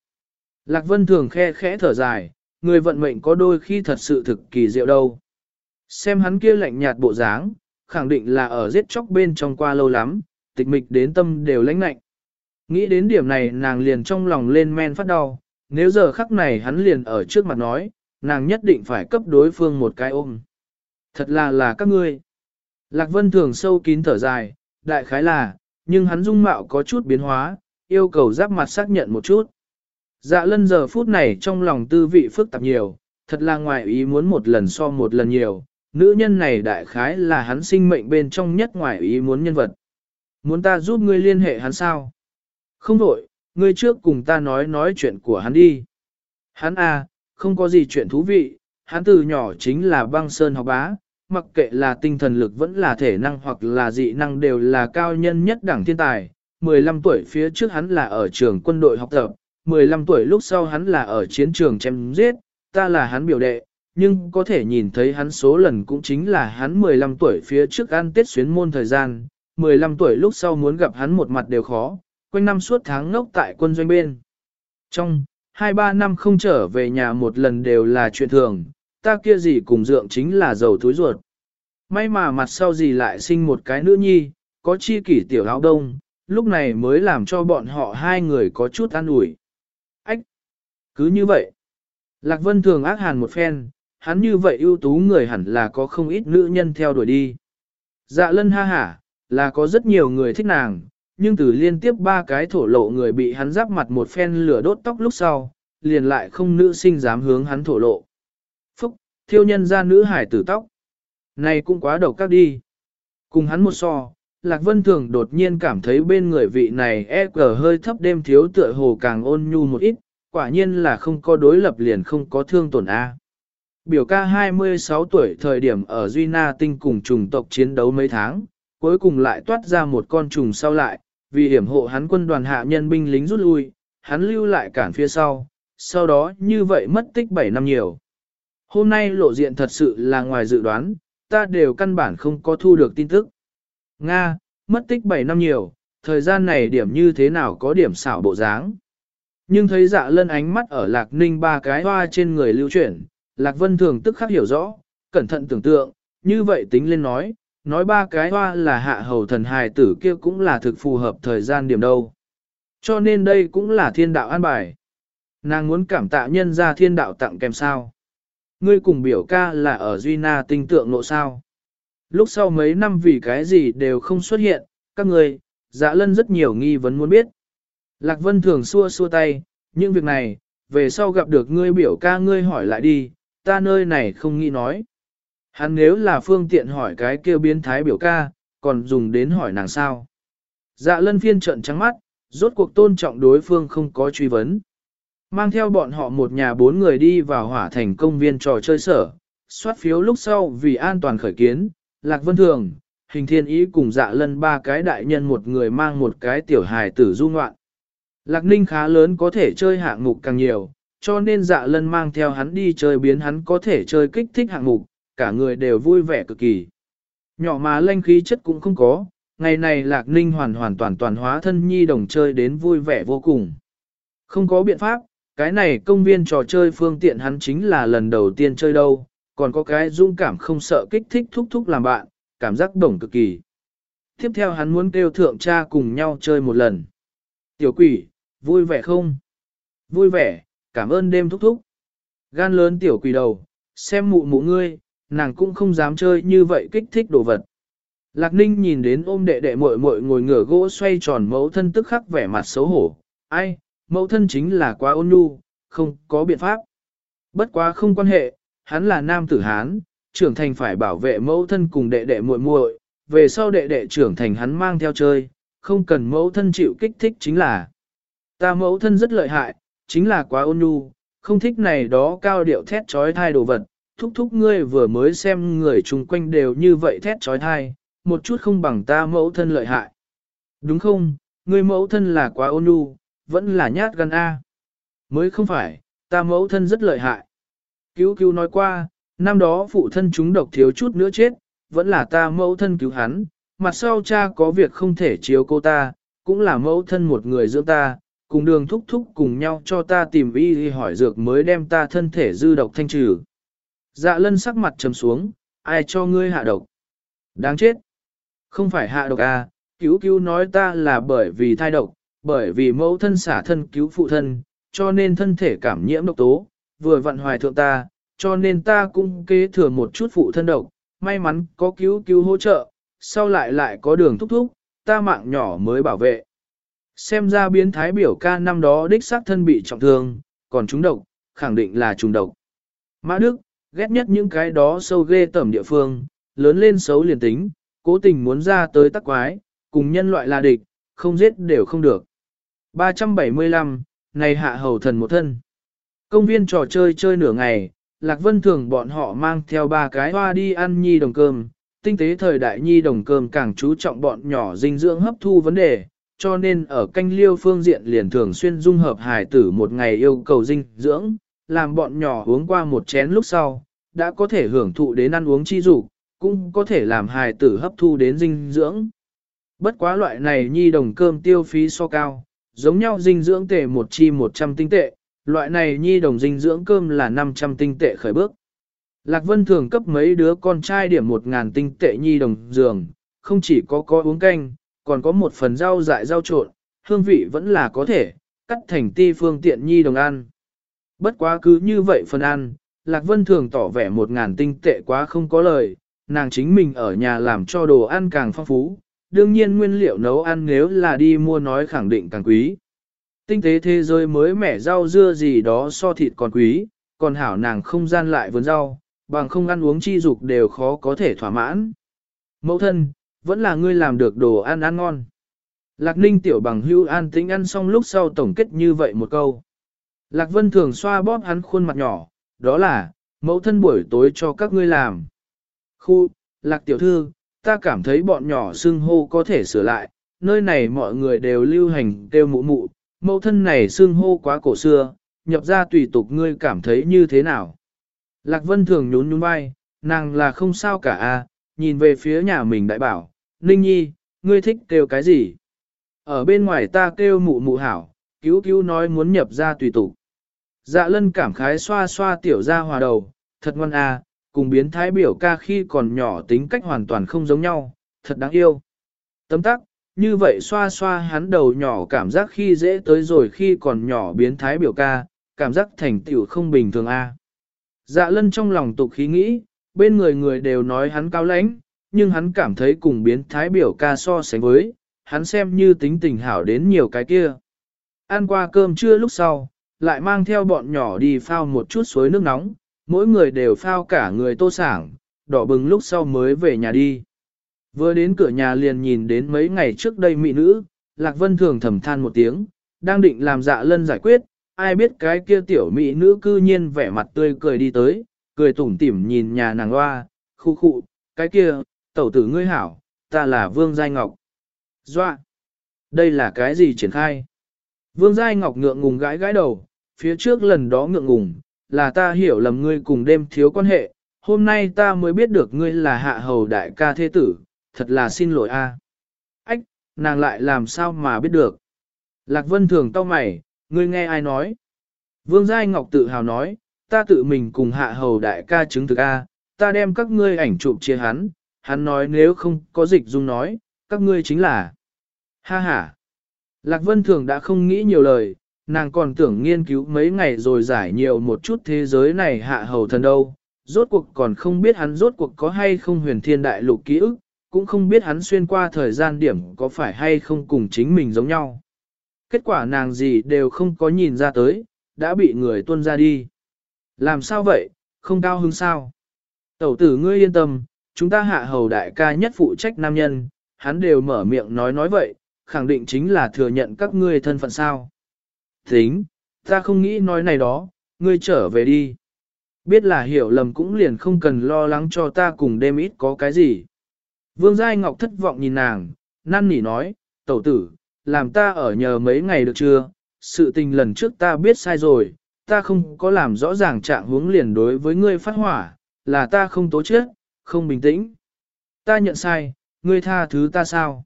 Lạc Vân thường khe khẽ thở dài, người vận mệnh có đôi khi thật sự thực kỳ diệu đâu. Xem hắn kia lạnh nhạt bộ dáng, khẳng định là ở giết chóc bên trong qua lâu lắm, tịch mịch đến tâm đều lãnh lạnh. Nghĩ đến điểm này nàng liền trong lòng lên men phát đau, nếu giờ khắc này hắn liền ở trước mặt nói, nàng nhất định phải cấp đối phương một cái ôm. Thật là là các ngươi. Lạc Vân thường sâu kín thở dài, đại khái là, nhưng hắn dung mạo có chút biến hóa, yêu cầu giáp mặt xác nhận một chút. Dạ lân giờ phút này trong lòng tư vị phức tạp nhiều, thật là ngoài ý muốn một lần so một lần nhiều, nữ nhân này đại khái là hắn sinh mệnh bên trong nhất ngoài ý muốn nhân vật. Muốn ta giúp ngươi liên hệ hắn sao? Không đổi, ngươi trước cùng ta nói nói chuyện của hắn đi. Hắn à, không có gì chuyện thú vị, hắn từ nhỏ chính là băng sơn học bá, mặc kệ là tinh thần lực vẫn là thể năng hoặc là dị năng đều là cao nhân nhất đẳng thiên tài. 15 tuổi phía trước hắn là ở trường quân đội học tập, 15 tuổi lúc sau hắn là ở chiến trường chém giết, ta là hắn biểu đệ, nhưng có thể nhìn thấy hắn số lần cũng chính là hắn 15 tuổi phía trước ăn tết xuyến môn thời gian, 15 tuổi lúc sau muốn gặp hắn một mặt đều khó, quanh năm suốt tháng ngốc tại quân doanh bên. Trong, 2-3 năm không trở về nhà một lần đều là chuyện thường, ta kia gì cùng dượng chính là dầu túi ruột. May mà mặt sau gì lại sinh một cái nữ nhi, có chi kỷ tiểu áo đông, lúc này mới làm cho bọn họ hai người có chút an ủi. Cứ như vậy. Lạc Vân thường ác hàn một phen, hắn như vậy ưu tú người hẳn là có không ít nữ nhân theo đuổi đi. Dạ lân ha hả, là có rất nhiều người thích nàng, nhưng từ liên tiếp ba cái thổ lộ người bị hắn giáp mặt một phen lửa đốt tóc lúc sau, liền lại không nữ sinh dám hướng hắn thổ lộ. Phúc, thiêu nhân ra nữ hải tử tóc. Này cũng quá độc các đi. Cùng hắn một so, Lạc Vân Thường đột nhiên cảm thấy bên người vị này e cờ hơi thấp đêm thiếu tựa hồ càng ôn nhu một ít, quả nhiên là không có đối lập liền không có thương tổn A. Biểu ca 26 tuổi thời điểm ở Duy Na tinh cùng trùng tộc chiến đấu mấy tháng, cuối cùng lại toát ra một con trùng sau lại, vì hiểm hộ hắn quân đoàn hạ nhân binh lính rút lui, hắn lưu lại cản phía sau, sau đó như vậy mất tích 7 năm nhiều. Hôm nay lộ diện thật sự là ngoài dự đoán, ta đều căn bản không có thu được tin tức. Nga, mất tích 7 năm nhiều, thời gian này điểm như thế nào có điểm xảo bộ dáng. Nhưng thấy dạ lân ánh mắt ở lạc ninh ba cái hoa trên người lưu chuyển, lạc vân thường tức khắc hiểu rõ, cẩn thận tưởng tượng, như vậy tính lên nói, nói ba cái hoa là hạ hầu thần hài tử kia cũng là thực phù hợp thời gian điểm đâu. Cho nên đây cũng là thiên đạo an bài. Nàng muốn cảm tạ nhân ra thiên đạo tặng kèm sao. Ngươi cùng biểu ca là ở Duy Na tinh tượng nộ sao. Lúc sau mấy năm vì cái gì đều không xuất hiện, các người, dạ lân rất nhiều nghi vấn muốn biết. Lạc Vân thường xua xua tay, những việc này, về sau gặp được ngươi biểu ca ngươi hỏi lại đi, ta nơi này không nghĩ nói. Hắn nếu là phương tiện hỏi cái kêu biến thái biểu ca, còn dùng đến hỏi nàng sao. Dạ lân phiên trận trắng mắt, rốt cuộc tôn trọng đối phương không có truy vấn. Mang theo bọn họ một nhà bốn người đi vào hỏa thành công viên trò chơi sở, soát phiếu lúc sau vì an toàn khởi kiến, Lạc Vân Thường, Hình Thiên Ý cùng dạ lân ba cái đại nhân một người mang một cái tiểu hài tử du ngoạn. Lạc Ninh khá lớn có thể chơi hạng mục càng nhiều, cho nên dạ lân mang theo hắn đi chơi biến hắn có thể chơi kích thích hạng mục, cả người đều vui vẻ cực kỳ. Nhỏ mà lanh khí chất cũng không có, ngày này Lạc Ninh hoàn hoàn toàn toàn hóa thân nhi đồng chơi đến vui vẻ vô cùng. Không có biện pháp, cái này công viên trò chơi phương tiện hắn chính là lần đầu tiên chơi đâu, còn có cái dũng cảm không sợ kích thích thúc thúc làm bạn, cảm giác đồng cực kỳ. Tiếp theo hắn muốn kêu thượng cha cùng nhau chơi một lần. Tiểu quỷ, vui vẻ không? Vui vẻ, cảm ơn đêm thúc thúc. Gan lớn tiểu quỷ đầu, xem mụ mụ ngươi, nàng cũng không dám chơi như vậy kích thích đồ vật. Lạc ninh nhìn đến ôm đệ đệ muội muội ngồi ngửa gỗ xoay tròn mẫu thân tức khắc vẻ mặt xấu hổ. Ai, mẫu thân chính là quá ôn nhu, không có biện pháp. Bất quá không quan hệ, hắn là nam tử Hán, trưởng thành phải bảo vệ mẫu thân cùng đệ đệ muội muội, về sau đệ đệ trưởng thành hắn mang theo chơi, không cần mẫu thân chịu kích thích chính là. Ta mẫu thân rất lợi hại, chính là quá ôn nhu, không thích này đó cao điệu thét trói thai đồ vật, thúc thúc ngươi vừa mới xem người chung quanh đều như vậy thét trói thai, một chút không bằng ta mẫu thân lợi hại. Đúng không, ngươi mẫu thân là quá ôn nhu, vẫn là nhát gan A. Mới không phải, ta mẫu thân rất lợi hại. Cứu cứu nói qua, năm đó phụ thân chúng độc thiếu chút nữa chết, vẫn là ta mẫu thân cứu hắn, mặt sau cha có việc không thể chiếu cô ta, cũng là mẫu thân một người dưỡng ta, cùng đường thúc thúc cùng nhau cho ta tìm y hỏi dược mới đem ta thân thể dư độc thanh trừ. Dạ lân sắc mặt trầm xuống, ai cho ngươi hạ độc? Đáng chết! Không phải hạ độc à, cứu cứu nói ta là bởi vì thai độc, bởi vì mẫu thân xả thân cứu phụ thân, cho nên thân thể cảm nhiễm độc tố, vừa vận hoài thượng ta, cho nên ta cũng kế thừa một chút phụ thân độc, may mắn có cứu cứu hỗ trợ, sau lại lại có đường thúc thúc, ta mạng nhỏ mới bảo vệ. Xem ra biến thái biểu ca năm đó đích xác thân bị trọng thương, còn trúng độc, khẳng định là trùng độc. Mã Đức, ghét nhất những cái đó sâu ghê tẩm địa phương, lớn lên xấu liền tính, cố tình muốn ra tới tắc quái, cùng nhân loại là địch, không giết đều không được. 375, này hạ hầu thần một thân. Công viên trò chơi chơi nửa ngày, Lạc Vân thường bọn họ mang theo ba cái hoa đi ăn nhi đồng cơm. Tinh tế thời đại nhi đồng cơm càng chú trọng bọn nhỏ dinh dưỡng hấp thu vấn đề, cho nên ở canh liêu phương diện liền thường xuyên dung hợp hài tử một ngày yêu cầu dinh dưỡng, làm bọn nhỏ uống qua một chén lúc sau, đã có thể hưởng thụ đến ăn uống chi dục cũng có thể làm hài tử hấp thu đến dinh dưỡng. Bất quá loại này nhi đồng cơm tiêu phí so cao, giống nhau dinh dưỡng tệ một chi 100 tinh tệ, loại này nhi đồng dinh dưỡng cơm là 500 tinh tệ khởi bước. Lạc Vân thường cấp mấy đứa con trai điểm 1.000 tinh tệ nhi đồng giường, không chỉ có có uống canh, còn có một phần rau dại rau trộn, hương vị vẫn là có thể, cắt thành ti phương tiện nhi đồng ăn. Bất quá cứ như vậy phần ăn, Lạc Vân thường tỏ vẻ một ngàn tinh tệ quá không có lời, nàng chính mình ở nhà làm cho đồ ăn càng phong phú, đương nhiên nguyên liệu nấu ăn nếu là đi mua nói khẳng định càng quý. Tinh tế thế giới mới mẻ rau dưa gì đó so thịt còn quý, còn hảo nàng không gian lại vườn rau, bằng không ăn uống chi dục đều khó có thể thỏa mãn. Mẫu thân, vẫn là ngươi làm được đồ ăn ăn ngon. Lạc ninh tiểu bằng hưu an tính ăn xong lúc sau tổng kết như vậy một câu. Lạc vân thường xoa bóp hắn khuôn mặt nhỏ, đó là, mẫu thân buổi tối cho các ngươi làm. Khu, lạc tiểu thư, ta cảm thấy bọn nhỏ xưng hô có thể sửa lại, nơi này mọi người đều lưu hành kêu mụ mụ, mẫu thân này xương hô quá cổ xưa, nhập ra tùy tục ngươi cảm thấy như thế nào. Lạc Vân thường nhún nhún vai, nàng là không sao cả a, nhìn về phía nhà mình đại bảo, Ninh Nhi, ngươi thích kêu cái gì? Ở bên ngoài ta kêu mụ mụ hảo, cứu cứu nói muốn nhập ra tùy tục. Dạ lân cảm khái xoa xoa tiểu ra hòa đầu, thật ngoan a, cùng biến thái biểu ca khi còn nhỏ tính cách hoàn toàn không giống nhau, thật đáng yêu. Tấm tắc, như vậy xoa xoa hắn đầu nhỏ cảm giác khi dễ tới rồi khi còn nhỏ biến thái biểu ca, cảm giác thành tiểu không bình thường a. Dạ lân trong lòng tục khí nghĩ, bên người người đều nói hắn cao lãnh, nhưng hắn cảm thấy cùng biến thái biểu ca so sánh với, hắn xem như tính tình hảo đến nhiều cái kia. Ăn qua cơm trưa lúc sau, lại mang theo bọn nhỏ đi phao một chút suối nước nóng, mỗi người đều phao cả người tô sảng, đỏ bừng lúc sau mới về nhà đi. Vừa đến cửa nhà liền nhìn đến mấy ngày trước đây mỹ nữ, Lạc Vân thường thầm than một tiếng, đang định làm dạ lân giải quyết, ai biết cái kia tiểu mỹ nữ cư nhiên vẻ mặt tươi cười đi tới, cười tủm tỉm nhìn nhà nàng loa, khu khu, cái kia, tẩu tử ngươi hảo, ta là Vương Giai Ngọc. Doa! Đây là cái gì triển khai? Vương Giai Ngọc ngượng ngùng gãi gãi đầu, phía trước lần đó ngượng ngùng, là ta hiểu lầm ngươi cùng đêm thiếu quan hệ, hôm nay ta mới biết được ngươi là hạ hầu đại ca thế tử, thật là xin lỗi a. Ách, nàng lại làm sao mà biết được? Lạc Vân thường tao mày, ngươi nghe ai nói? Vương Giai Ngọc tự hào nói, ta tự mình cùng hạ hầu đại ca chứng thực a, ta đem các ngươi ảnh chụp chia hắn, hắn nói nếu không có dịch dung nói, các ngươi chính là. Ha ha. Lạc Vân Thường đã không nghĩ nhiều lời, nàng còn tưởng nghiên cứu mấy ngày rồi giải nhiều một chút thế giới này hạ hầu thần đâu. Rốt cuộc còn không biết hắn rốt cuộc có hay không huyền thiên đại lục ký ức, cũng không biết hắn xuyên qua thời gian điểm có phải hay không cùng chính mình giống nhau. Kết quả nàng gì đều không có nhìn ra tới, đã bị người tuân ra đi. Làm sao vậy, không cao hứng sao? Tẩu tử ngươi yên tâm, chúng ta hạ hầu đại ca nhất phụ trách nam nhân, hắn đều mở miệng nói nói vậy, khẳng định chính là thừa nhận các ngươi thân phận sao. Tính, ta không nghĩ nói này đó, ngươi trở về đi. Biết là hiểu lầm cũng liền không cần lo lắng cho ta cùng đêm ít có cái gì. Vương Giai Ngọc thất vọng nhìn nàng, năn nỉ nói, tẩu tử, làm ta ở nhờ mấy ngày được chưa? Sự tình lần trước ta biết sai rồi, ta không có làm rõ ràng trạng hướng liền đối với ngươi phát hỏa, là ta không tố chết, không bình tĩnh. Ta nhận sai, ngươi tha thứ ta sao?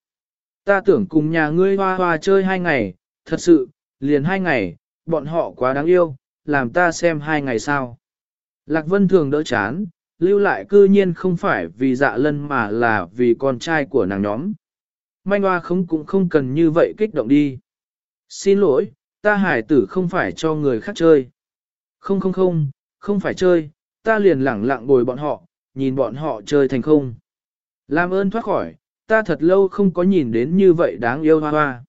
Ta tưởng cùng nhà ngươi hoa hoa chơi hai ngày, thật sự, liền hai ngày, bọn họ quá đáng yêu, làm ta xem hai ngày sao. Lạc Vân thường đỡ chán, lưu lại cư nhiên không phải vì dạ lân mà là vì con trai của nàng nhóm. Manh hoa không cũng không cần như vậy kích động đi. Xin lỗi, ta hải tử không phải cho người khác chơi. Không không không, không phải chơi, ta liền lẳng lặng bồi bọn họ, nhìn bọn họ chơi thành không. Làm ơn thoát khỏi, ta thật lâu không có nhìn đến như vậy đáng yêu hoa hoa.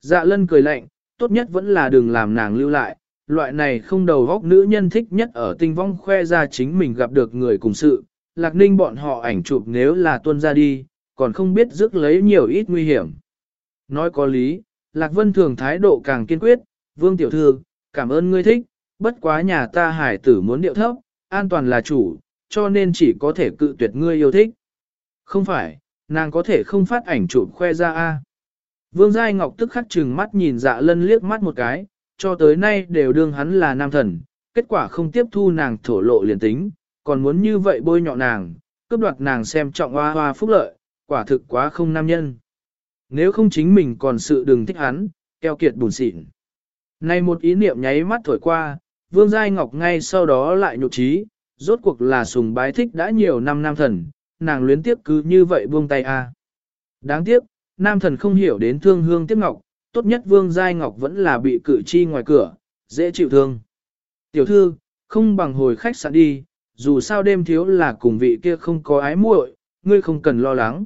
Dạ lân cười lạnh, tốt nhất vẫn là đừng làm nàng lưu lại, loại này không đầu góc nữ nhân thích nhất ở tinh vong khoe ra chính mình gặp được người cùng sự, lạc ninh bọn họ ảnh chụp nếu là tuân ra đi, còn không biết rước lấy nhiều ít nguy hiểm. Nói có lý, lạc vân thường thái độ càng kiên quyết, vương tiểu thư, cảm ơn ngươi thích, bất quá nhà ta hải tử muốn điệu thấp, an toàn là chủ, cho nên chỉ có thể cự tuyệt ngươi yêu thích. Không phải, nàng có thể không phát ảnh chụp khoe ra a. Vương Giai Ngọc tức khắc chừng mắt nhìn dạ lân liếc mắt một cái, cho tới nay đều đương hắn là nam thần, kết quả không tiếp thu nàng thổ lộ liền tính, còn muốn như vậy bôi nhọ nàng, cướp đoạt nàng xem trọng hoa hoa phúc lợi, quả thực quá không nam nhân. Nếu không chính mình còn sự đừng thích hắn, keo kiệt buồn xịn. Này một ý niệm nháy mắt thổi qua, Vương Giai Ngọc ngay sau đó lại nhục trí, rốt cuộc là sùng bái thích đã nhiều năm nam thần, nàng luyến tiếp cứ như vậy buông tay a. Đáng tiếc, nam thần không hiểu đến thương hương tiếc ngọc, tốt nhất Vương Giai Ngọc vẫn là bị cử chi ngoài cửa, dễ chịu thương. Tiểu thư, không bằng hồi khách sạn đi, dù sao đêm thiếu là cùng vị kia không có ái muội, ngươi không cần lo lắng.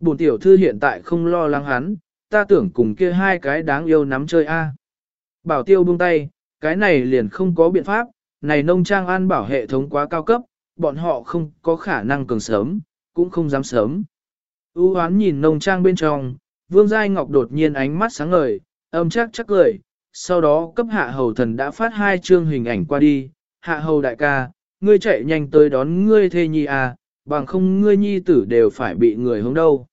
Bổn tiểu thư hiện tại không lo lắng hắn, ta tưởng cùng kia hai cái đáng yêu nắm chơi a. Bảo tiêu buông tay, cái này liền không có biện pháp, này nông trang an bảo hệ thống quá cao cấp, bọn họ không có khả năng cường sớm, cũng không dám sớm. U hoán nhìn nông trang bên trong, vương giai ngọc đột nhiên ánh mắt sáng ngời, âm chắc chắc cười, sau đó cấp hạ hầu thần đã phát hai chương hình ảnh qua đi, hạ hầu đại ca, ngươi chạy nhanh tới đón ngươi thê nhi à, bằng không ngươi nhi tử đều phải bị người hướng đâu.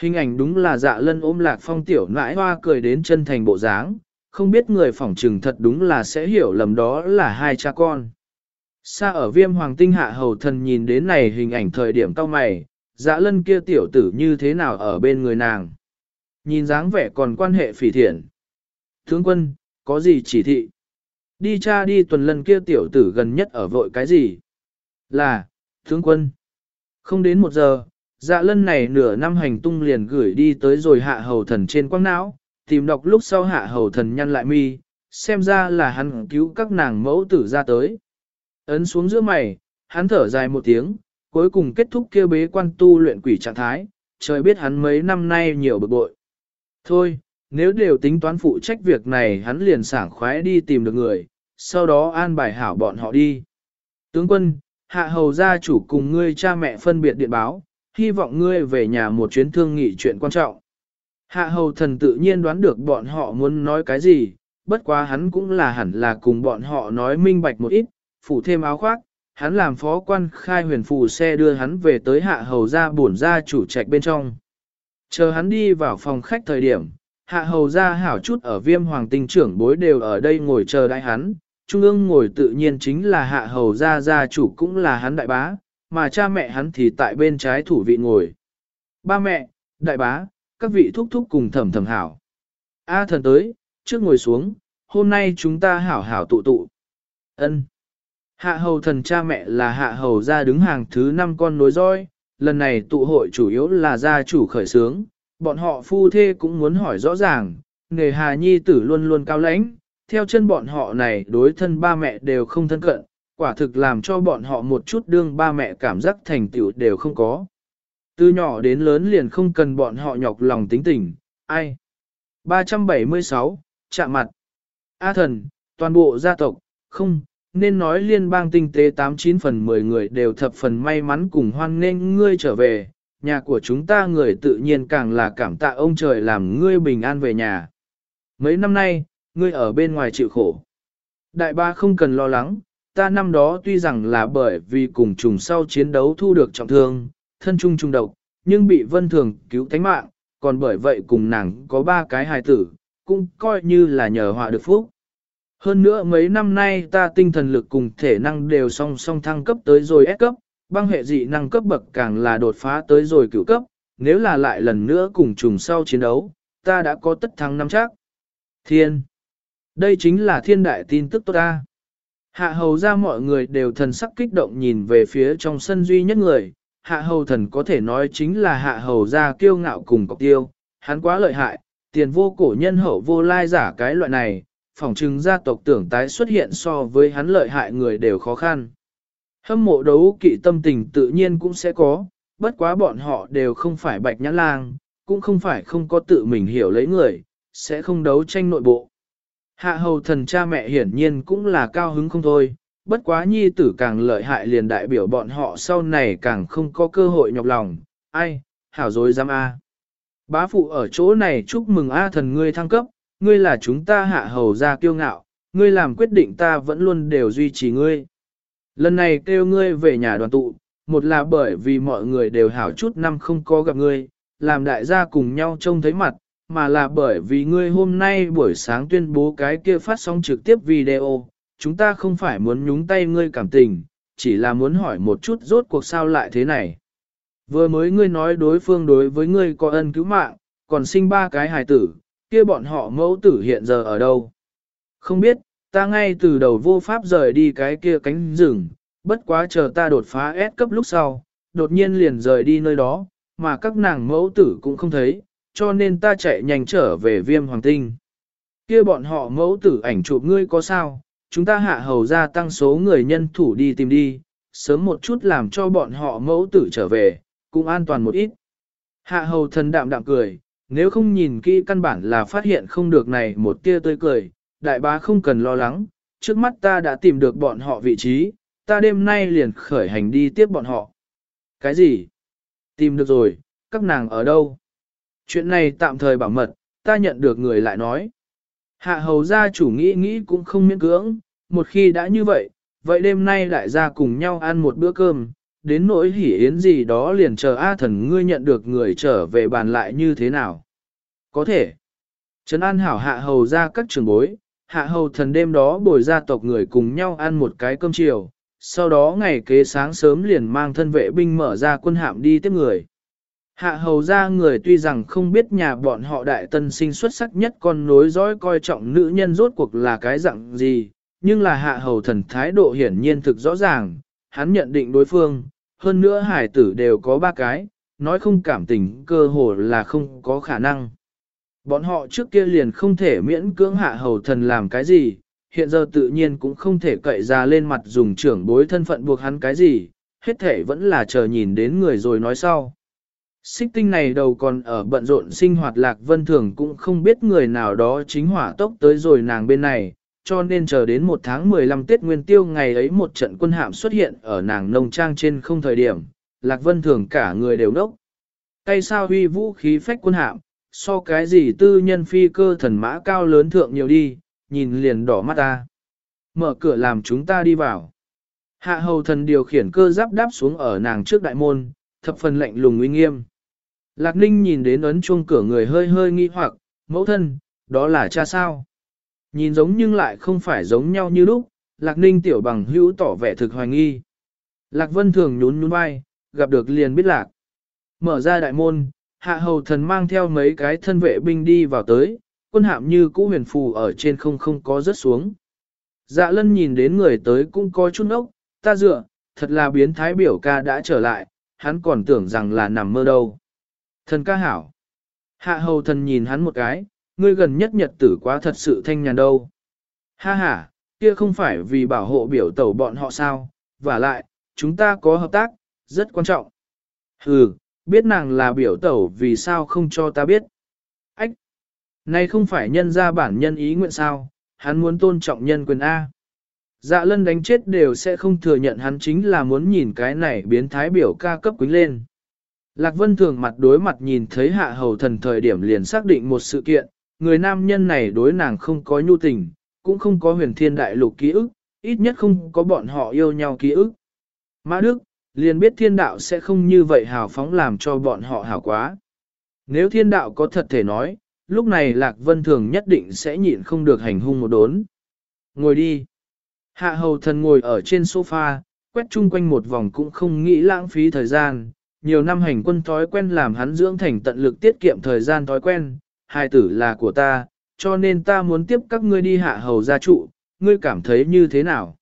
Hình ảnh đúng là dạ lân ôm lạc phong tiểu nãi hoa cười đến chân thành bộ dáng, không biết người phỏng trừng thật đúng là sẽ hiểu lầm đó là hai cha con. Xa ở viêm hoàng tinh hạ hầu thần nhìn đến này hình ảnh thời điểm cao mày, dạ lân kia tiểu tử như thế nào ở bên người nàng. Nhìn dáng vẻ còn quan hệ phỉ thiện. Tướng quân, có gì chỉ thị? Đi cha đi tuần lân kia tiểu tử gần nhất ở vội cái gì? Là, tướng quân. Không đến một giờ, dạ lân này nửa năm hành tung liền gửi đi tới rồi hạ hầu thần trên quang não, tìm đọc lúc sau hạ hầu thần nhăn lại mi, xem ra là hắn cứu các nàng mẫu tử ra tới. Ấn xuống giữa mày, hắn thở dài một tiếng, cuối cùng kết thúc kêu bế quan tu luyện quỷ trạng thái, trời biết hắn mấy năm nay nhiều bực bội. Thôi, nếu đều tính toán phụ trách việc này hắn liền sảng khoái đi tìm được người, sau đó an bài hảo bọn họ đi. Tướng quân, hạ hầu gia chủ cùng ngươi cha mẹ phân biệt điện báo, hy vọng ngươi về nhà một chuyến thương nghị chuyện quan trọng. Hạ hầu thần tự nhiên đoán được bọn họ muốn nói cái gì, bất quá hắn cũng là hẳn là cùng bọn họ nói minh bạch một ít, phủ thêm áo khoác, hắn làm phó quan khai huyền phù xe đưa hắn về tới hạ hầu gia bổn gia chủ trạch bên trong. Chờ hắn đi vào phòng khách thời điểm, hạ hầu gia hảo chút ở viêm hoàng tinh trưởng bối đều ở đây ngồi chờ đại hắn, trung ương ngồi tự nhiên chính là hạ hầu gia gia chủ cũng là hắn đại bá, mà cha mẹ hắn thì tại bên trái thủ vị ngồi. Ba mẹ, đại bá, các vị thúc thúc cùng thầm thầm hảo. A thần tới, trước ngồi xuống, hôm nay chúng ta hảo hảo tụ tụ. Ân. Hạ hầu thần cha mẹ là hạ hầu gia đứng hàng thứ năm con nối roi, lần này tụ hội chủ yếu là gia chủ khởi sướng, bọn họ phu thê cũng muốn hỏi rõ ràng, nghề hà nhi tử luôn luôn cao lãnh, theo chân bọn họ này đối thân ba mẹ đều không thân cận, quả thực làm cho bọn họ một chút đương ba mẹ cảm giác thành tựu đều không có. Từ nhỏ đến lớn liền không cần bọn họ nhọc lòng tính tình, ai. 376, chạm mặt. A thần, toàn bộ gia tộc, không, nên nói liên bang tinh tế 89 phần 10 người đều thập phần may mắn cùng hoan nghênh ngươi trở về, nhà của chúng ta người tự nhiên càng là cảm tạ ông trời làm ngươi bình an về nhà. Mấy năm nay, ngươi ở bên ngoài chịu khổ. Đại ba không cần lo lắng, ta năm đó tuy rằng là bởi vì cùng trùng sau chiến đấu thu được trọng thương, thân trung trung độc, nhưng bị vân thường cứu tánh mạng, còn bởi vậy cùng nàng có ba cái hài tử, cũng coi như là nhờ họa được phúc. Hơn nữa mấy năm nay ta tinh thần lực cùng thể năng đều song song thăng cấp tới rồi S cấp, băng hệ dị năng cấp bậc càng là đột phá tới rồi cửu cấp, nếu là lại lần nữa cùng trùng sau chiến đấu, ta đã có tất thắng năm chắc. Thiên! Đây chính là thiên đại tin tức tốt ta. Hạ hầu ra mọi người đều thần sắc kích động nhìn về phía trong sân duy nhất người, hạ hầu thần có thể nói chính là hạ hầu ra kiêu ngạo cùng cọc tiêu, hắn quá lợi hại, tiền vô cổ nhân hậu vô lai giả cái loại này, phỏng chừng gia tộc tưởng tái xuất hiện so với hắn lợi hại người đều khó khăn. Hâm mộ đấu kỵ tâm tình tự nhiên cũng sẽ có, bất quá bọn họ đều không phải bạch nhãn lang, cũng không phải không có tự mình hiểu lấy người, sẽ không đấu tranh nội bộ. Hạ hầu thần cha mẹ hiển nhiên cũng là cao hứng không thôi, bất quá nhi tử càng lợi hại liền đại biểu bọn họ sau này càng không có cơ hội nhọc lòng, ai, hảo dối dám A. Bá phụ ở chỗ này chúc mừng A thần ngươi thăng cấp, ngươi là chúng ta hạ hầu ra kiêu ngạo, ngươi làm quyết định ta vẫn luôn đều duy trì ngươi. Lần này kêu ngươi về nhà đoàn tụ, một là bởi vì mọi người đều hảo chút năm không có gặp ngươi, làm đại gia cùng nhau trông thấy mặt, mà là bởi vì ngươi hôm nay buổi sáng tuyên bố cái kia phát sóng trực tiếp video, chúng ta không phải muốn nhúng tay ngươi cảm tình, chỉ là muốn hỏi một chút rốt cuộc sao lại thế này. Vừa mới ngươi nói đối phương đối với ngươi có ân cứu mạng, còn sinh ba cái hài tử, kia bọn họ mẫu tử hiện giờ ở đâu? Không biết, ta ngay từ đầu vô pháp rời đi cái kia cánh rừng, bất quá chờ ta đột phá S cấp lúc sau, đột nhiên liền rời đi nơi đó, mà các nàng mẫu tử cũng không thấy, cho nên ta chạy nhanh trở về viêm hoàng tinh. Kia bọn họ mẫu tử ảnh chụp ngươi có sao, chúng ta hạ hầu ra tăng số người nhân thủ đi tìm đi, sớm một chút làm cho bọn họ mẫu tử trở về, cũng an toàn một ít. Hạ hầu thần đạm đạm cười, nếu không nhìn kỹ căn bản là phát hiện không được này một tia tươi cười, đại bá không cần lo lắng, trước mắt ta đã tìm được bọn họ vị trí, ta đêm nay liền khởi hành đi tiếp bọn họ. Cái gì? Tìm được rồi, các nàng ở đâu? Chuyện này tạm thời bảo mật, ta nhận được người lại nói. Hạ hầu gia chủ nghĩ nghĩ cũng không miễn cưỡng, một khi đã như vậy, vậy đêm nay đại gia cùng nhau ăn một bữa cơm, đến nỗi hỉ yến gì đó liền chờ A thần ngươi nhận được người trở về bàn lại như thế nào. Có thể. Trấn An hảo hạ hầu ra các trường bối, hạ hầu thần đêm đó bồi gia tộc người cùng nhau ăn một cái cơm chiều, sau đó ngày kế sáng sớm liền mang thân vệ binh mở ra quân hạm đi tiếp người. Hạ hầu ra người tuy rằng không biết nhà bọn họ đại tân sinh xuất sắc nhất con nối dõi coi trọng nữ nhân rốt cuộc là cái dạng gì, nhưng là hạ hầu thần thái độ hiển nhiên thực rõ ràng, hắn nhận định đối phương, hơn nữa hải tử đều có ba cái, nói không cảm tình cơ hồ là không có khả năng. Bọn họ trước kia liền không thể miễn cưỡng hạ hầu thần làm cái gì, hiện giờ tự nhiên cũng không thể cậy ra lên mặt dùng trưởng bối thân phận buộc hắn cái gì, hết thể vẫn là chờ nhìn đến người rồi nói sau. Xích tinh này đầu còn ở bận rộn sinh hoạt lạc vân thường cũng không biết người nào đó chính hỏa tốc tới rồi nàng bên này, cho nên chờ đến một tháng 15 Tết Nguyên Tiêu ngày ấy một trận quân hạm xuất hiện ở nàng nông trang trên không thời điểm, lạc vân thường cả người đều nốc. tay sao huy vũ khí phách quân hạm, so cái gì tư nhân phi cơ thần mã cao lớn thượng nhiều đi, nhìn liền đỏ mắt ta. Mở cửa làm chúng ta đi vào. Hạ hầu thần điều khiển cơ giáp đáp xuống ở nàng trước đại môn, thập phần lạnh lùng uy nghiêm. Lạc ninh nhìn đến ấn chuông cửa người hơi hơi nghi hoặc, mẫu thân, đó là cha sao? Nhìn giống nhưng lại không phải giống nhau như lúc, lạc ninh tiểu bằng hữu tỏ vẻ thực hoài nghi. Lạc vân thường nhún nhún vai, gặp được liền biết lạc. Mở ra đại môn, hạ hầu thần mang theo mấy cái thân vệ binh đi vào tới, quân hạm như cũ huyền phù ở trên không không có rớt xuống. Dạ lân nhìn đến người tới cũng có chút ốc, ta dựa, thật là biến thái biểu ca đã trở lại, hắn còn tưởng rằng là nằm mơ đâu. Thần ca hảo. Hạ hầu thần nhìn hắn một cái, ngươi gần nhất nhật tử quá thật sự thanh nhàn đâu. Ha ha, kia không phải vì bảo hộ biểu tẩu bọn họ sao, và lại, chúng ta có hợp tác, rất quan trọng. Hừ, biết nàng là biểu tẩu vì sao không cho ta biết. Ách! nay không phải nhân ra bản nhân ý nguyện sao, hắn muốn tôn trọng nhân quyền A. Dạ lân đánh chết đều sẽ không thừa nhận hắn chính là muốn nhìn cái này biến thái biểu ca cấp quính lên. Lạc Vân thường mặt đối mặt nhìn thấy hạ hầu thần thời điểm liền xác định một sự kiện, người nam nhân này đối nàng không có nhu tình, cũng không có huyền thiên đại lục ký ức, ít nhất không có bọn họ yêu nhau ký ức. Mã Đức, liền biết thiên đạo sẽ không như vậy hào phóng làm cho bọn họ hào quá. Nếu thiên đạo có thật thể nói, lúc này Lạc Vân Thường nhất định sẽ nhịn không được hành hung một đốn. Ngồi đi. Hạ hầu thần ngồi ở trên sofa, quét chung quanh một vòng cũng không nghĩ lãng phí thời gian. Nhiều năm hành quân thói quen làm hắn dưỡng thành tận lực tiết kiệm thời gian thói quen, hai tử là của ta, cho nên ta muốn tiếp các ngươi đi hạ hầu gia trụ, ngươi cảm thấy như thế nào?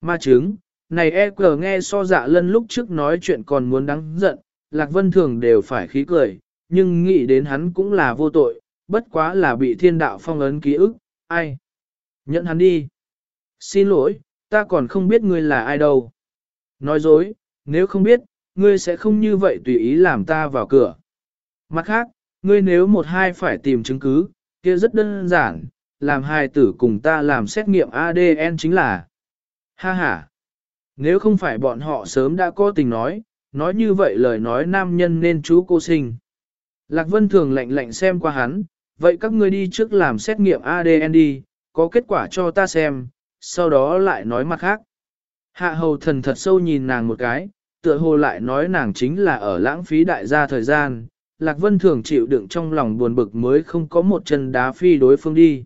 Ma chứng, này e cờ nghe so dạ lân lúc trước nói chuyện còn muốn đắng giận, Lạc Vân Thường đều phải khí cười, nhưng nghĩ đến hắn cũng là vô tội, bất quá là bị thiên đạo phong ấn ký ức, ai? Nhận hắn đi. Xin lỗi, ta còn không biết ngươi là ai đâu. Nói dối, nếu không biết, ngươi sẽ không như vậy tùy ý làm ta vào cửa. Mặt khác, ngươi nếu một hai phải tìm chứng cứ, kia rất đơn giản, làm hai tử cùng ta làm xét nghiệm ADN chính là. Ha ha. Nếu không phải bọn họ sớm đã có tình nói, nói như vậy lời nói nam nhân nên chú cô sinh. Lạc Vân thường lạnh lạnh xem qua hắn, vậy các ngươi đi trước làm xét nghiệm ADN đi, có kết quả cho ta xem, sau đó lại nói mặt khác. Hạ hầu thần thật sâu nhìn nàng một cái, tựa hồ lại nói nàng chính là ở lãng phí đại gia thời gian, Lạc Vân thường chịu đựng trong lòng buồn bực mới không có một chân đá phi đối phương đi.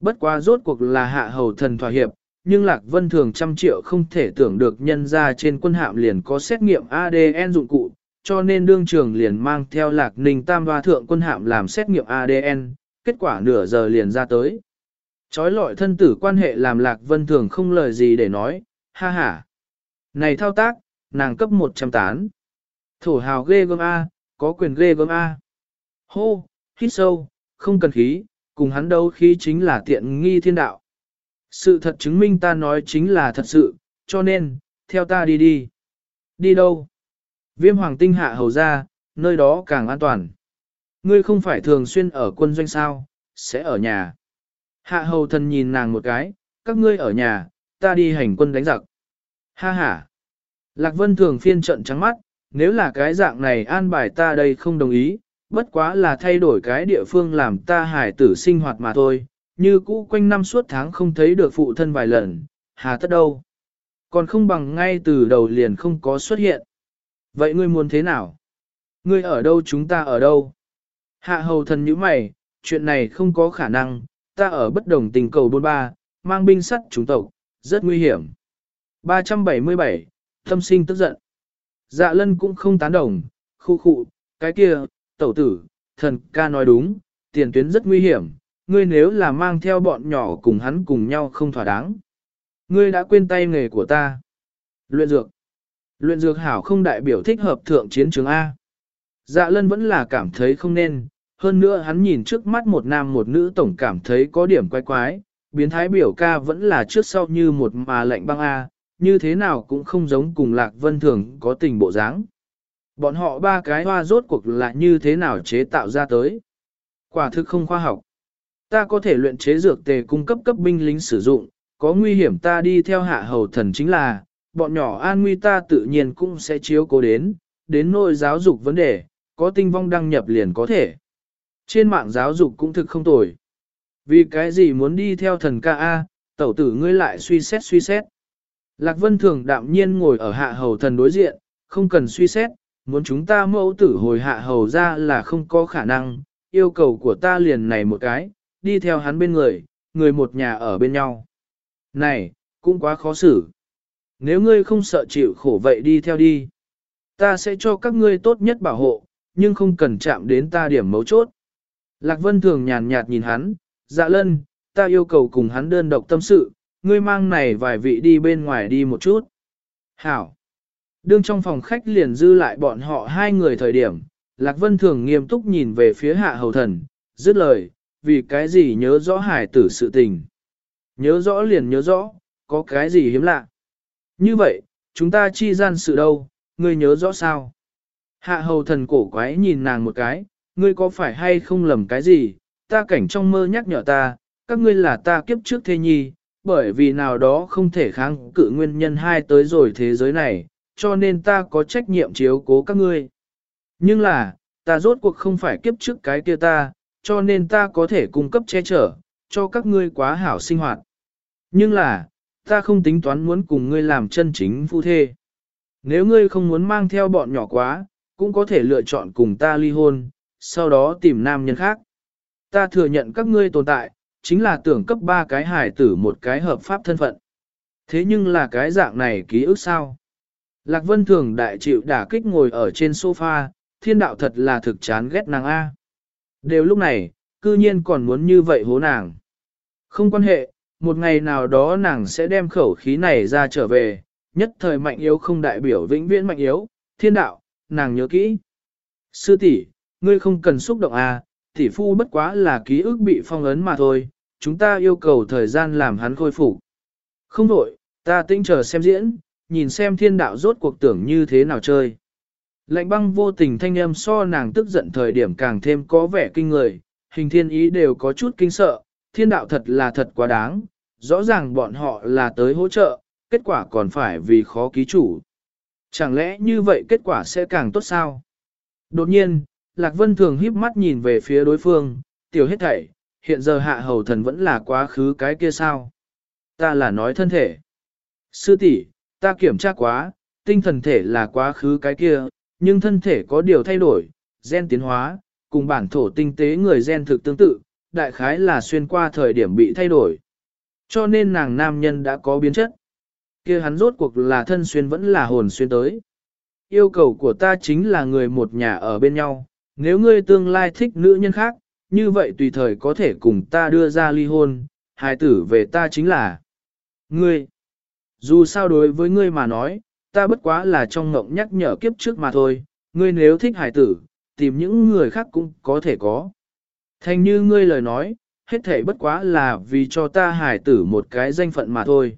Bất quá rốt cuộc là hạ hầu thần thỏa hiệp, nhưng Lạc Vân thường trăm triệu không thể tưởng được nhân ra trên quân hạm liền có xét nghiệm ADN dụng cụ, cho nên đương trường liền mang theo Lạc Ninh Tam và Thượng quân hạm làm xét nghiệm ADN, kết quả nửa giờ liền ra tới. Chói lọi thân tử quan hệ làm Lạc Vân thường không lời gì để nói, ha ha. Này thao tác, nàng cấp 100 tán. Thổ hào ghê gớm A, có quyền ghê gớm A. Hô, hít sâu, không cần khí, cùng hắn đâu khí chính là tiện nghi thiên đạo. Sự thật chứng minh ta nói chính là thật sự, cho nên, theo ta đi đi. Đi đâu? Viêm hoàng tinh hạ hầu ra, nơi đó càng an toàn. Ngươi không phải thường xuyên ở quân doanh sao, sẽ ở nhà. Hạ hầu thần nhìn nàng một cái, các ngươi ở nhà, ta đi hành quân đánh giặc. Ha ha. Lạc vân thường phiên trận trắng mắt, nếu là cái dạng này an bài ta đây không đồng ý, bất quá là thay đổi cái địa phương làm ta hải tử sinh hoạt mà thôi, như cũ quanh năm suốt tháng không thấy được phụ thân vài lần, hà tất đâu. Còn không bằng ngay từ đầu liền không có xuất hiện. Vậy ngươi muốn thế nào? Ngươi ở đâu chúng ta ở đâu? Hạ hầu thần như mày, chuyện này không có khả năng, ta ở bất đồng tình cầu bôn ba, mang binh sắt chúng tộc, rất nguy hiểm. 377, thâm sinh tức giận. Dạ lân cũng không tán đồng, khu khu, cái kia, tẩu tử, thần ca nói đúng, tiền tuyến rất nguy hiểm, ngươi nếu là mang theo bọn nhỏ cùng hắn cùng nhau không thỏa đáng. Ngươi đã quên tay nghề của ta. Luyện dược. Luyện dược hảo không đại biểu thích hợp thượng chiến trường A. Dạ lân vẫn là cảm thấy không nên, hơn nữa hắn nhìn trước mắt một nam một nữ tổng cảm thấy có điểm quái quái, biến thái biểu ca vẫn là trước sau như một mà lạnh băng A, như thế nào cũng không giống cùng lạc vân thường có tình bộ dáng. Bọn họ ba cái hoa rốt cuộc là như thế nào chế tạo ra tới. Quả thực không khoa học. Ta có thể luyện chế dược tề cung cấp cấp binh lính sử dụng, có nguy hiểm ta đi theo hạ hầu thần chính là, bọn nhỏ an nguy ta tự nhiên cũng sẽ chiếu cố đến, đến nội giáo dục vấn đề, có tinh vong đăng nhập liền có thể. Trên mạng giáo dục cũng thực không tồi. Vì cái gì muốn đi theo thần ca A, tẩu tử ngươi lại suy xét suy xét. Lạc Vân Thường đạm nhiên ngồi ở hạ hầu thần đối diện, không cần suy xét, muốn chúng ta mẫu tử hồi hạ hầu ra là không có khả năng, yêu cầu của ta liền này một cái, đi theo hắn bên người, người một nhà ở bên nhau. Này, cũng quá khó xử. Nếu ngươi không sợ chịu khổ vậy đi theo đi. Ta sẽ cho các ngươi tốt nhất bảo hộ, nhưng không cần chạm đến ta điểm mấu chốt. Lạc Vân thường nhàn nhạt nhìn hắn, dạ lân, ta yêu cầu cùng hắn đơn độc tâm sự, ngươi mang này vài vị đi bên ngoài đi một chút. Hảo. Đương trong phòng khách liền dư lại bọn họ hai người thời điểm, Lạc Vân thường nghiêm túc nhìn về phía hạ hầu thần, dứt lời, vì cái gì nhớ rõ hải tử sự tình. Nhớ rõ liền nhớ rõ, có cái gì hiếm lạ. Như vậy, chúng ta chi gian sự đâu, ngươi nhớ rõ sao? Hạ hầu thần cổ quái nhìn nàng một cái, ngươi có phải hay không lầm cái gì, ta cảnh trong mơ nhắc nhở ta, các ngươi là ta kiếp trước thế nhi, bởi vì nào đó không thể kháng cự nguyên nhân hai tới rồi thế giới này, cho nên ta có trách nhiệm chiếu cố các ngươi. Nhưng là, ta rốt cuộc không phải kiếp trước cái kia ta, cho nên ta có thể cung cấp che chở, cho các ngươi quá hảo sinh hoạt. Nhưng là, ta không tính toán muốn cùng ngươi làm chân chính phu thê. Nếu ngươi không muốn mang theo bọn nhỏ quá, cũng có thể lựa chọn cùng ta ly hôn, sau đó tìm nam nhân khác. Ta thừa nhận các ngươi tồn tại, chính là tưởng cấp ba cái hài tử một cái hợp pháp thân phận. Thế nhưng là cái dạng này ký ức sao? Lạc Vân Thường đại chịu đả kích ngồi ở trên sofa, thiên đạo thật là thực chán ghét nàng A. Đều lúc này, cư nhiên còn muốn như vậy hố nàng. Không quan hệ, một ngày nào đó nàng sẽ đem khẩu khí này ra trở về, nhất thời mạnh yếu không đại biểu vĩnh viễn mạnh yếu, thiên đạo, nàng nhớ kỹ. Sư tỷ, ngươi không cần xúc động à, tỷ phu bất quá là ký ức bị phong ấn mà thôi, chúng ta yêu cầu thời gian làm hắn khôi phục. Không đổi, ta tĩnh chờ xem diễn, nhìn xem thiên đạo rốt cuộc tưởng như thế nào chơi. Lạnh băng vô tình thanh âm so nàng tức giận thời điểm càng thêm có vẻ kinh người, hình thiên ý đều có chút kinh sợ, thiên đạo thật là thật quá đáng, rõ ràng bọn họ là tới hỗ trợ, kết quả còn phải vì khó ký chủ. Chẳng lẽ như vậy kết quả sẽ càng tốt sao? Đột nhiên, Lạc Vân thường híp mắt nhìn về phía đối phương, tiểu hết thảy, hiện giờ hạ hầu thần vẫn là quá khứ cái kia sao? Ta là nói thân thể. Sư tỷ, ta kiểm tra quá, tinh thần thể là quá khứ cái kia, nhưng thân thể có điều thay đổi, gen tiến hóa, cùng bản thổ tinh tế người gen thực tương tự, đại khái là xuyên qua thời điểm bị thay đổi. Cho nên nàng nam nhân đã có biến chất. kia hắn rốt cuộc là thân xuyên vẫn là hồn xuyên tới. Yêu cầu của ta chính là người một nhà ở bên nhau, nếu ngươi tương lai thích nữ nhân khác, như vậy tùy thời có thể cùng ta đưa ra ly hôn, hài tử về ta chính là ngươi. Dù sao đối với ngươi mà nói, ta bất quá là trong ngộng nhắc nhở kiếp trước mà thôi, ngươi nếu thích hài tử, tìm những người khác cũng có thể có. Thành như ngươi lời nói, hết thể bất quá là vì cho ta hài tử một cái danh phận mà thôi.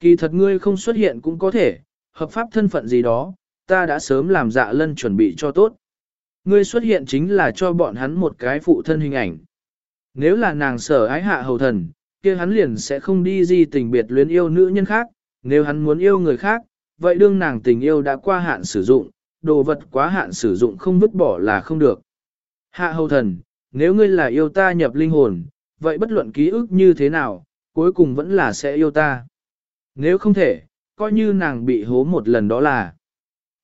Kỳ thật ngươi không xuất hiện cũng có thể, hợp pháp thân phận gì đó, ta đã sớm làm dạ lân chuẩn bị cho tốt. Ngươi xuất hiện chính là cho bọn hắn một cái phụ thân hình ảnh. Nếu là nàng sở ái hạ hầu thần, kia hắn liền sẽ không đi di tình biệt luyến yêu nữ nhân khác, nếu hắn muốn yêu người khác, vậy đương nàng tình yêu đã qua hạn sử dụng, đồ vật quá hạn sử dụng không vứt bỏ là không được. Hạ hầu thần, nếu ngươi là yêu ta nhập linh hồn, vậy bất luận ký ức như thế nào, cuối cùng vẫn là sẽ yêu ta. Nếu không thể, coi như nàng bị hố một lần đó là.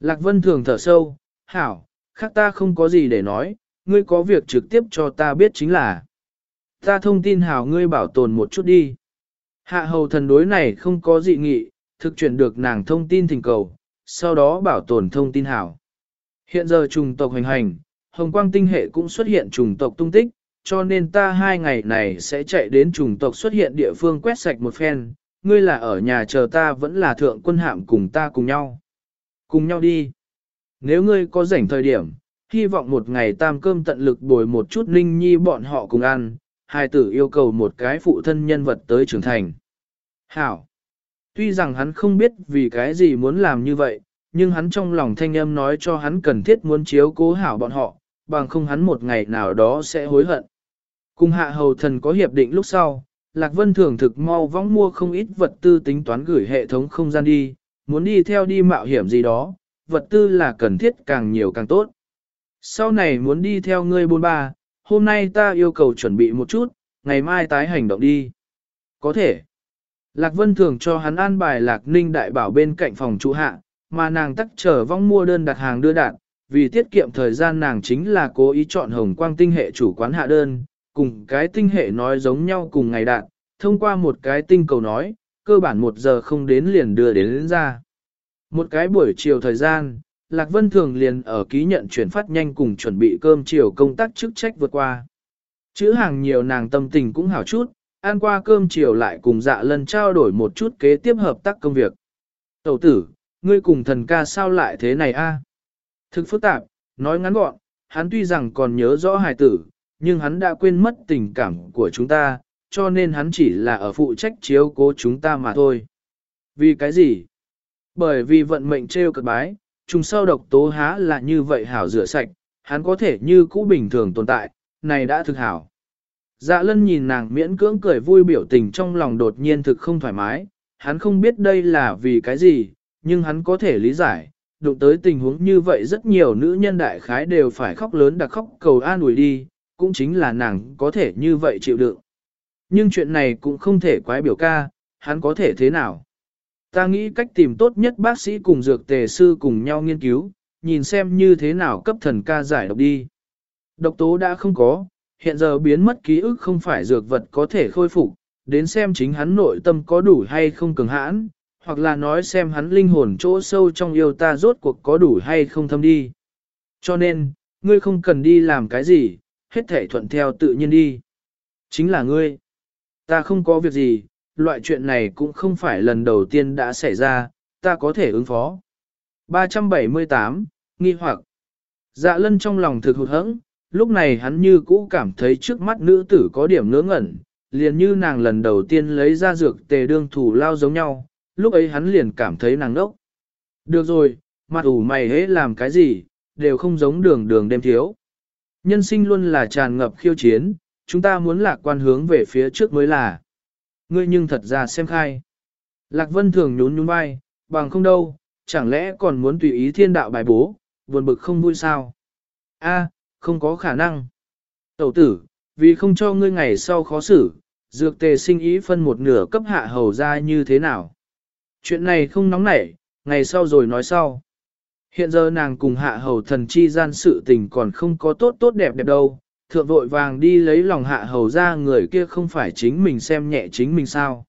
Lạc Vân thường thở sâu, hảo, khác ta không có gì để nói, ngươi có việc trực tiếp cho ta biết chính là. Ta thông tin hảo ngươi bảo tồn một chút đi. Hạ hầu thần đối này không có dị nghị, thực chuyển được nàng thông tin thỉnh cầu, sau đó bảo tồn thông tin hảo. Hiện giờ trùng tộc hành hành, hồng quang tinh hệ cũng xuất hiện trùng tộc tung tích, cho nên ta hai ngày này sẽ chạy đến trùng tộc xuất hiện địa phương quét sạch một phen, ngươi là ở nhà chờ ta vẫn là thượng quân hạm cùng ta cùng nhau. Cùng nhau đi. Nếu ngươi có rảnh thời điểm, hy vọng một ngày tam cơm tận lực bồi một chút ninh nhi bọn họ cùng ăn, hai tử yêu cầu một cái phụ thân nhân vật tới trưởng thành. Hảo. Tuy rằng hắn không biết vì cái gì muốn làm như vậy, nhưng hắn trong lòng thanh âm nói cho hắn cần thiết muốn chiếu cố hảo bọn họ, bằng không hắn một ngày nào đó sẽ hối hận. Cùng hạ hầu thần có hiệp định lúc sau, Lạc Vân thường thực mau vong mua không ít vật tư tính toán gửi hệ thống không gian đi, muốn đi theo đi mạo hiểm gì đó, vật tư là cần thiết càng nhiều càng tốt. Sau này muốn đi theo ngươi bôn ba, hôm nay ta yêu cầu chuẩn bị một chút, ngày mai tái hành động đi. Có thể. Lạc Vân thường cho hắn an bài Lạc Ninh đại bảo bên cạnh phòng trụ hạ, mà nàng tắc trở vong mua đơn đặt hàng đưa đạn, vì tiết kiệm thời gian nàng chính là cố ý chọn hồng quang tinh hệ chủ quán hạ đơn, cùng cái tinh hệ nói giống nhau cùng ngày đạn, thông qua một cái tinh cầu nói, cơ bản một giờ không đến liền đưa đến, đến ra. Một cái buổi chiều thời gian, Lạc Vân Thường liền ở ký nhận chuyển phát nhanh cùng chuẩn bị cơm chiều công tác chức trách vượt qua. Chữ hàng nhiều nàng tâm tình cũng hảo chút, ăn qua cơm chiều lại cùng dạ lần trao đổi một chút kế tiếp hợp tác công việc. Tẩu tử, ngươi cùng thần ca sao lại thế này a? Thực phức tạp, nói ngắn gọn, hắn tuy rằng còn nhớ rõ hài tử, nhưng hắn đã quên mất tình cảm của chúng ta, cho nên hắn chỉ là ở phụ trách chiếu cố chúng ta mà thôi. Vì cái gì? Bởi vì vận mệnh trêu cực bái, trùng sau độc tố há là như vậy hảo rửa sạch, hắn có thể như cũ bình thường tồn tại, này đã thực hảo. Dạ lân nhìn nàng miễn cưỡng cười vui biểu tình trong lòng đột nhiên thực không thoải mái, hắn không biết đây là vì cái gì, nhưng hắn có thể lý giải, đụng tới tình huống như vậy rất nhiều nữ nhân đại khái đều phải khóc lớn đặc khóc cầu an ủi đi, cũng chính là nàng có thể như vậy chịu đựng. Nhưng chuyện này cũng không thể quái biểu ca, hắn có thể thế nào. Ta nghĩ cách tìm tốt nhất bác sĩ cùng dược tề sư cùng nhau nghiên cứu, nhìn xem như thế nào cấp thần ca giải độc đi. Độc tố đã không có, hiện giờ biến mất ký ức không phải dược vật có thể khôi phục, đến xem chính hắn nội tâm có đủ hay không cường hãn, hoặc là nói xem hắn linh hồn chỗ sâu trong yêu ta rốt cuộc có đủ hay không thâm đi. Cho nên, ngươi không cần đi làm cái gì, hết thể thuận theo tự nhiên đi. Chính là ngươi. Ta không có việc gì, loại chuyện này cũng không phải lần đầu tiên đã xảy ra, ta có thể ứng phó. 378, nghi hoặc. Dạ lân trong lòng thực hụt hẫng, lúc này hắn như cũ cảm thấy trước mắt nữ tử có điểm ngớ ngẩn, liền như nàng lần đầu tiên lấy ra dược tề đương thủ lao giống nhau, lúc ấy hắn liền cảm thấy nàng đốc. Được rồi, mặt ủ mày hế làm cái gì, đều không giống đường đường đêm thiếu. Nhân sinh luôn là tràn ngập khiêu chiến, chúng ta muốn lạc quan hướng về phía trước mới là. Ngươi nhưng thật ra xem khai. Lạc Vân thường nhún nhún vai, bằng không đâu, chẳng lẽ còn muốn tùy ý thiên đạo bài bố, buồn bực không vui sao? A, không có khả năng. Tẩu tử, vì không cho ngươi ngày sau khó xử, dược tề sinh ý phân một nửa cấp hạ hầu ra như thế nào? Chuyện này không nóng nảy, ngày sau rồi nói sau. Hiện giờ nàng cùng hạ hầu thần chi gian sự tình còn không có tốt tốt đẹp đẹp đâu, thượng vội vàng đi lấy lòng hạ hầu ra người kia không phải chính mình xem nhẹ chính mình sao.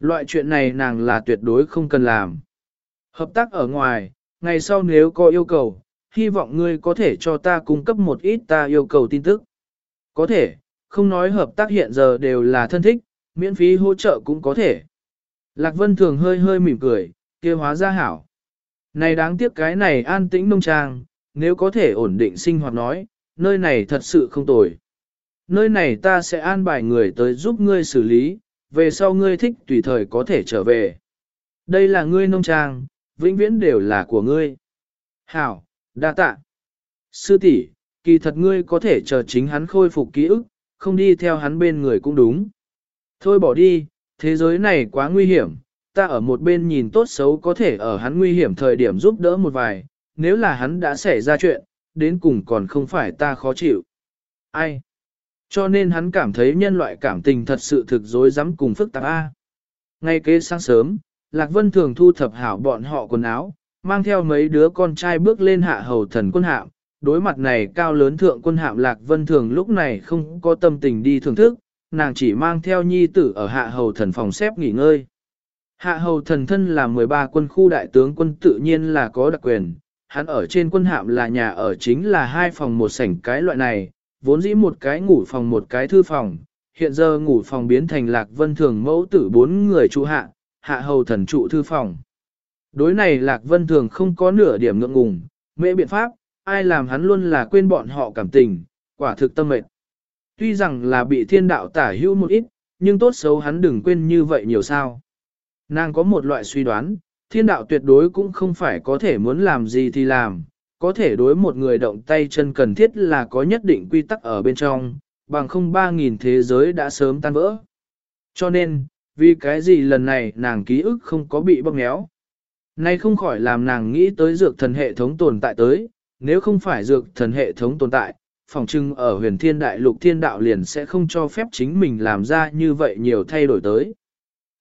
Loại chuyện này nàng là tuyệt đối không cần làm. Hợp tác ở ngoài, ngày sau nếu có yêu cầu, hy vọng ngươi có thể cho ta cung cấp một ít ta yêu cầu tin tức. Có thể, không nói hợp tác hiện giờ đều là thân thích, miễn phí hỗ trợ cũng có thể. Lạc Vân thường hơi hơi mỉm cười, kia hóa ra hảo. Này đáng tiếc cái này an tĩnh nông trang, nếu có thể ổn định sinh hoạt nói, nơi này thật sự không tồi. Nơi này ta sẽ an bài người tới giúp ngươi xử lý, về sau ngươi thích tùy thời có thể trở về. Đây là ngươi nông trang, vĩnh viễn đều là của ngươi. Hảo, đa tạ. Sư tỷ, kỳ thật ngươi có thể chờ chính hắn khôi phục ký ức, không đi theo hắn bên người cũng đúng. Thôi bỏ đi, thế giới này quá nguy hiểm, ta ở một bên nhìn tốt xấu có thể ở hắn nguy hiểm thời điểm giúp đỡ một vài, nếu là hắn đã xảy ra chuyện, đến cùng còn không phải ta khó chịu. Ai? Cho nên hắn cảm thấy nhân loại cảm tình thật sự thực dối rắm cùng phức tạp A. Ngay kế sáng sớm, Lạc Vân thường thu thập hảo bọn họ quần áo, mang theo mấy đứa con trai bước lên hạ hầu thần quân hạm, đối mặt này cao lớn thượng quân hạm Lạc Vân Thường lúc này không có tâm tình đi thưởng thức, nàng chỉ mang theo nhi tử ở hạ hầu thần phòng xếp nghỉ ngơi. Hạ hầu thần thân là 13 quân khu đại tướng quân tự nhiên là có đặc quyền, hắn ở trên quân hạm là nhà ở chính là hai phòng một sảnh cái loại này, vốn dĩ một cái ngủ phòng một cái thư phòng, hiện giờ ngủ phòng biến thành lạc vân thường mẫu tử bốn người trụ hạ, hạ hầu thần trụ thư phòng. Đối này lạc vân thường không có nửa điểm ngượng ngùng, mễ biện pháp, ai làm hắn luôn là quên bọn họ cảm tình, quả thực tâm mệt. Tuy rằng là bị thiên đạo tả hữu một ít, nhưng tốt xấu hắn đừng quên như vậy nhiều sao. Nàng có một loại suy đoán, thiên đạo tuyệt đối cũng không phải có thể muốn làm gì thì làm, có thể đối một người động tay chân cần thiết là có nhất định quy tắc ở bên trong, bằng không ba nghìn thế giới đã sớm tan vỡ. Cho nên, vì cái gì lần này nàng ký ức không có bị bóp méo. Nay không khỏi làm nàng nghĩ tới dược thần hệ thống tồn tại tới, nếu không phải dược thần hệ thống tồn tại, phòng trưng ở huyền thiên đại lục thiên đạo liền sẽ không cho phép chính mình làm ra như vậy nhiều thay đổi tới.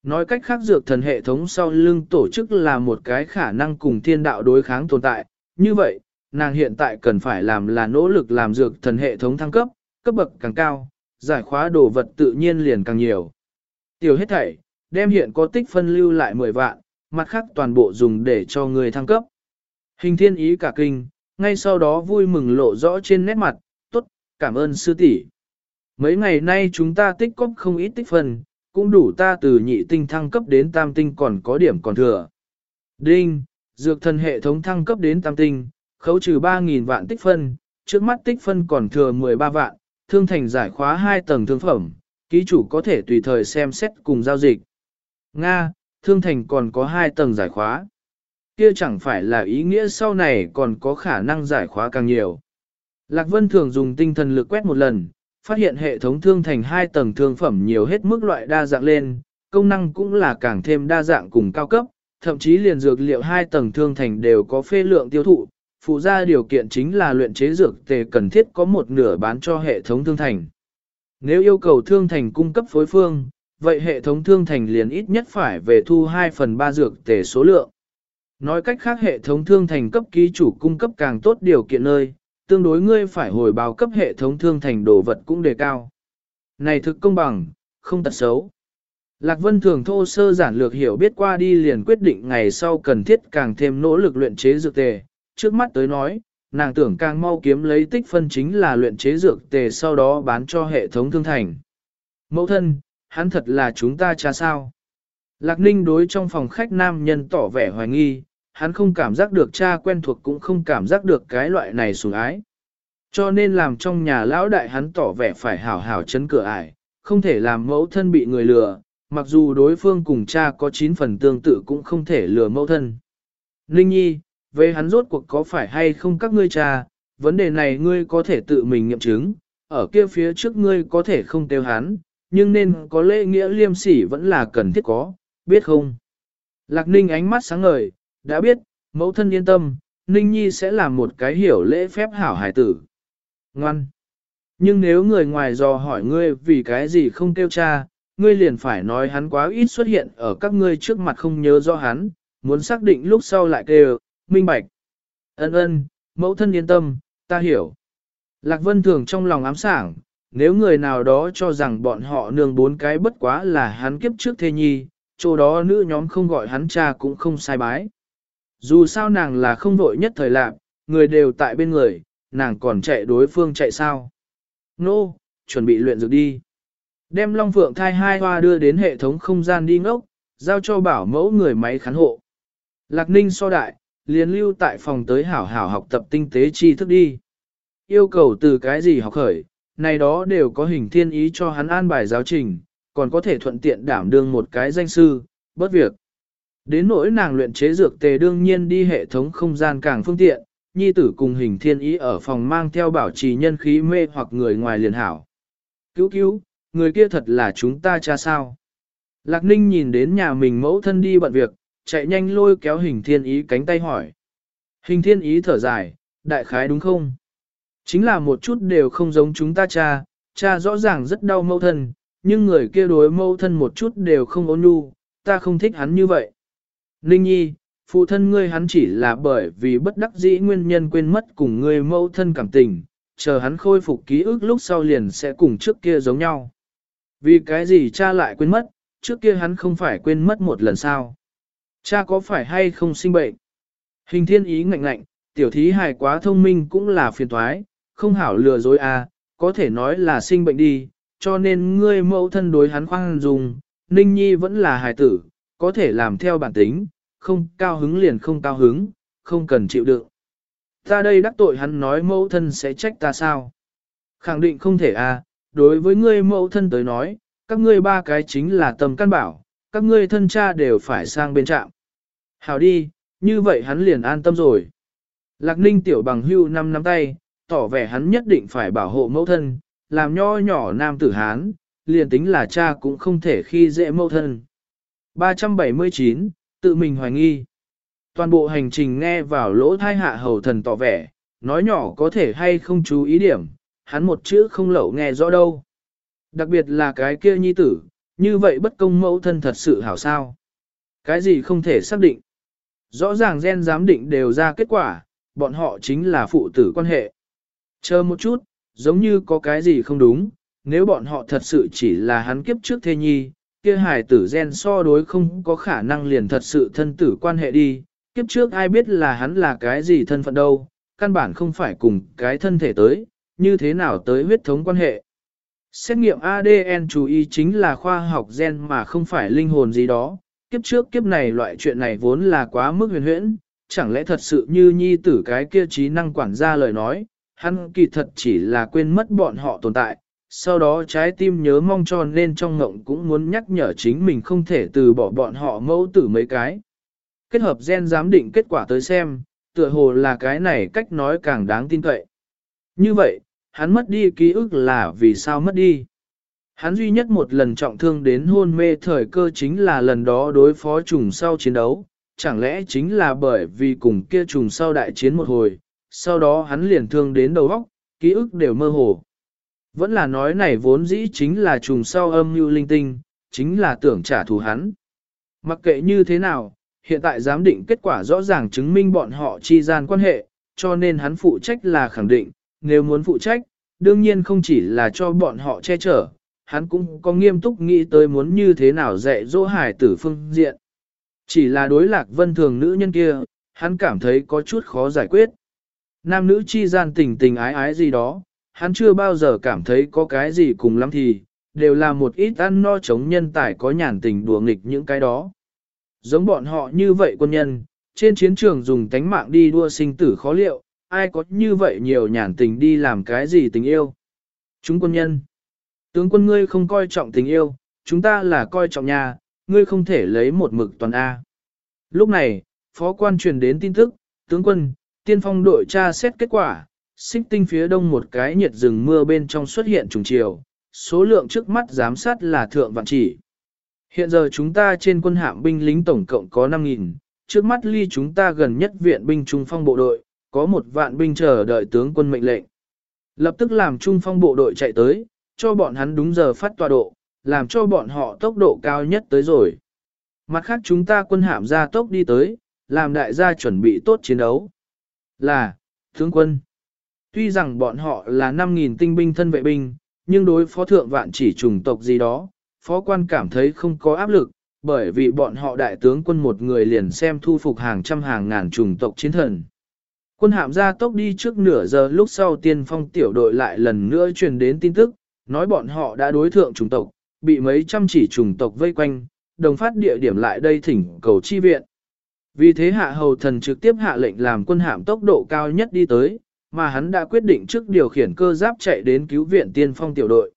Nói cách khác dược thần hệ thống sau lưng tổ chức là một cái khả năng cùng thiên đạo đối kháng tồn tại, như vậy, nàng hiện tại cần phải làm là nỗ lực làm dược thần hệ thống thăng cấp, cấp bậc càng cao, giải khóa đồ vật tự nhiên liền càng nhiều. Tiểu hết thảy, đem hiện có tích phân lưu lại 10 vạn, mặt khác toàn bộ dùng để cho người thăng cấp. Hình thiên ý cả kinh, ngay sau đó vui mừng lộ rõ trên nét mặt, tốt, cảm ơn sư tỷ. Mấy ngày nay chúng ta tích cóp không ít tích phân, cũng đủ ta từ nhị tinh thăng cấp đến tam tinh còn có điểm còn thừa. Đinh, dược thần hệ thống thăng cấp đến tam tinh, khấu trừ 3.000 vạn tích phân, trước mắt tích phân còn thừa 13 vạn, thương thành giải khóa 2 tầng thương phẩm, ký chủ có thể tùy thời xem xét cùng giao dịch. Nga, thương thành còn có 2 tầng giải khóa. Kia chẳng phải là ý nghĩa sau này còn có khả năng giải khóa càng nhiều. Lạc Vân thường dùng tinh thần lực quét một lần, phát hiện hệ thống thương thành hai tầng thương phẩm nhiều hết mức loại đa dạng lên, công năng cũng là càng thêm đa dạng cùng cao cấp, thậm chí liền dược liệu hai tầng thương thành đều có phê lượng tiêu thụ, phụ ra điều kiện chính là luyện chế dược tề cần thiết có một nửa bán cho hệ thống thương thành. Nếu yêu cầu thương thành cung cấp phối phương, vậy hệ thống thương thành liền ít nhất phải về thu 2 phần 3 dược tề số lượng. Nói cách khác hệ thống thương thành cấp ký chủ cung cấp càng tốt điều kiện nơi, tương đối ngươi phải hồi báo cấp hệ thống thương thành đồ vật cũng đề cao. Này thực công bằng, không tật xấu. Lạc Vân thường thô sơ giản lược hiểu biết qua đi liền quyết định ngày sau cần thiết càng thêm nỗ lực luyện chế dược tề. Trước mắt tới nói, nàng tưởng càng mau kiếm lấy tích phân chính là luyện chế dược tề sau đó bán cho hệ thống thương thành. Mẫu thân, hắn thật là chúng ta cha sao? Lạc Ninh đối trong phòng khách nam nhân tỏ vẻ hoài nghi, hắn không cảm giác được cha quen thuộc cũng không cảm giác được cái loại này sủng ái. Cho nên làm trong nhà lão đại hắn tỏ vẻ phải hảo hảo chấn cửa ải, không thể làm mẫu thân bị người lừa, mặc dù đối phương cùng cha có 9 phần tương tự cũng không thể lừa mẫu thân. Ninh nhi, về hắn rốt cuộc có phải hay không các ngươi cha, vấn đề này ngươi có thể tự mình nghiệm chứng, ở kia phía trước ngươi có thể không tiêu hắn, nhưng nên có lễ nghĩa liêm sỉ vẫn là cần thiết có, biết không? Lạc ninh ánh mắt sáng ngời, đã biết, mẫu thân yên tâm, Ninh Nhi sẽ làm một cái hiểu lễ phép hảo hải tử. Ngoan! Nhưng nếu người ngoài dò hỏi ngươi vì cái gì không kêu cha, ngươi liền phải nói hắn quá ít xuất hiện ở các ngươi trước mặt không nhớ rõ hắn, muốn xác định lúc sau lại kêu, minh bạch. Ân ân, mẫu thân yên tâm, ta hiểu. Lạc Vân thường trong lòng ám sảng, nếu người nào đó cho rằng bọn họ nương bốn cái bất quá là hắn kiếp trước thê nhi, chỗ đó nữ nhóm không gọi hắn cha cũng không sai bái. Dù sao nàng là không vội nhất thời lạc, người đều tại bên người, nàng còn chạy đối phương chạy sao. Nô, no, chuẩn bị luyện dược đi. Đem Long Phượng thai hai hoa đưa đến hệ thống không gian đi ngốc, giao cho bảo mẫu người máy khán hộ. Lạc Ninh so đại, liền lưu tại phòng tới hảo hảo học tập tinh tế tri thức đi. Yêu cầu từ cái gì học khởi, này đó đều có hình thiên ý cho hắn an bài giáo trình, còn có thể thuận tiện đảm đương một cái danh sư, bất việc. Đến nỗi nàng luyện chế dược tề đương nhiên đi hệ thống không gian càng phương tiện, nhi tử cùng hình thiên ý ở phòng mang theo bảo trì nhân khí mê hoặc người ngoài liền hảo. Cứu cứu, người kia thật là chúng ta cha sao. Lạc ninh nhìn đến nhà mình mẫu thân đi bận việc, chạy nhanh lôi kéo hình thiên ý cánh tay hỏi. Hình thiên ý thở dài, đại khái đúng không? Chính là một chút đều không giống chúng ta cha, cha rõ ràng rất đau mẫu thân, nhưng người kia đối mẫu thân một chút đều không ôn nhu, ta không thích hắn như vậy. Ninh Nhi, phụ thân ngươi hắn chỉ là bởi vì bất đắc dĩ nguyên nhân quên mất cùng ngươi mẫu thân cảm tình, chờ hắn khôi phục ký ức lúc sau liền sẽ cùng trước kia giống nhau. Vì cái gì cha lại quên mất, trước kia hắn không phải quên mất một lần sao? Cha có phải hay không sinh bệnh? Hình thiên ý ngạnh ngạnh, tiểu thí hài quá thông minh cũng là phiền toái, không hảo lừa dối à, có thể nói là sinh bệnh đi, cho nên ngươi mẫu thân đối hắn khoan dùng, Ninh Nhi vẫn là hài tử, có thể làm theo bản tính, không cao hứng liền không cao hứng, không cần chịu đựng. Ta đây đắc tội hắn nói mẫu thân sẽ trách ta sao? Khẳng định không thể à, đối với ngươi mẫu thân tới nói, các ngươi ba cái chính là tầm căn bảo, các ngươi thân cha đều phải sang bên trạm. Hảo đi, như vậy hắn liền an tâm rồi. Lạc ninh tiểu bằng hưu năm nắm tay, tỏ vẻ hắn nhất định phải bảo hộ mẫu thân, làm nho nhỏ nam tử hán, liền tính là cha cũng không thể khi dễ mẫu thân. 379, tự mình hoài nghi. Toàn bộ hành trình nghe vào lỗ thai hạ hầu thần tỏ vẻ, nói nhỏ có thể hay không chú ý điểm, hắn một chữ không lậu nghe rõ đâu. Đặc biệt là cái kia nhi tử, như vậy bất công mẫu thân thật sự hảo sao. Cái gì không thể xác định. Rõ ràng gen giám định đều ra kết quả, bọn họ chính là phụ tử quan hệ. Chờ một chút, giống như có cái gì không đúng, nếu bọn họ thật sự chỉ là hắn kiếp trước thê nhi, kia hài tử gen so đối không có khả năng liền thật sự thân tử quan hệ đi, kiếp trước ai biết là hắn là cái gì thân phận đâu, căn bản không phải cùng cái thân thể tới, như thế nào tới huyết thống quan hệ. Xét nghiệm ADN chú ý chính là khoa học gen mà không phải linh hồn gì đó, kiếp trước kiếp này loại chuyện này vốn là quá mức huyền huyễn, chẳng lẽ thật sự như nhi tử cái kia trí năng quản gia lời nói, hắn kỳ thật chỉ là quên mất bọn họ tồn tại, sau đó trái tim nhớ mong cho nên trong ngộng cũng muốn nhắc nhở chính mình không thể từ bỏ bọn họ mẫu tử mấy cái. Kết hợp gen giám định kết quả tới xem, tựa hồ là cái này cách nói càng đáng tin cậy. Như vậy, hắn mất đi ký ức là vì sao mất đi. Hắn duy nhất một lần trọng thương đến hôn mê thời cơ chính là lần đó đối phó trùng sau chiến đấu, chẳng lẽ chính là bởi vì cùng kia trùng sau đại chiến một hồi, sau đó hắn liền thương đến đầu óc, ký ức đều mơ hồ. Vẫn là nói này vốn dĩ chính là trùng sau âm mưu linh tinh, chính là tưởng trả thù hắn. Mặc kệ như thế nào, hiện tại giám định kết quả rõ ràng chứng minh bọn họ chi gian quan hệ, cho nên hắn phụ trách là khẳng định, nếu muốn phụ trách, đương nhiên không chỉ là cho bọn họ che chở, hắn cũng có nghiêm túc nghĩ tới muốn như thế nào dạy dỗ hải tử phương diện. Chỉ là đối lạc vân thường nữ nhân kia, hắn cảm thấy có chút khó giải quyết. Nam nữ chi gian tình tình ái ái gì đó, hắn chưa bao giờ cảm thấy có cái gì cùng lắm thì, đều là một ít ăn no chống nhân tài có nhàn tình đùa nghịch những cái đó. Giống bọn họ như vậy quân nhân, trên chiến trường dùng tánh mạng đi đua sinh tử khó liệu, ai có như vậy nhiều nhàn tình đi làm cái gì tình yêu. Chúng quân nhân, tướng quân ngươi không coi trọng tình yêu, chúng ta là coi trọng nhà, ngươi không thể lấy một mực toàn A. Lúc này, phó quan truyền đến tin tức, tướng quân, tiên phong đội tra xét kết quả, xích tinh phía đông một cái nhiệt rừng mưa bên trong xuất hiện trùng chiều, số lượng trước mắt giám sát là thượng vạn chỉ. Hiện giờ chúng ta trên quân hạm binh lính tổng cộng có 5.000, trước mắt ly chúng ta gần nhất viện binh trung phong bộ đội, có một vạn binh chờ đợi tướng quân mệnh lệnh. Lập tức làm trung phong bộ đội chạy tới, cho bọn hắn đúng giờ phát tọa độ, làm cho bọn họ tốc độ cao nhất tới rồi. Mặt khác chúng ta quân hạm ra tốc đi tới, làm đại gia chuẩn bị tốt chiến đấu. Là, tướng quân. Tuy rằng bọn họ là 5.000 tinh binh thân vệ binh, nhưng đối phó thượng vạn chỉ chủng tộc gì đó, phó quan cảm thấy không có áp lực, bởi vì bọn họ đại tướng quân một người liền xem thu phục hàng trăm hàng ngàn chủng tộc chiến thần. Quân hạm ra tốc đi trước nửa giờ lúc sau tiên phong tiểu đội lại lần nữa truyền đến tin tức, nói bọn họ đã đối thượng chủng tộc, bị mấy trăm chỉ chủng tộc vây quanh, đồng phát địa điểm lại đây thỉnh cầu chi viện. Vì thế hạ hầu thần trực tiếp hạ lệnh làm quân hạm tốc độ cao nhất đi tới, mà hắn đã quyết định trước điều khiển cơ giáp chạy đến cứu viện tiên phong tiểu đội.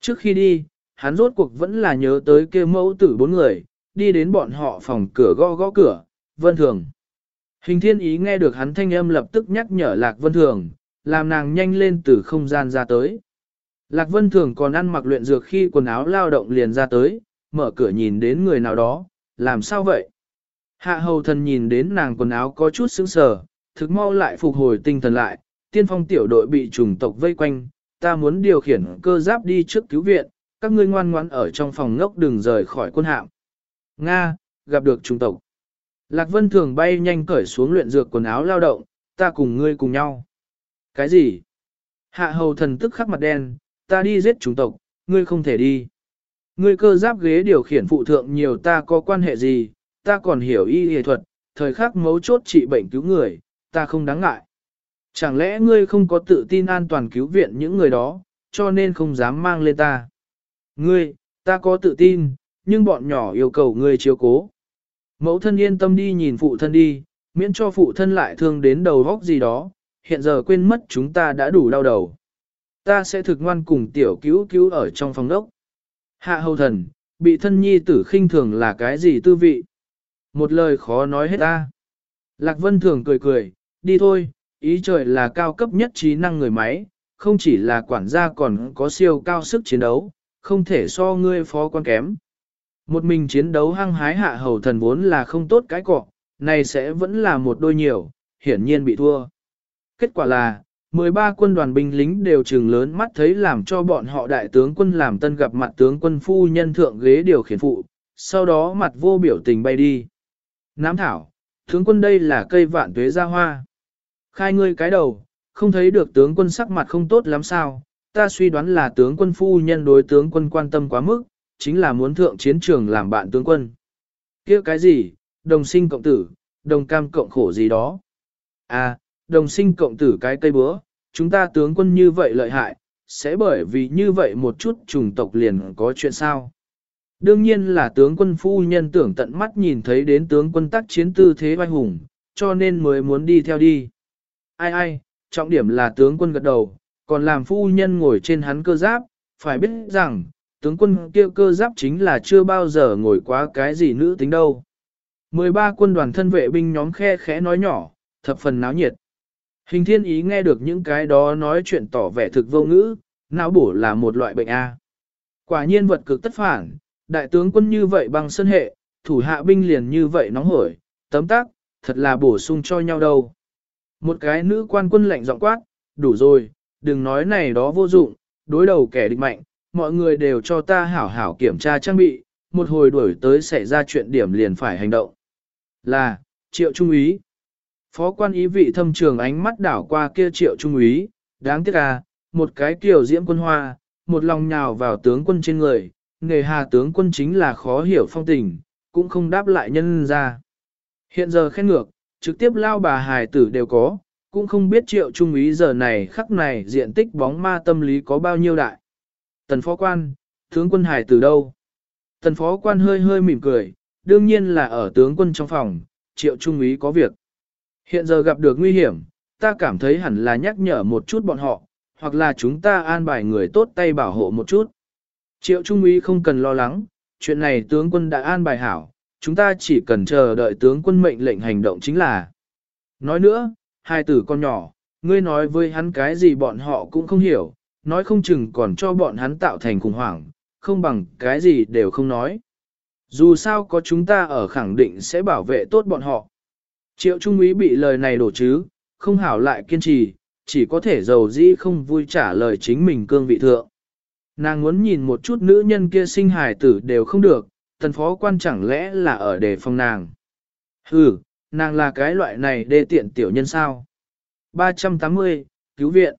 Trước khi đi, hắn rốt cuộc vẫn là nhớ tới kia mẫu tử bốn người, đi đến bọn họ phòng cửa gõ gõ cửa, vân thường. Hình thiên ý nghe được hắn thanh âm lập tức nhắc nhở Lạc Vân Thường, làm nàng nhanh lên từ không gian ra tới. Lạc Vân Thường còn ăn mặc luyện dược khi quần áo lao động liền ra tới, mở cửa nhìn đến người nào đó, làm sao vậy? Hạ hầu thần nhìn đến nàng quần áo có chút sững sờ, thực mau lại phục hồi tinh thần lại, tiên phong tiểu đội bị trùng tộc vây quanh, ta muốn điều khiển cơ giáp đi trước cứu viện, các ngươi ngoan ngoãn ở trong phòng ngốc đừng rời khỏi quân hạm. Nga, gặp được trùng tộc. Lạc Vân thường bay nhanh cởi xuống luyện dược quần áo lao động, ta cùng ngươi cùng nhau. Cái gì? Hạ hầu thần tức khắc mặt đen, ta đi giết trùng tộc, ngươi không thể đi. Ngươi cơ giáp ghế điều khiển phụ thượng nhiều ta có quan hệ gì, ta còn hiểu y y thuật, thời khắc mấu chốt trị bệnh cứu người, ta không đáng ngại. Chẳng lẽ ngươi không có tự tin an toàn cứu viện những người đó, cho nên không dám mang lên ta? Ngươi, ta có tự tin, nhưng bọn nhỏ yêu cầu ngươi chiếu cố. Mẫu thân yên tâm đi nhìn phụ thân đi, miễn cho phụ thân lại thương đến đầu góc gì đó, hiện giờ quên mất chúng ta đã đủ đau đầu. Ta sẽ thực ngoan cùng tiểu cứu cứu ở trong phòng đốc. Hạ hầu thần, bị thân nhi tử khinh thường là cái gì tư vị? Một lời khó nói hết ta. Lạc Vân thường cười cười, đi thôi, ý trời là cao cấp nhất trí năng người máy, không chỉ là quản gia còn có siêu cao sức chiến đấu, không thể so ngươi phó quan kém. Một mình chiến đấu hăng hái hạ hầu thần vốn là không tốt cái cọ, này sẽ vẫn là một đôi nhiều, hiển nhiên bị thua. Kết quả là, 13 quân đoàn binh lính đều trừng lớn mắt thấy làm cho bọn họ đại tướng quân làm tân gặp mặt tướng quân phu nhân thượng ghế điều khiển phụ, sau đó mặt vô biểu tình bay đi. Nám thảo, tướng quân đây là cây vạn tuế ra hoa. Khai ngươi cái đầu, không thấy được tướng quân sắc mặt không tốt lắm sao, ta suy đoán là tướng quân phu nhân đối tướng quân quan tâm quá mức, chính là muốn thượng chiến trường làm bạn tướng quân. kia cái gì, đồng sinh cộng tử, đồng cam cộng khổ gì đó. À, đồng sinh cộng tử cái cây bữa, chúng ta tướng quân như vậy lợi hại, sẽ bởi vì như vậy một chút trùng tộc liền có chuyện sao. Đương nhiên là tướng quân phu nhân tưởng tận mắt nhìn thấy đến tướng quân tác chiến tư thế vai hùng, cho nên mới muốn đi theo đi. Ai ai, trọng điểm là tướng quân gật đầu, còn làm phu nhân ngồi trên hắn cơ giáp, phải biết rằng, tướng quân kia cơ giáp chính là chưa bao giờ ngồi quá cái gì nữ tính đâu. 13 quân đoàn thân vệ binh nhóm khe khẽ nói nhỏ, thập phần náo nhiệt. Hình thiên ý nghe được những cái đó nói chuyện tỏ vẻ thực vô ngữ, não bổ là một loại bệnh A. Quả nhiên vật cực tất phản, đại tướng quân như vậy bằng sân hệ, thủ hạ binh liền như vậy nóng hổi, tấm tác, thật là bổ sung cho nhau đâu. Một cái nữ quan quân lạnh giọng quát, đủ rồi, đừng nói này đó vô dụng, đối đầu kẻ địch mạnh, mọi người đều cho ta hảo hảo kiểm tra trang bị, một hồi đuổi tới xảy ra chuyện điểm liền phải hành động. Là, triệu trung úy. Phó quan ý vị thâm trường ánh mắt đảo qua kia triệu trung úy, đáng tiếc à, một cái kiểu diễm quân hoa, một lòng nhào vào tướng quân trên người, nghề hà tướng quân chính là khó hiểu phong tình, cũng không đáp lại nhân ra. Hiện giờ khen ngược, trực tiếp lao bà hài tử đều có, cũng không biết triệu trung ý giờ này khắc này diện tích bóng ma tâm lý có bao nhiêu đại. Tần phó quan, tướng quân hài tử đâu? Tần phó quan hơi hơi mỉm cười, đương nhiên là ở tướng quân trong phòng, triệu trung ý có việc. Hiện giờ gặp được nguy hiểm, ta cảm thấy hẳn là nhắc nhở một chút bọn họ, hoặc là chúng ta an bài người tốt tay bảo hộ một chút. Triệu trung ý không cần lo lắng, chuyện này tướng quân đã an bài hảo, chúng ta chỉ cần chờ đợi tướng quân mệnh lệnh hành động chính là. Nói nữa, hai tử con nhỏ, ngươi nói với hắn cái gì bọn họ cũng không hiểu, nói không chừng còn cho bọn hắn tạo thành khủng hoảng, không bằng cái gì đều không nói. Dù sao có chúng ta ở khẳng định sẽ bảo vệ tốt bọn họ. Triệu Trung úy bị lời này đổ chứ, không hảo lại kiên trì, chỉ có thể giàu dĩ không vui trả lời chính mình cương vị thượng. Nàng muốn nhìn một chút nữ nhân kia sinh hài tử đều không được, tần phó quan chẳng lẽ là ở đề phòng nàng. Hừ, nàng là cái loại này đê tiện tiểu nhân sao. 380, cứu viện.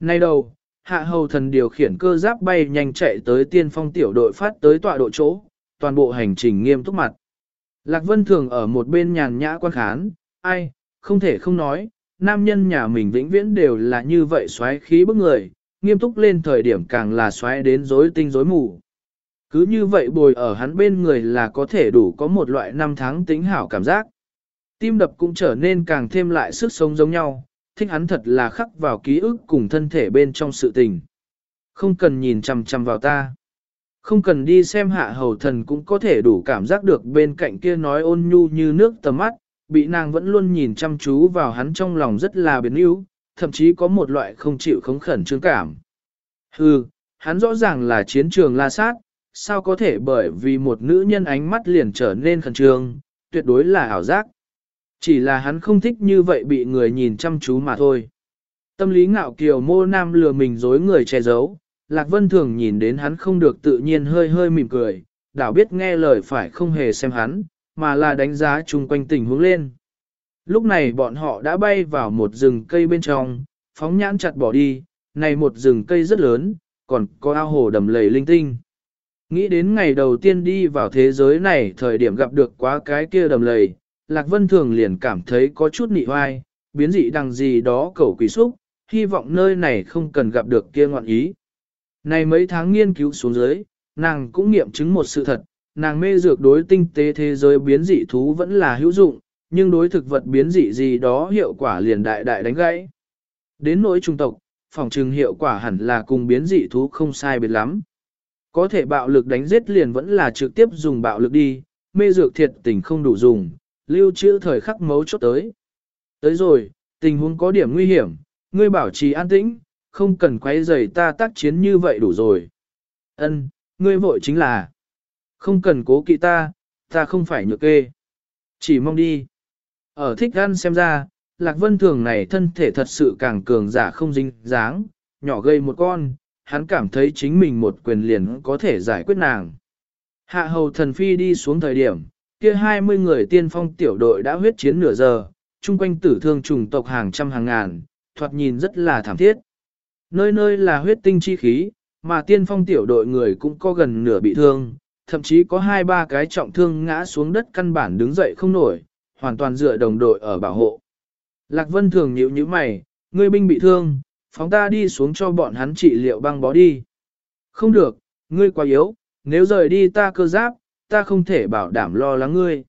Nay đầu, hạ hầu thần điều khiển cơ giáp bay nhanh chạy tới tiên phong tiểu đội phát tới tọa độ chỗ, toàn bộ hành trình nghiêm túc mặt. Lạc Vân Thường ở một bên nhàn nhã quan khán, ai, không thể không nói, nam nhân nhà mình vĩnh viễn đều là như vậy xoáy khí bức người, nghiêm túc lên thời điểm càng là xoáy đến rối tinh rối mù. Cứ như vậy bồi ở hắn bên người là có thể đủ có một loại năm tháng tính hảo cảm giác. Tim đập cũng trở nên càng thêm lại sức sống giống nhau, thích hắn thật là khắc vào ký ức cùng thân thể bên trong sự tình. Không cần nhìn chằm chằm vào ta. Không cần đi xem hạ hầu thần cũng có thể đủ cảm giác được bên cạnh kia nói ôn nhu như nước tầm mắt, bị nàng vẫn luôn nhìn chăm chú vào hắn trong lòng rất là biến yếu, thậm chí có một loại không chịu khống khẩn trương cảm. Hừ, hắn rõ ràng là chiến trường la sát, sao có thể bởi vì một nữ nhân ánh mắt liền trở nên khẩn trương, tuyệt đối là ảo giác. Chỉ là hắn không thích như vậy bị người nhìn chăm chú mà thôi. Tâm lý ngạo kiều mô nam lừa mình dối người che giấu, Lạc Vân thường nhìn đến hắn không được tự nhiên hơi hơi mỉm cười, đảo biết nghe lời phải không hề xem hắn, mà là đánh giá chung quanh tình huống lên. Lúc này bọn họ đã bay vào một rừng cây bên trong, phóng nhãn chặt bỏ đi, này một rừng cây rất lớn, còn có ao hồ đầm lầy linh tinh. Nghĩ đến ngày đầu tiên đi vào thế giới này thời điểm gặp được quá cái kia đầm lầy, Lạc Vân Thường liền cảm thấy có chút nị hoai, biến dị đằng gì đó cầu quỷ xúc, hy vọng nơi này không cần gặp được kia ngọn ý. Này mấy tháng nghiên cứu xuống dưới, nàng cũng nghiệm chứng một sự thật, nàng mê dược đối tinh tế thế giới biến dị thú vẫn là hữu dụng, nhưng đối thực vật biến dị gì đó hiệu quả liền đại đại đánh gãy. Đến nỗi trung tộc, phòng trừng hiệu quả hẳn là cùng biến dị thú không sai biệt lắm. Có thể bạo lực đánh giết liền vẫn là trực tiếp dùng bạo lực đi, mê dược thiệt tình không đủ dùng, lưu trữ thời khắc mấu chốt tới. Tới rồi, tình huống có điểm nguy hiểm, ngươi bảo trì an tĩnh, không cần quay rầy ta tác chiến như vậy đủ rồi. Ân, ngươi vội chính là, không cần cố kỵ ta, ta không phải nhược kê. Chỉ mong đi. Ở thích gan xem ra, Lạc Vân Thường này thân thể thật sự càng cường giả không dính dáng, nhỏ gây một con, hắn cảm thấy chính mình một quyền liền có thể giải quyết nàng. Hạ hầu thần phi đi xuống thời điểm, kia 20 người tiên phong tiểu đội đã huyết chiến nửa giờ, chung quanh tử thương trùng tộc hàng trăm hàng ngàn, thoạt nhìn rất là thảm thiết. Nơi nơi là huyết tinh chi khí, mà tiên phong tiểu đội người cũng có gần nửa bị thương, thậm chí có hai ba cái trọng thương ngã xuống đất căn bản đứng dậy không nổi, hoàn toàn dựa đồng đội ở bảo hộ. Lạc Vân thường nhíu như mày, ngươi binh bị thương, phóng ta đi xuống cho bọn hắn trị liệu băng bó đi. Không được, ngươi quá yếu, nếu rời đi ta cơ giáp, ta không thể bảo đảm lo lắng ngươi.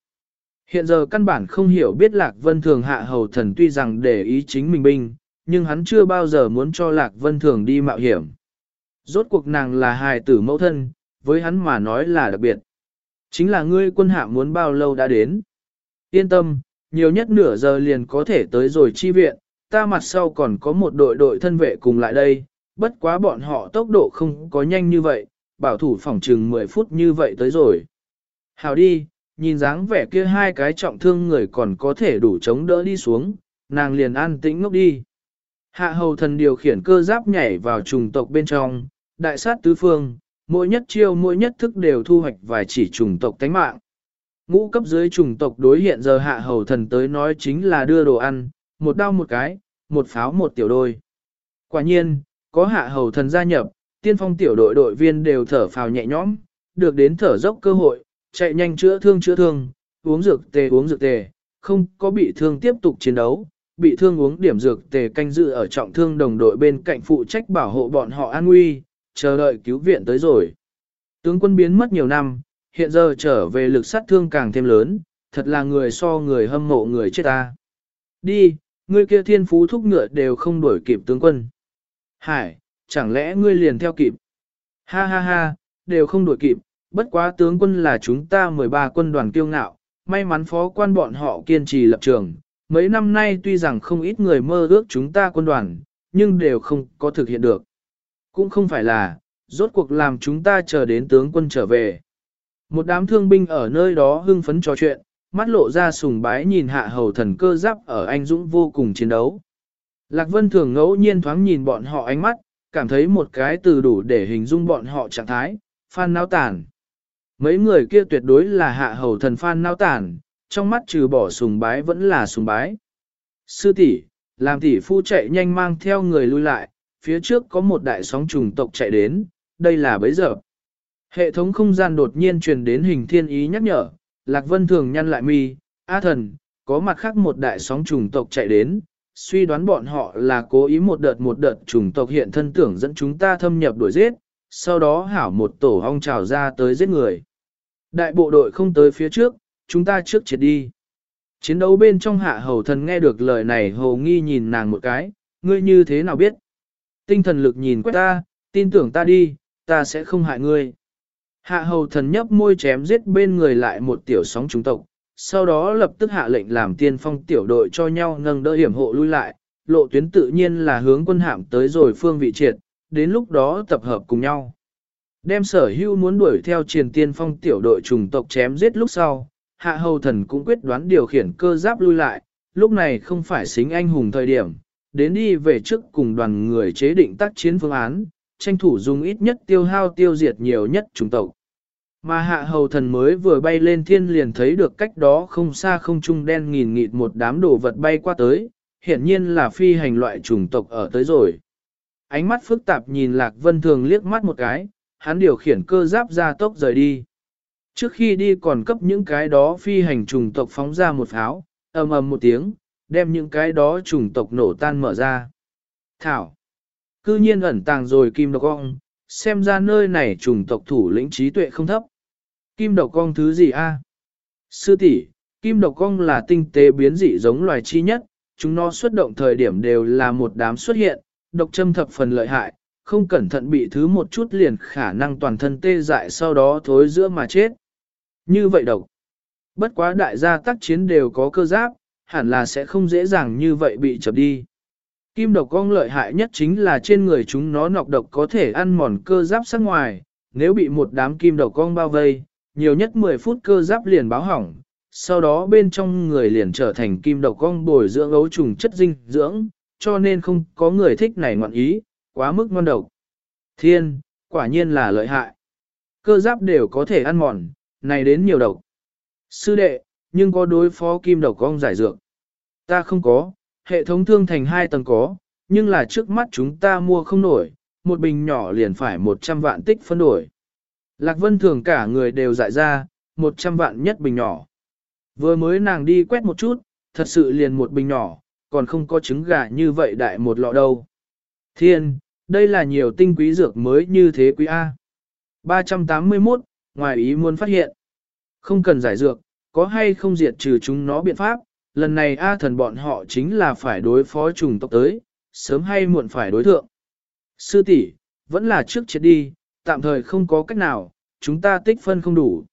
Hiện giờ căn bản không hiểu biết Lạc Vân Thường hạ hầu thần tuy rằng để ý chính mình binh, nhưng hắn chưa bao giờ muốn cho Lạc Vân Thường đi mạo hiểm. Rốt cuộc nàng là hài tử mẫu thân, với hắn mà nói là đặc biệt. Chính là ngươi quân hạ muốn bao lâu đã đến. Yên tâm, nhiều nhất nửa giờ liền có thể tới rồi chi viện, ta mặt sau còn có một đội đội thân vệ cùng lại đây, bất quá bọn họ tốc độ không có nhanh như vậy, bảo thủ phòng chừng 10 phút như vậy tới rồi. Hào đi, nhìn dáng vẻ kia hai cái trọng thương người còn có thể đủ chống đỡ đi xuống, nàng liền an tĩnh ngốc đi. Hạ hầu thần điều khiển cơ giáp nhảy vào trùng tộc bên trong, đại sát tứ phương, mỗi nhất chiêu mỗi nhất thức đều thu hoạch vài chỉ trùng tộc tánh mạng. Ngũ cấp dưới trùng tộc đối hiện giờ hạ hầu thần tới nói chính là đưa đồ ăn, một đao một cái, một pháo một tiểu đôi. Quả nhiên, có hạ hầu thần gia nhập, tiên phong tiểu đội đội viên đều thở phào nhẹ nhõm, được đến thở dốc cơ hội, chạy nhanh chữa thương chữa thương, uống dược tề uống dược tề, không có bị thương tiếp tục chiến đấu, bị thương uống điểm dược tề canh dự ở trọng thương đồng đội bên cạnh phụ trách bảo hộ bọn họ an nguy, chờ đợi cứu viện tới rồi. Tướng quân biến mất nhiều năm, hiện giờ trở về lực sát thương càng thêm lớn, thật là người so người hâm mộ người chết ta. Đi, ngươi kia thiên phú thúc ngựa đều không đuổi kịp tướng quân. Hải, chẳng lẽ ngươi liền theo kịp? Ha ha ha, đều không đuổi kịp, bất quá tướng quân là chúng ta 13 quân đoàn kiêu ngạo, may mắn phó quan bọn họ kiên trì lập trường. Mấy năm nay tuy rằng không ít người mơ ước chúng ta quân đoàn, nhưng đều không có thực hiện được. Cũng không phải là, rốt cuộc làm chúng ta chờ đến tướng quân trở về. Một đám thương binh ở nơi đó hưng phấn trò chuyện, mắt lộ ra sùng bái nhìn hạ hầu thần cơ giáp ở anh dũng vô cùng chiến đấu. Lạc Vân thường ngẫu nhiên thoáng nhìn bọn họ ánh mắt, cảm thấy một cái từ đủ để hình dung bọn họ trạng thái, phan nao tản. Mấy người kia tuyệt đối là hạ hầu thần phan nao tản, trong mắt trừ bỏ sùng bái vẫn là sùng bái. Sư tỷ, làm tỷ phu chạy nhanh mang theo người lui lại, phía trước có một đại sóng trùng tộc chạy đến, đây là bấy giờ. Hệ thống không gian đột nhiên truyền đến hình thiên ý nhắc nhở, Lạc Vân thường nhăn lại mi, A thần, có mặt khác một đại sóng trùng tộc chạy đến, suy đoán bọn họ là cố ý một đợt một đợt trùng tộc hiện thân tưởng dẫn chúng ta thâm nhập đuổi giết, sau đó hảo một tổ ong trào ra tới giết người. Đại bộ đội không tới phía trước, chúng ta trước triệt đi. Chiến đấu bên trong hạ hầu thần nghe được lời này hầu nghi nhìn nàng một cái, ngươi như thế nào biết? Tinh thần lực nhìn quét ta, tin tưởng ta đi, ta sẽ không hại ngươi. Hạ hầu thần nhấp môi chém giết bên người lại một tiểu sóng trung tộc, sau đó lập tức hạ lệnh làm tiên phong tiểu đội cho nhau nâng đỡ hiểm hộ lui lại, lộ tuyến tự nhiên là hướng quân hạm tới rồi phương vị triệt, đến lúc đó tập hợp cùng nhau. Đem sở hưu muốn đuổi theo triền tiên phong tiểu đội trùng tộc chém giết lúc sau, hạ hầu thần cũng quyết đoán điều khiển cơ giáp lui lại, lúc này không phải xính anh hùng thời điểm, đến đi về trước cùng đoàn người chế định tác chiến phương án, tranh thủ dùng ít nhất tiêu hao tiêu diệt nhiều nhất trùng tộc. Mà hạ hầu thần mới vừa bay lên thiên liền thấy được cách đó không xa không trung đen nghìn nghịt một đám đồ vật bay qua tới, hiển nhiên là phi hành loại chủng tộc ở tới rồi. Ánh mắt phức tạp nhìn Lạc Vân Thường liếc mắt một cái, hắn điều khiển cơ giáp ra tốc rời đi. Trước khi đi còn cấp những cái đó phi hành trùng tộc phóng ra một pháo, ầm ầm một tiếng, đem những cái đó trùng tộc nổ tan mở ra. Thảo. Cư nhiên ẩn tàng rồi kim độc ong, xem ra nơi này trùng tộc thủ lĩnh trí tuệ không thấp. Kim độc cong thứ gì a? Sư tỷ, kim độc cong là tinh tế biến dị giống loài chi nhất, chúng nó xuất động thời điểm đều là một đám xuất hiện, độc châm thập phần lợi hại, không cẩn thận bị thứ một chút liền khả năng toàn thân tê dại sau đó thối giữa mà chết. Như vậy độc. Bất quá đại gia tác chiến đều có cơ giáp, hẳn là sẽ không dễ dàng như vậy bị chập đi. Kim độc cong lợi hại nhất chính là trên người chúng nó nọc độc có thể ăn mòn cơ giáp sắc ngoài, nếu bị một đám kim độc cong bao vây, nhiều nhất 10 phút cơ giáp liền báo hỏng, sau đó bên trong người liền trở thành kim độc cong bồi dưỡng ấu trùng chất dinh dưỡng, cho nên không có người thích này ngoạn ý, quá mức ngon độc. Thiên, quả nhiên là lợi hại. Cơ giáp đều có thể ăn mòn, này đến nhiều độc. Sư đệ, nhưng có đối phó kim độc cong giải dược. Ta không có, hệ thống thương thành hai tầng có, nhưng là trước mắt chúng ta mua không nổi, một bình nhỏ liền phải 100 vạn tích phân đổi. Lạc Vân thường cả người đều dại ra, 100 vạn nhất bình nhỏ. Vừa mới nàng đi quét một chút, thật sự liền một bình nhỏ, còn không có trứng gà như vậy đại một lọ đâu. Thiên, đây là nhiều tinh quý dược mới như thế quý A. 381, ngoài ý muốn phát hiện. Không cần giải dược, có hay không diệt trừ chúng nó biện pháp, lần này A thần bọn họ chính là phải đối phó trùng tộc tới, sớm hay muộn phải đối thượng. Sư tỷ vẫn là trước chết đi, tạm thời không có cách nào, chúng ta tích phân không đủ.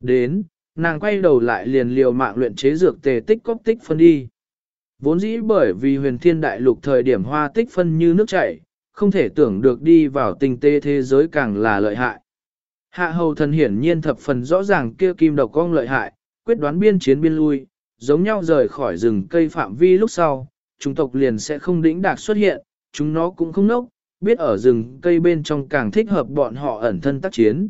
Đến, nàng quay đầu lại liền liều mạng luyện chế dược tề tích cóp tích phân đi. Vốn dĩ bởi vì huyền thiên đại lục thời điểm hoa tích phân như nước chảy, không thể tưởng được đi vào tình tê thế giới càng là lợi hại. Hạ hầu thần hiển nhiên thập phần rõ ràng kia kim độc cong lợi hại, quyết đoán biên chiến biên lui, giống nhau rời khỏi rừng cây phạm vi lúc sau, chúng tộc liền sẽ không đĩnh đạc xuất hiện, chúng nó cũng không nốc, biết ở rừng cây bên trong càng thích hợp bọn họ ẩn thân tác chiến.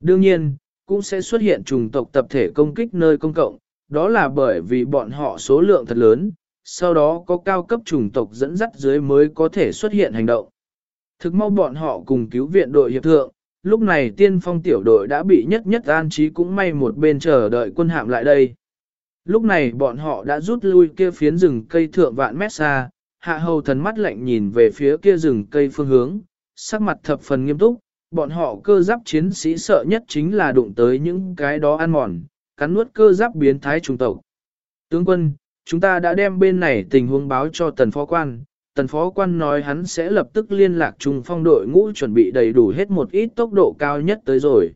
Đương nhiên, cũng sẽ xuất hiện trùng tộc tập thể công kích nơi công cộng, đó là bởi vì bọn họ số lượng thật lớn, sau đó có cao cấp trùng tộc dẫn dắt dưới mới có thể xuất hiện hành động. Thực mau bọn họ cùng cứu viện đội hiệp thượng, lúc này tiên phong tiểu đội đã bị nhất nhất an trí cũng may một bên chờ đợi quân hạm lại đây. Lúc này bọn họ đã rút lui kia phiến rừng cây thượng vạn mét xa, hạ hầu thần mắt lạnh nhìn về phía kia rừng cây phương hướng, sắc mặt thập phần nghiêm túc, bọn họ cơ giáp chiến sĩ sợ nhất chính là đụng tới những cái đó ăn mòn, cắn nuốt cơ giáp biến thái trùng tộc. Tướng quân, chúng ta đã đem bên này tình huống báo cho tần phó quan, tần phó quan nói hắn sẽ lập tức liên lạc trung phong đội ngũ chuẩn bị đầy đủ hết một ít tốc độ cao nhất tới rồi.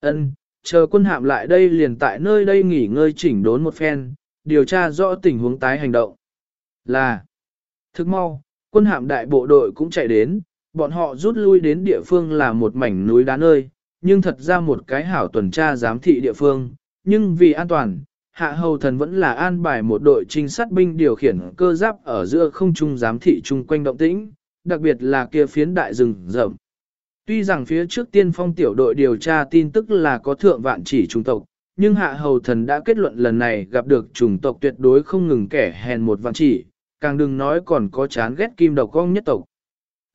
Ân, chờ quân hạm lại đây liền tại nơi đây nghỉ ngơi chỉnh đốn một phen, điều tra rõ tình huống tái hành động. Là, thức mau, quân hạm đại bộ đội cũng chạy đến, bọn họ rút lui đến địa phương là một mảnh núi đá nơi, nhưng thật ra một cái hảo tuần tra giám thị địa phương, nhưng vì an toàn, hạ hầu thần vẫn là an bài một đội trinh sát binh điều khiển cơ giáp ở giữa không trung giám thị chung quanh động tĩnh, đặc biệt là kia phiến đại rừng rậm. Tuy rằng phía trước tiên phong tiểu đội điều tra tin tức là có thượng vạn chỉ trùng tộc, nhưng hạ hầu thần đã kết luận lần này gặp được trùng tộc tuyệt đối không ngừng kẻ hèn một vạn chỉ, càng đừng nói còn có chán ghét kim độc cong nhất tộc.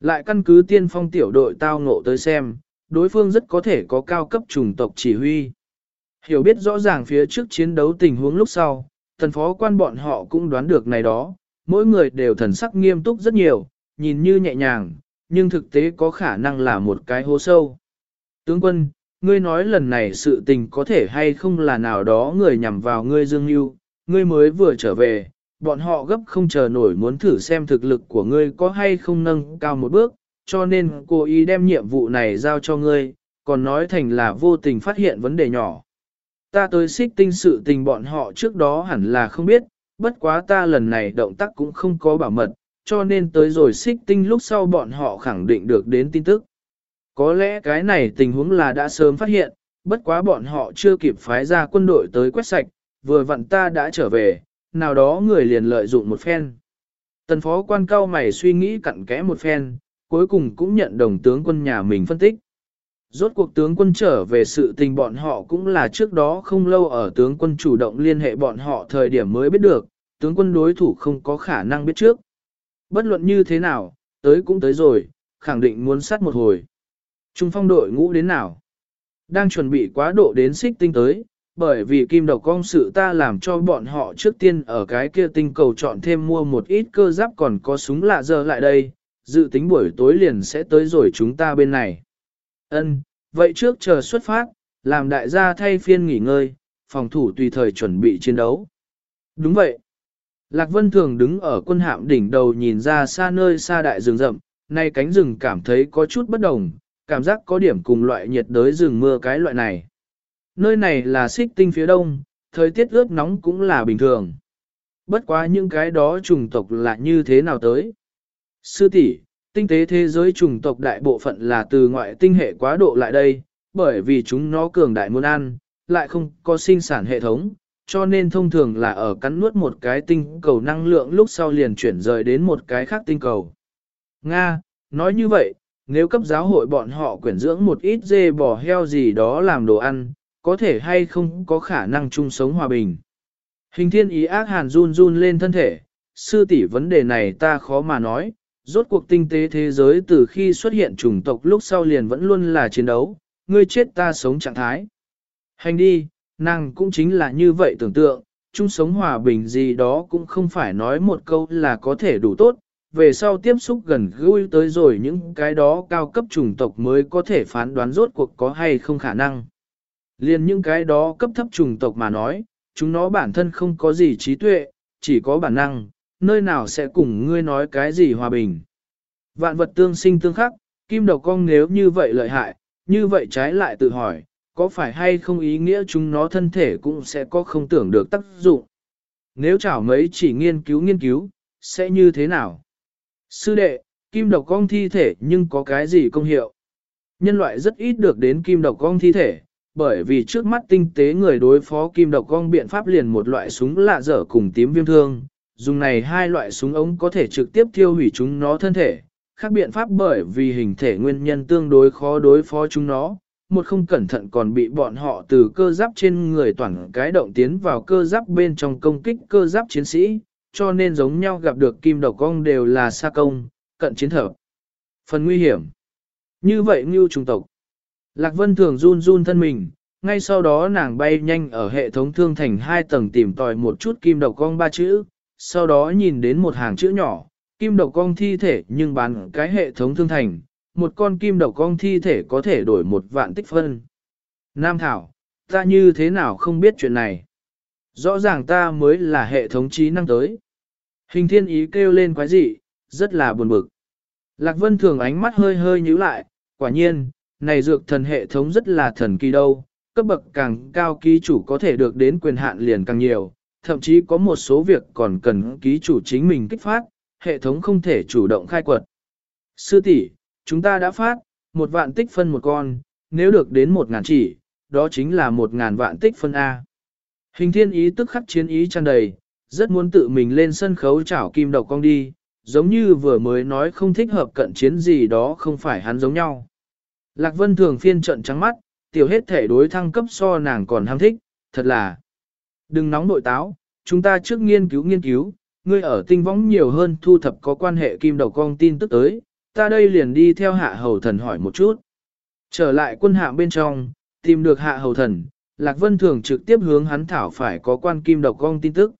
Lại căn cứ tiên phong tiểu đội tao ngộ tới xem, đối phương rất có thể có cao cấp trùng tộc chỉ huy. Hiểu biết rõ ràng phía trước chiến đấu tình huống lúc sau, thần phó quan bọn họ cũng đoán được này đó, mỗi người đều thần sắc nghiêm túc rất nhiều, nhìn như nhẹ nhàng, nhưng thực tế có khả năng là một cái hố sâu. Tướng quân, ngươi nói lần này sự tình có thể hay không là nào đó người nhằm vào ngươi Dương Yêu, ngươi mới vừa trở về, bọn họ gấp không chờ nổi muốn thử xem thực lực của ngươi có hay không nâng cao một bước, cho nên cô ý đem nhiệm vụ này giao cho ngươi, còn nói thành là vô tình phát hiện vấn đề nhỏ. Ta tới xích tinh sự tình bọn họ trước đó hẳn là không biết, bất quá ta lần này động tác cũng không có bảo mật, cho nên tới rồi xích tinh lúc sau bọn họ khẳng định được đến tin tức. Có lẽ cái này tình huống là đã sớm phát hiện, bất quá bọn họ chưa kịp phái ra quân đội tới quét sạch, vừa vặn ta đã trở về, nào đó người liền lợi dụng một phen. Tần phó quan cao mày suy nghĩ cặn kẽ một phen, cuối cùng cũng nhận đồng tướng quân nhà mình phân tích. Rốt cuộc tướng quân trở về sự tình bọn họ cũng là trước đó không lâu ở tướng quân chủ động liên hệ bọn họ thời điểm mới biết được, tướng quân đối thủ không có khả năng biết trước. Bất luận như thế nào, tới cũng tới rồi, khẳng định muốn sát một hồi. Trung phong đội ngũ đến nào? Đang chuẩn bị quá độ đến xích tinh tới, bởi vì kim độc công sự ta làm cho bọn họ trước tiên ở cái kia tinh cầu chọn thêm mua một ít cơ giáp còn có súng lạ giờ lại đây, dự tính buổi tối liền sẽ tới rồi chúng ta bên này. Ân, vậy trước chờ xuất phát, làm đại gia thay phiên nghỉ ngơi, phòng thủ tùy thời chuẩn bị chiến đấu. Đúng vậy. Lạc Vân thường đứng ở quân hạm đỉnh đầu nhìn ra xa nơi xa đại rừng rậm, nay cánh rừng cảm thấy có chút bất đồng, cảm giác có điểm cùng loại nhiệt đới rừng mưa cái loại này. Nơi này là xích tinh phía đông, thời tiết ướt nóng cũng là bình thường. Bất quá những cái đó trùng tộc là như thế nào tới? Sư tỷ, tinh tế thế giới trùng tộc đại bộ phận là từ ngoại tinh hệ quá độ lại đây, bởi vì chúng nó cường đại muốn ăn, lại không có sinh sản hệ thống, cho nên thông thường là ở cắn nuốt một cái tinh cầu năng lượng lúc sau liền chuyển rời đến một cái khác tinh cầu. Nga, nói như vậy, nếu cấp giáo hội bọn họ quyển dưỡng một ít dê bò heo gì đó làm đồ ăn, có thể hay không có khả năng chung sống hòa bình. Hình thiên ý ác hàn run run lên thân thể, sư tỷ vấn đề này ta khó mà nói, rốt cuộc tinh tế thế giới từ khi xuất hiện chủng tộc lúc sau liền vẫn luôn là chiến đấu, ngươi chết ta sống trạng thái. Hành đi, nàng cũng chính là như vậy tưởng tượng, chung sống hòa bình gì đó cũng không phải nói một câu là có thể đủ tốt, về sau tiếp xúc gần gũi tới rồi những cái đó cao cấp chủng tộc mới có thể phán đoán rốt cuộc có hay không khả năng. Liên những cái đó cấp thấp chủng tộc mà nói, chúng nó bản thân không có gì trí tuệ, chỉ có bản năng, nơi nào sẽ cùng ngươi nói cái gì hòa bình. Vạn vật tương sinh tương khắc, kim độc cong nếu như vậy lợi hại, như vậy trái lại tự hỏi, có phải hay không ý nghĩa chúng nó thân thể cũng sẽ có không tưởng được tác dụng. Nếu chảo mấy chỉ nghiên cứu nghiên cứu, sẽ như thế nào? Sư đệ, kim độc cong thi thể nhưng có cái gì công hiệu? Nhân loại rất ít được đến kim độc cong thi thể, bởi vì trước mắt tinh tế người đối phó kim độc cong biện pháp liền một loại súng lạ dở cùng tím viêm thương, dùng này hai loại súng ống có thể trực tiếp tiêu hủy chúng nó thân thể, khác biện pháp bởi vì hình thể nguyên nhân tương đối khó đối phó chúng nó, một không cẩn thận còn bị bọn họ từ cơ giáp trên người toàn cái động tiến vào cơ giáp bên trong công kích cơ giáp chiến sĩ, cho nên giống nhau gặp được kim độc cong đều là xa công, cận chiến thở. Phần nguy hiểm. Như vậy ngưu trùng tộc. Lạc Vân thường run run thân mình, ngay sau đó nàng bay nhanh ở hệ thống thương thành hai tầng tìm tòi một chút kim độc cong ba chữ, sau đó nhìn đến một hàng chữ nhỏ, kim độc cong thi thể nhưng bán cái hệ thống thương thành, một con kim độc con thi thể có thể đổi một vạn tích phân. Nam Thảo, ta như thế nào không biết chuyện này? Rõ ràng ta mới là hệ thống trí năng tới. Hình thiên ý kêu lên quái dị, rất là buồn bực. Lạc Vân thường ánh mắt hơi hơi nhíu lại, quả nhiên, này dược thần hệ thống rất là thần kỳ đâu, cấp bậc càng cao ký chủ có thể được đến quyền hạn liền càng nhiều, thậm chí có một số việc còn cần ký chủ chính mình kích phát, hệ thống không thể chủ động khai quật. Sư tỷ, chúng ta đã phát, một vạn tích phân một con, nếu được đến một ngàn chỉ, đó chính là một ngàn vạn tích phân A. Hình thiên ý tức khắc chiến ý tràn đầy, rất muốn tự mình lên sân khấu chảo kim độc cong đi, giống như vừa mới nói không thích hợp cận chiến gì đó không phải hắn giống nhau. Lạc Vân thường phiên trận trắng mắt, tiểu hết thể đối thăng cấp so nàng còn ham thích, thật là. Đừng nóng nội táo, chúng ta trước nghiên cứu nghiên cứu, ngươi ở tinh võng nhiều hơn thu thập có quan hệ kim đầu cong tin tức tới, ta đây liền đi theo hạ hầu thần hỏi một chút. Trở lại quân hạm bên trong, tìm được hạ hầu thần, Lạc Vân Thường trực tiếp hướng hắn thảo phải có quan kim độc cong tin tức.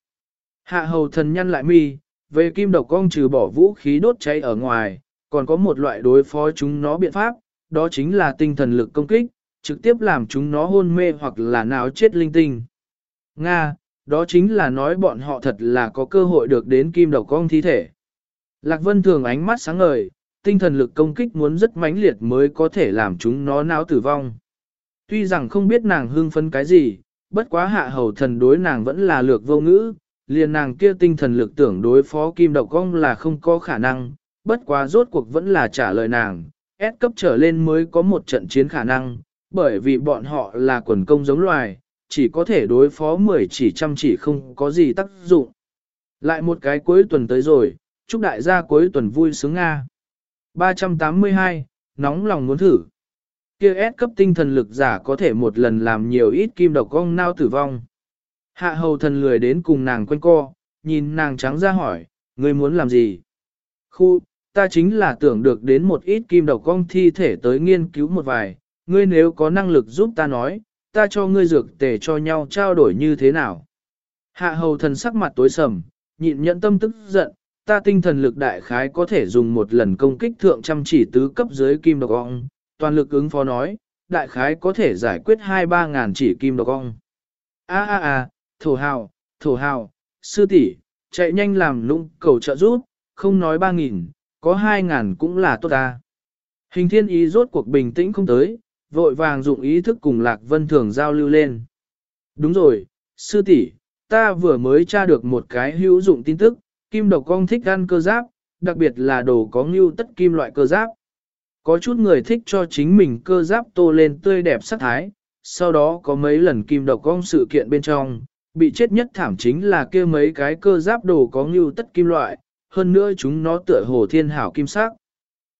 Hạ hầu thần nhăn lại mi, về kim độc cong trừ bỏ vũ khí đốt cháy ở ngoài, còn có một loại đối phó chúng nó biện pháp, đó chính là tinh thần lực công kích, trực tiếp làm chúng nó hôn mê hoặc là nào chết linh tinh. Nga, đó chính là nói bọn họ thật là có cơ hội được đến kim độc cong thi thể. Lạc Vân thường ánh mắt sáng ngời, tinh thần lực công kích muốn rất mãnh liệt mới có thể làm chúng nó não tử vong. Tuy rằng không biết nàng hưng phấn cái gì, bất quá hạ hầu thần đối nàng vẫn là lược vô ngữ, liền nàng kia tinh thần lực tưởng đối phó kim độc cong là không có khả năng, bất quá rốt cuộc vẫn là trả lời nàng, S cấp trở lên mới có một trận chiến khả năng, bởi vì bọn họ là quần công giống loài, chỉ có thể đối phó 10 chỉ chăm chỉ không có gì tác dụng. Lại một cái cuối tuần tới rồi, chúc đại gia cuối tuần vui sướng Nga. 382, nóng lòng muốn thử. Kia S cấp tinh thần lực giả có thể một lần làm nhiều ít kim độc cong nao tử vong. Hạ hầu thần lười đến cùng nàng quanh co, nhìn nàng trắng ra hỏi, ngươi muốn làm gì? Khu, ta chính là tưởng được đến một ít kim độc cong thi thể tới nghiên cứu một vài, ngươi nếu có năng lực giúp ta nói, ta cho ngươi dược tề cho nhau trao đổi như thế nào? Hạ hầu thần sắc mặt tối sầm, nhịn nhẫn tâm tức giận, ta tinh thần lực đại khái có thể dùng một lần công kích thượng chăm chỉ tứ cấp dưới kim độc ong, toàn lực ứng phó nói, đại khái có thể giải quyết 2-3 ngàn chỉ kim độc ong. A a a, thổ hào, thổ hào, sư tỷ, chạy nhanh làm lũng cầu trợ giúp, không nói 3 nghìn, có 2 ngàn cũng là tốt ta. Hình thiên ý rốt cuộc bình tĩnh không tới, vội vàng dụng ý thức cùng Lạc Vân Thường giao lưu lên. Đúng rồi, sư tỷ, ta vừa mới tra được một cái hữu dụng tin tức, kim độc cong thích ăn cơ giáp, đặc biệt là đồ có ngưu tất kim loại cơ giáp. Có chút người thích cho chính mình cơ giáp tô lên tươi đẹp sắc thái, sau đó có mấy lần kim độc cong sự kiện bên trong, bị chết nhất thảm chính là kia mấy cái cơ giáp đồ có ngưu tất kim loại, hơn nữa chúng nó tựa hồ thiên hảo kim sắc.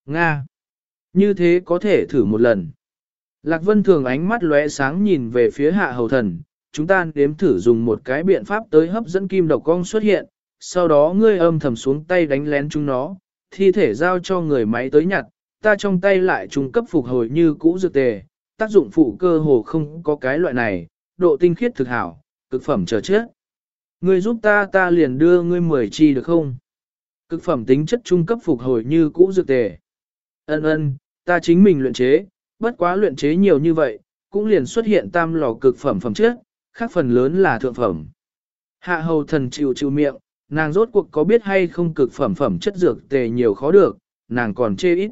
Nga! Như thế có thể thử một lần. Lạc Vân thường ánh mắt lóe sáng nhìn về phía hạ hầu thần, chúng ta nếm thử dùng một cái biện pháp tới hấp dẫn kim độc cong xuất hiện, sau đó ngươi âm thầm xuống tay đánh lén chúng nó, thi thể giao cho người máy tới nhặt, ta trong tay lại trung cấp phục hồi như cũ dược tề, tác dụng phụ cơ hồ không có cái loại này, độ tinh khiết thực hảo, cực phẩm chờ chết. Ngươi giúp ta ta liền đưa ngươi 10 chi được không? Cực phẩm tính chất trung cấp phục hồi như cũ dược tề. Ân ân, ta chính mình luyện chế, bất quá luyện chế nhiều như vậy, cũng liền xuất hiện tam lò cực phẩm phẩm chất, khác phần lớn là thượng phẩm. Hạ hầu thần chịu chịu miệng, nàng rốt cuộc có biết hay không cực phẩm phẩm chất dược tề nhiều khó được, nàng còn chê ít.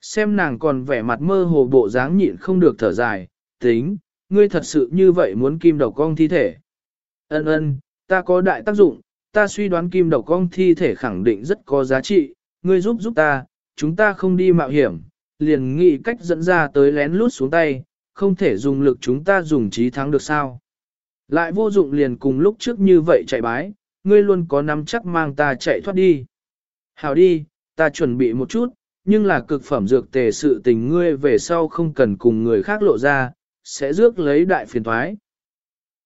Xem nàng còn vẻ mặt mơ hồ bộ dáng nhịn không được thở dài, tính, ngươi thật sự như vậy muốn kim độc cong thi thể. Ân ân, ta có đại tác dụng, ta suy đoán kim độc cong thi thể khẳng định rất có giá trị, ngươi giúp giúp ta, chúng ta không đi mạo hiểm, liền nghĩ cách dẫn ra tới lén lút xuống tay, không thể dùng lực chúng ta dùng trí thắng được sao. Lại vô dụng liền cùng lúc trước như vậy chạy bái, ngươi luôn có nắm chắc mang ta chạy thoát đi. Hảo đi, ta chuẩn bị một chút, nhưng là cực phẩm dược tề sự tình ngươi về sau không cần cùng người khác lộ ra, sẽ rước lấy đại phiền thoái.